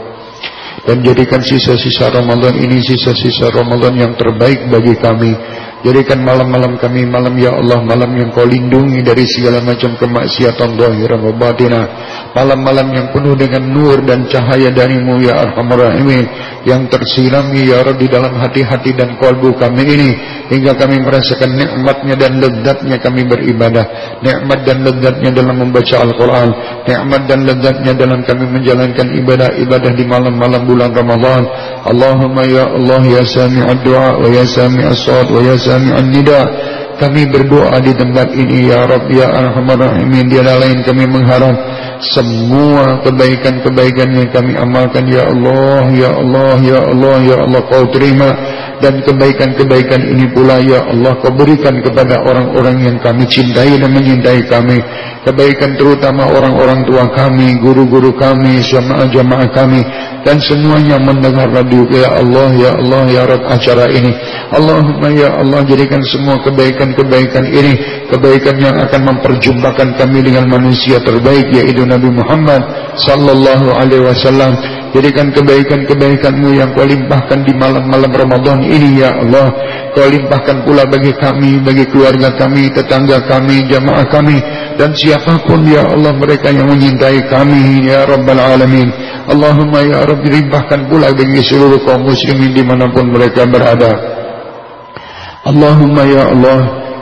Dan jadikan sisa-sisa Ramadan ini sisa-sisa Ramadan yang terbaik bagi kami Jadikan malam-malam kami malam ya Allah malam yang kau lindungi dari segala macam kemaksiatan zahir wa batinah. Malam-malam yang penuh dengan nur dan cahaya darimu ya Arhamar Rahimin yang tersirami ya di dalam hati-hati dan kalbu kami ini hingga kami merasakan nikmatnya dan lezatnya kami beribadah, nikmat dan lezatnya dalam membaca Al-Qur'an, nikmat dan lezatnya dalam kami menjalankan ibadah-ibadah di malam-malam bulan Ramadan. Allahumma ya Allah ya sami'ad du'a wa ya sami'as salat wa ya sami'an nida kami berdoa di tempat ini ya Rabb ya Arhamar Rahimin. Tiada lain kami mengharap semua kebaikan-kebaikan yang kami amalkan ya Allah ya Allah ya Allah ya Allah kau terima. Dan kebaikan-kebaikan ini pula ya Allah kau berikan kepada orang-orang yang kami cintai dan menyintai kami. Kebaikan terutama orang-orang tua kami guru-guru kami jamaah-jamaah kami. Dan semuanya mendengar radio ya Allah ya Allah ya Rabb acara ini. Allahumma ya Allah jadikan semua kebaikan-kebaikan ini kebaikan yang akan memperjumpakan kami dengan manusia terbaik yaitu Nabi Muhammad sallallahu alaihi wasallam. Jadikan kebaikan-kebaikanmu yang kau limpahkan di malam-malam Ramadan ini ya Allah. Kau limpahkan pula bagi kami, bagi keluarga kami, tetangga kami, jamaah kami Dan siapa pun ya Allah mereka yang menyintai kami ya Rabbal Alamin. Allahumma ya Rabbi limpahkan pula bagi seluruh kaum muslimin di mana pun mereka berada. Allahumma ya Allah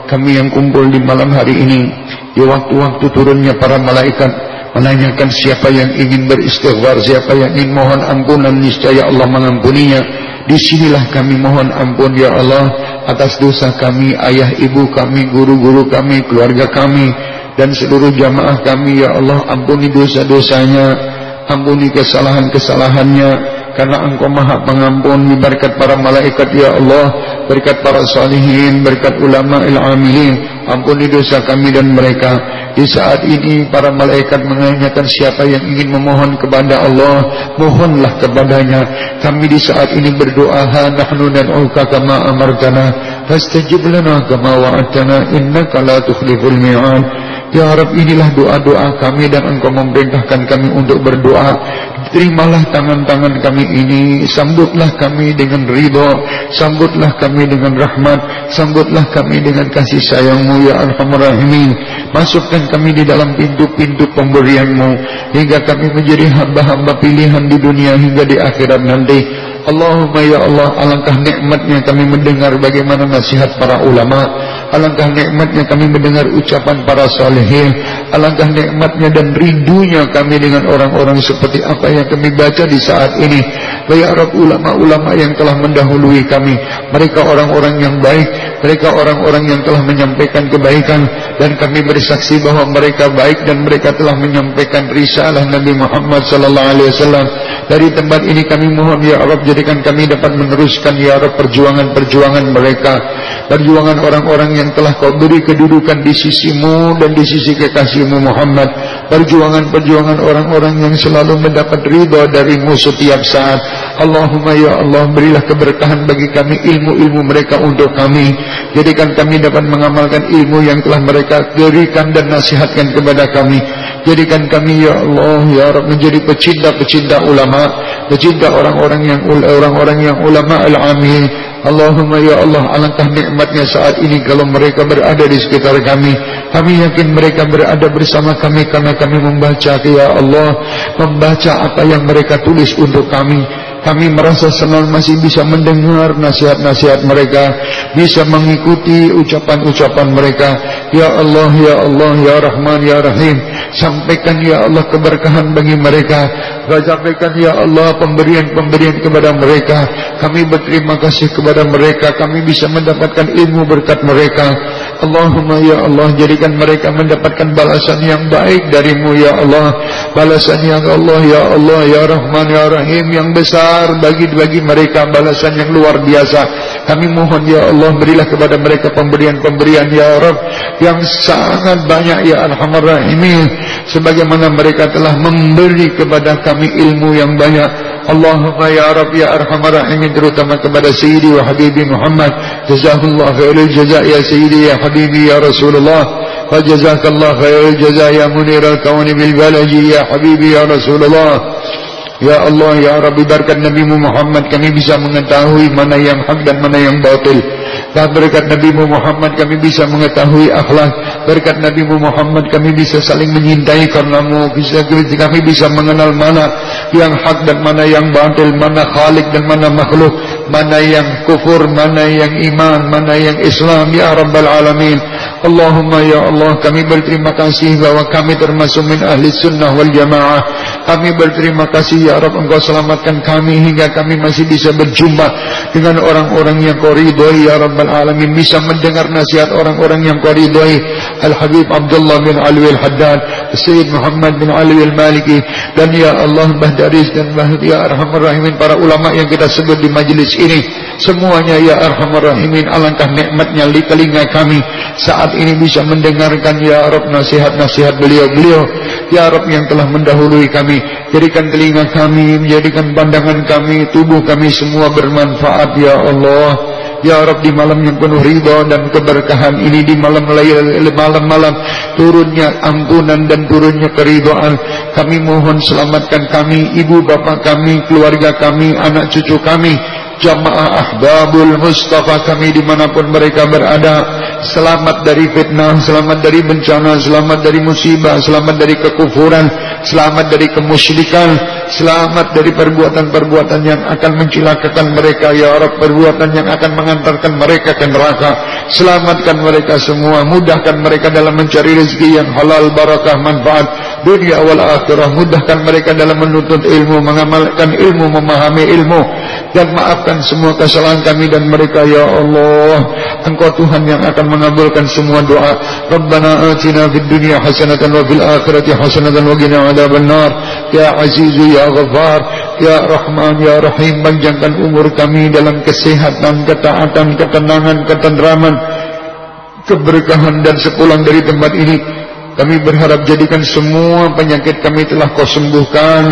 kami yang kumpul di malam hari ini Di waktu-waktu turunnya para malaikat menanyakan siapa yang ingin beristighfar, siapa yang ingin mohon ampunan, niscaya Allah mengampuninya. Di sinilah kami mohon ampun ya Allah atas dosa kami, ayah ibu kami, guru-guru kami, keluarga kami, dan seluruh jamaah kami ya Allah ampuni dosa-dosanya, ampuni kesalahan-kesalahannya, karena engkau maha pengampun berkat para malaikat ya Allah berkat para salihin berkat ulama il-amilin ampuni dosa kami dan mereka. Di saat ini para malaikat menanyakan siapa yang ingin memohon kepada Allah mohonlah kepadanya. Kami di saat ini berdoa nahnu nad'uka kama amartana fastajib lana kama wa'adtana innaka la tukhliful mi'ad Ya Rab inilah doa-doa kami dan engkau memerintahkan kami untuk berdoa. Terimalah tangan-tangan kami ini. Sambutlah kami dengan ridho. Sambutlah kami dengan rahmat. Sambutlah kami dengan kasih sayangmu Ya Alhamdulillah Masukkan kami di dalam pintu-pintu pemberianmu Hingga kami menjadi hamba-hamba pilihan di dunia hingga di akhirat nanti Allahumma ya Allah alangkah nikmatnya kami mendengar bagaimana nasihat para ulama. Alangkah nikmatnya kami mendengar ucapan para salihin. Alangkah nikmatnya dan rindunya kami dengan orang-orang seperti apa yang kami baca di saat ini. Ya Rabb ulama-ulama yang telah mendahului kami. Mereka orang-orang yang baik mereka orang-orang yang telah menyampaikan kebaikan. Dan kami bersaksi bahwa mereka baik dan mereka telah menyampaikan risalah Nabi Muhammad sallallahu alaihi wasallam. Dari tempat ini kami mohon ya Allah jadikan kami dapat meneruskan ya Allah perjuangan-perjuangan mereka. Perjuangan orang-orang yang telah kau beri kedudukan di sisimu dan di sisi kekasihmu Muhammad. Perjuangan-perjuangan orang-orang yang selalu mendapat ridha darimu setiap saat. Allahumma ya Allah berilah keberkahan bagi kami ilmu-ilmu mereka untuk kami. Jadikan kami dapat mengamalkan ilmu yang telah mereka berikan dan nasihatkan kepada kami. Jadikan kami ya Allah ya Rabb menjadi pecinta-pecinta ulama, pecinta orang-orang yang orang-orang yang ulama al-amin. Allahumma ya Allah alangkah nikmatnya saat ini kalau mereka berada di sekitar kami. Kami yakin mereka berada bersama kami karena kami membaca ya Allah, membaca apa yang mereka tulis untuk kami. Kami merasa senang masih bisa mendengar nasihat-nasihat mereka, bisa mengikuti ucapan-ucapan mereka. Ya Allah, Ya Allah, Ya Rahman, Ya Rahim. Sampaikan Ya Allah keberkahan bagi mereka. Sampaikan Ya Allah pemberian-pemberian kepada mereka. Kami berterima kasih kepada mereka. Kami bisa mendapatkan ilmu berkat mereka. Allahumma Ya Allah jadikan mereka mendapatkan balasan yang baik darimu Ya Allah. Balasan yang Allah Ya Allah Ya Rahman Ya Rahim yang besar besar bagi bagi mereka balasan yang luar biasa. Kami mohon ya Allah berilah kepada mereka pemberian-pemberian ya Rabb yang sangat banyak ya Arhamar Rahimin sebagaimana mereka telah memberi kepada kami ilmu yang banyak. Allahumma ya Rabb ya Arhamar Rahimin terutama kepada Sayyidi wa Habibi Muhammad jazakallahu khairul jazaa ya Sayyidi ya Habibi ya Rasulullah وجزاك الله خير الجزاء يا منير الكون بالبلج يا حبيبي يا رسول الله Ya Allah, Ya Rabbi berkat Nabi Muhammad kami bisa mengetahui mana yang hak dan mana yang batil. Dan berkat Nabi Muhammad kami bisa mengetahui akhlak. Berkat Nabi Muhammad kami bisa saling menyintai karenamu. Bisa kami bisa mengenal mana yang hak dan mana yang batil, mana khalik dan mana makhluk, mana yang kufur, mana yang iman, mana yang Islam. Ya Rabbal Alamin. Allahumma ya Allah kami berterima kasih bahwa kami termasuk min ahli sunnah wal jamaah. Kami berterima kasih ya Rabb engkau selamatkan kami hingga kami masih bisa berjumpa dengan orang-orang yang kau ridhoi ya Rabbal Alamin. Bisa mendengar nasihat orang-orang yang kau ridhoi. Al-Habib Abdullah bin Ali Al-Haddad Sayyid Muhammad bin Ali Al-Maliki dan ya Allah Mbah Daris dan Mbah Ya Arhamar Rahimin para ulama yang kita sebut di majlis ini. Semuanya ya Arhamar Rahimin alangkah nikmatnya di telinga kami. Saat saat ini bisa mendengarkan Ya Rabb nasihat-nasihat beliau-beliau. Ya Rabb yang telah mendahului kami. Jadikan telinga kami Menjadikan pandangan kami Tubuh kami semua bermanfaat Ya Allah Ya Rabb di malam yang penuh ridho dan keberkahan ini di malam malam-malam turunnya ampunan dan turunnya keridhaan. Kami mohon selamatkan kami, ibu bapak kami, keluarga kami, anak cucu kami jamaah ahbabul Mustafa kami di mana pun mereka berada selamat dari fitnah, selamat dari bencana, selamat dari musibah, selamat dari kekufuran, selamat dari kemusyrikan, selamat dari perbuatan-perbuatan yang akan mencilakakan mereka ya Rabb, perbuatan yang akan mengantarkan mereka ke neraka. Selamatkan mereka semua, mudahkan mereka dalam mencari rezeki yang halal, barakah, manfaat dunia wal akhirah. Mudahkan mereka dalam menuntut ilmu, mengamalkan ilmu, memahami ilmu dan maafkan semua kesalahan kami dan mereka ya Allah. Engkau Tuhan yang akan mengabulkan semua doa. Rabbana atina fid dunya hasanatan wa fil akhirati hasanatan wa qina adzabannar. Ya Azizu ya Ghaffar, ya Rahman ya Rahim, panjangkan umur kami dalam kesehatan, ketaatan, ketenangan, ketenteraman, keberkahan dan sepulang dari tempat ini kami berharap jadikan semua penyakit kami telah kau sembuhkan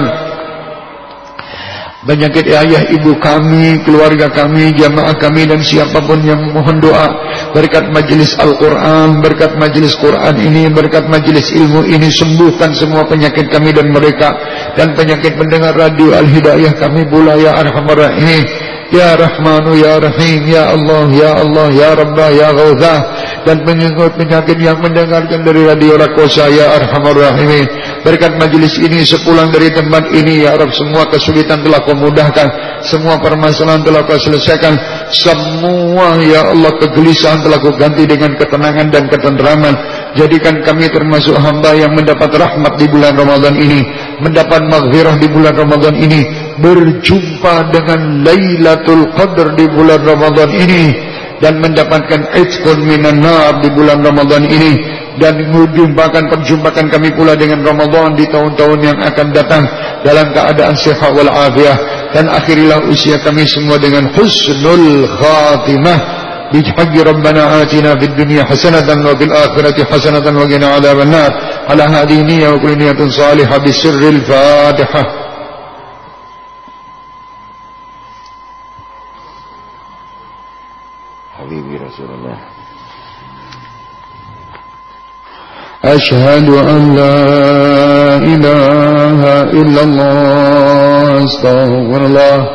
Penyakit ayah ibu kami, keluarga kami, jamaah kami dan siapa pun yang mohon doa berkat majelis Al-Quran, berkat majelis Quran ini, berkat majelis ilmu ini sembuhkan semua penyakit kami dan mereka dan penyakit mendengar radio Al-Hidayah kami pula ya Arhamar Rahim. Ya Rahmanu Ya Rahim Ya Allah Ya Allah Ya Rabbah Ya Ghauzah dan pengikut penyakit yang mendengarkan dari radio Rakosa Ya Arhamar Rahimin. Berkat majlis ini sepulang dari tempat ini Ya Rabb semua kesulitan telah kau mudahkan. Semua permasalahan telah kau selesaikan. Semua Ya Allah kegelisahan telah kau ganti dengan ketenangan dan ketenteraman jadikan kami termasuk hamba yang mendapat rahmat di bulan Ramadan ini. Mendapat maghfirah di bulan Ramadan ini berjumpa dengan Lailatul Qadar di bulan Ramadan ini dan mendapatkan itqun minan nar di bulan Ramadan ini dan menjumpakan perjumpakan kami pula dengan Ramadan di tahun-tahun yang akan datang dalam keadaan sehat wal afiah dan akhirilah usia kami semua dengan husnul khatimah بحق ربنا آتنا في الدنيا حسنة وفي الآخرة حسنة وقنا عذاب النار على هذه نية وكل نية صالحة بسر الفاتحة حبيبي رسول الله. أشهد أن لا إله إلا الله أستغفر الله.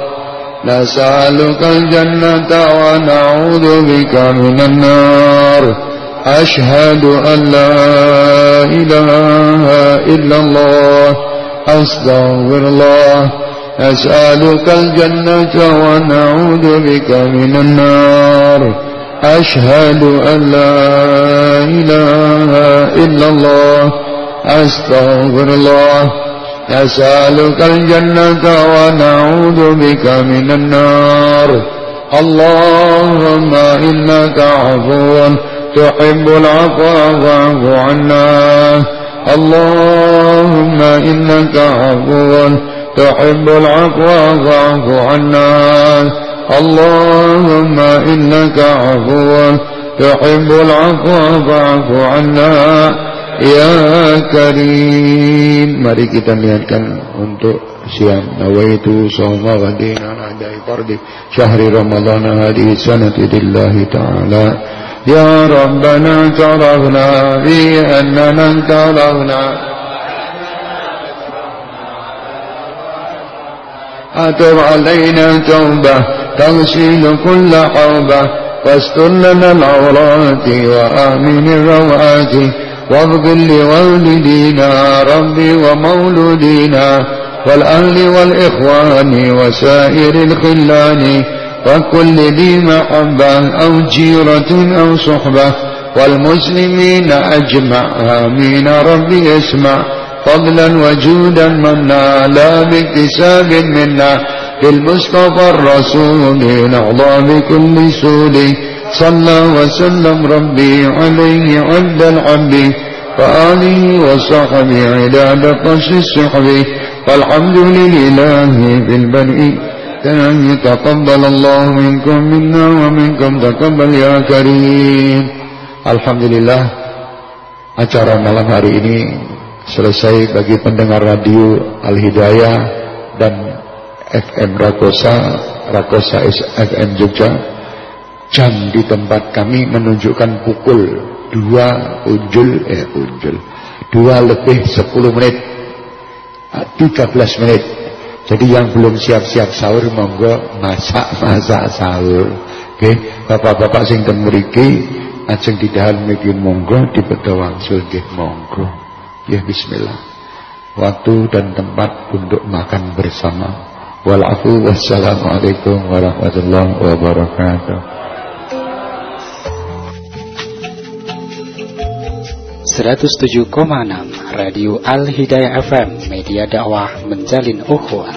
نسألك الجنة ونعوذ بك من النار. أشهد أن لا إله إلا الله أستغفر الله. أسألك الجنة ونعوذ بك من النار. أشهد أن لا إله إلا الله. أستغفر الله. أسألك الجنة ونعوذ بك من النار. اللهم إنك عفو تحب العفو فاعف عنا. اللهم إنك عفو تحب العفو فاعف عنا اللهم إنك عفو تحب العفو فاعف عنا Ya Karim Mari kita niatkan untuk siang Nawaitu sawma wadina Adai fardi Syahri Ramadhan Hadi sanati lillahi ta'ala Ya Rabbana tarafna Fi annana tarafna أتب علينا توبة تغسل كل حوبة واستر لنا العورات وآمن الروعات. واغفر لوالدينا ربي ومولودينا والأهل والإخوان وسائر الخلان. وكل ذي محبة أو جيرة أو صحبة والمسلمين أجمع آمين ربي اسمع. فضلا وجودا منا لا باكتساب منا بالمصطفى الرسول نعضى بكل سود صلى وسلم ربي عليه عند العبد وآله وصحبه عداد قش السحب والحمد لله في البدء كان يتقبل الله منكم منا ومنكم تقبل يا كريم الحمد لله acara malam hari ini selesai bagi pendengar radio Al-Hidayah dan FM Rakosa, Rakosa FM Jogja. jam di tempat kami menunjukkan pukul 2 unjul eh unjul 2 lebih 10 menit 13 ah, menit jadi yang belum siap-siap sahur monggo masak-masak [laughs] sahur oke okay. bapak-bapak sing ten mriki ajeng didahan mriki monggo dipedha wangsul nggih monggo ya bismillah. Waktu dan tempat untuk makan bersama. Walafu wassalamualaikum warahmatullahi wabarakatuh. 107,6 Radio Al Hidayah FM Media dakwah menjalin ukhuwah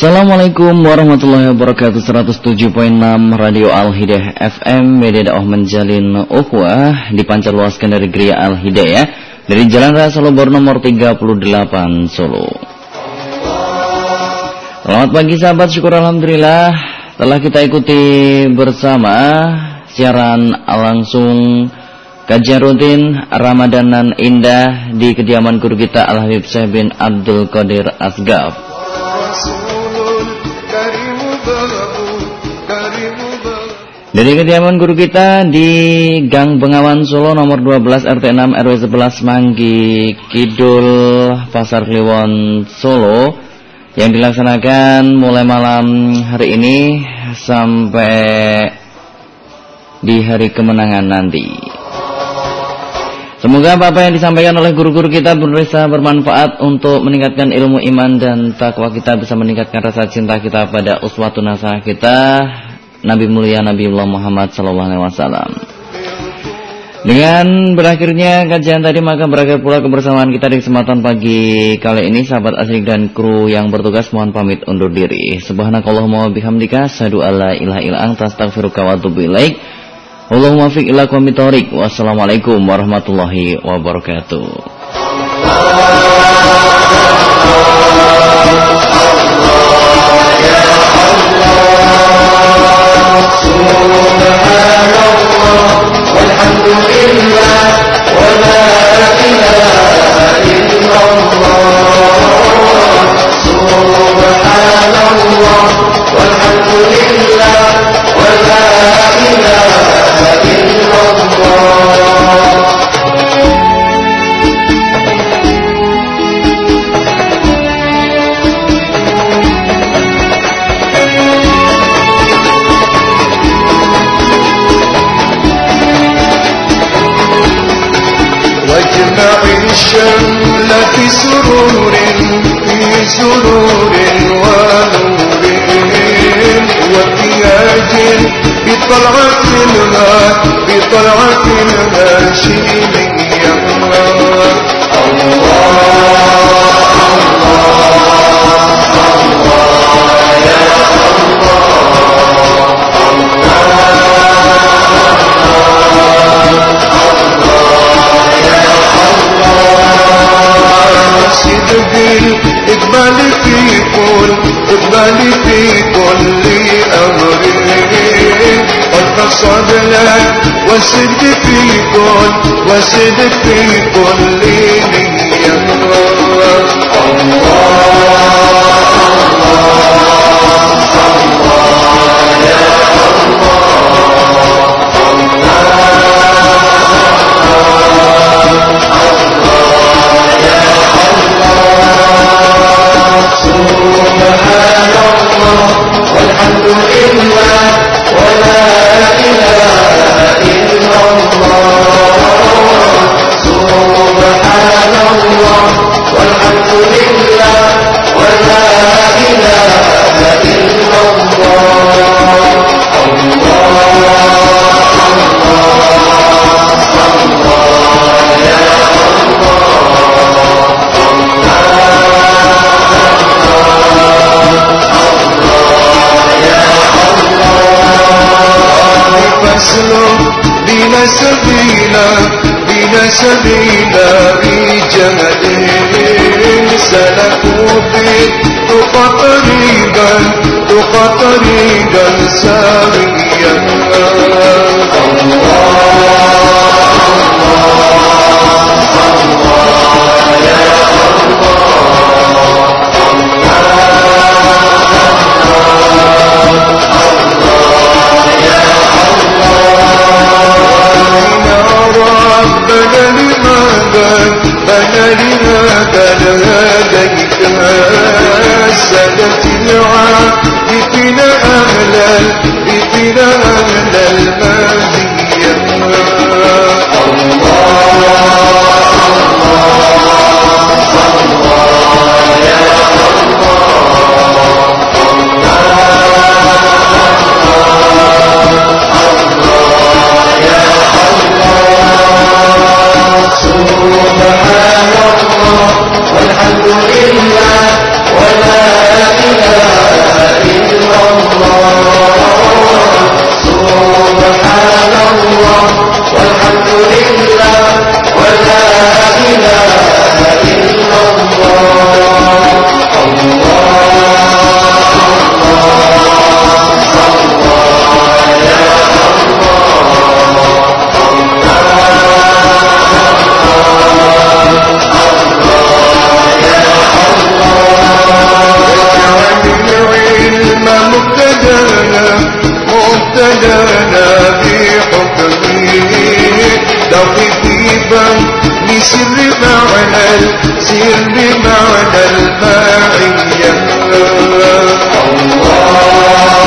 Assalamualaikum warahmatullahi wabarakatuh. 107.6 Radio Al-Hidayah FM Media dakwah menjalin uhwah Dipancarluaskan dari Gria Al-Hidayah Dari Jalan Raya Solo nomor 38 Solo. Selamat pagi sahabat. Syukur Alhamdulillah Telah kita ikuti bersama Siaran langsung Kajian rutin Ramadanan Indah Di kediaman guru kita Al-Habib Syekh bin Abdul Qadir Asgaf Dari kediaman guru kita di Gang Bengawan Solo nomor 12 RT 6 RW 11 Manggi Kidul Pasar Kliwon Solo yang dilaksanakan mulai malam hari ini sampai di hari kemenangan nanti. Semoga apa-apa yang disampaikan oleh guru-guru kita bisa bermanfaat untuk meningkatkan ilmu iman dan takwa kita bisa meningkatkan rasa cinta kita pada uswatun nasah kita Nabi mulia Nabi Allah Muhammad SAW. Dengan berakhirnya kajian tadi maka berakhir pula kebersamaan kita di kesempatan pagi kali ini sahabat asik dan kru yang bertugas mohon pamit undur diri. Subhanakallahumma bihamdika sadu alla ilaha illa anta astaghfiruka wa atubu ilaik. Allahumma fiq ila Wassalamualaikum warahmatullahi wabarakatuh. والحمد لله ولا إله إلا الله. الشمل في سرور في سرور ونور. وابتهاج بطلعة الها بطلعة الهاشمية الله الله. عاشق دي اقبلي في كل اقبلي في كل أمر وسد في كل وسد في كل من يمر. الله الله والحمد لله ولا إله إلا الله فاسلك بنا سبيلا يهدون سبيلا في جمعهم سلكوا في تقى طريقا تقى طريقا ساويا. الله الله الله يا ربنا لماذا أنا لماذا هديت سنة العابدين أهل البيتين أهل الماضي الله. سبحان الله والحمد لله ولا إله إلا الله الله مولانا في حكمه لطيفا لسر معنى السر معنى الماعية. الله.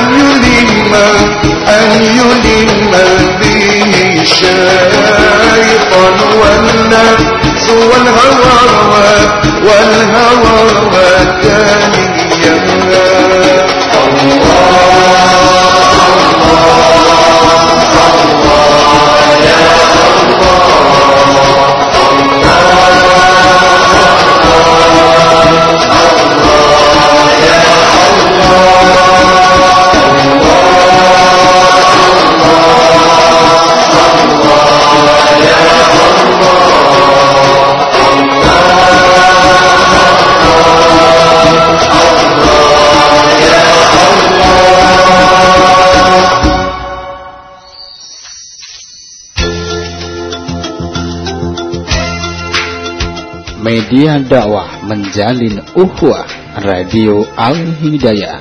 أن يلم أن يلم به الشيطان والنفس والهوى والهوى كان يمنى الله. Media dakwah menjalin ukhuwah Radio Al Hidayah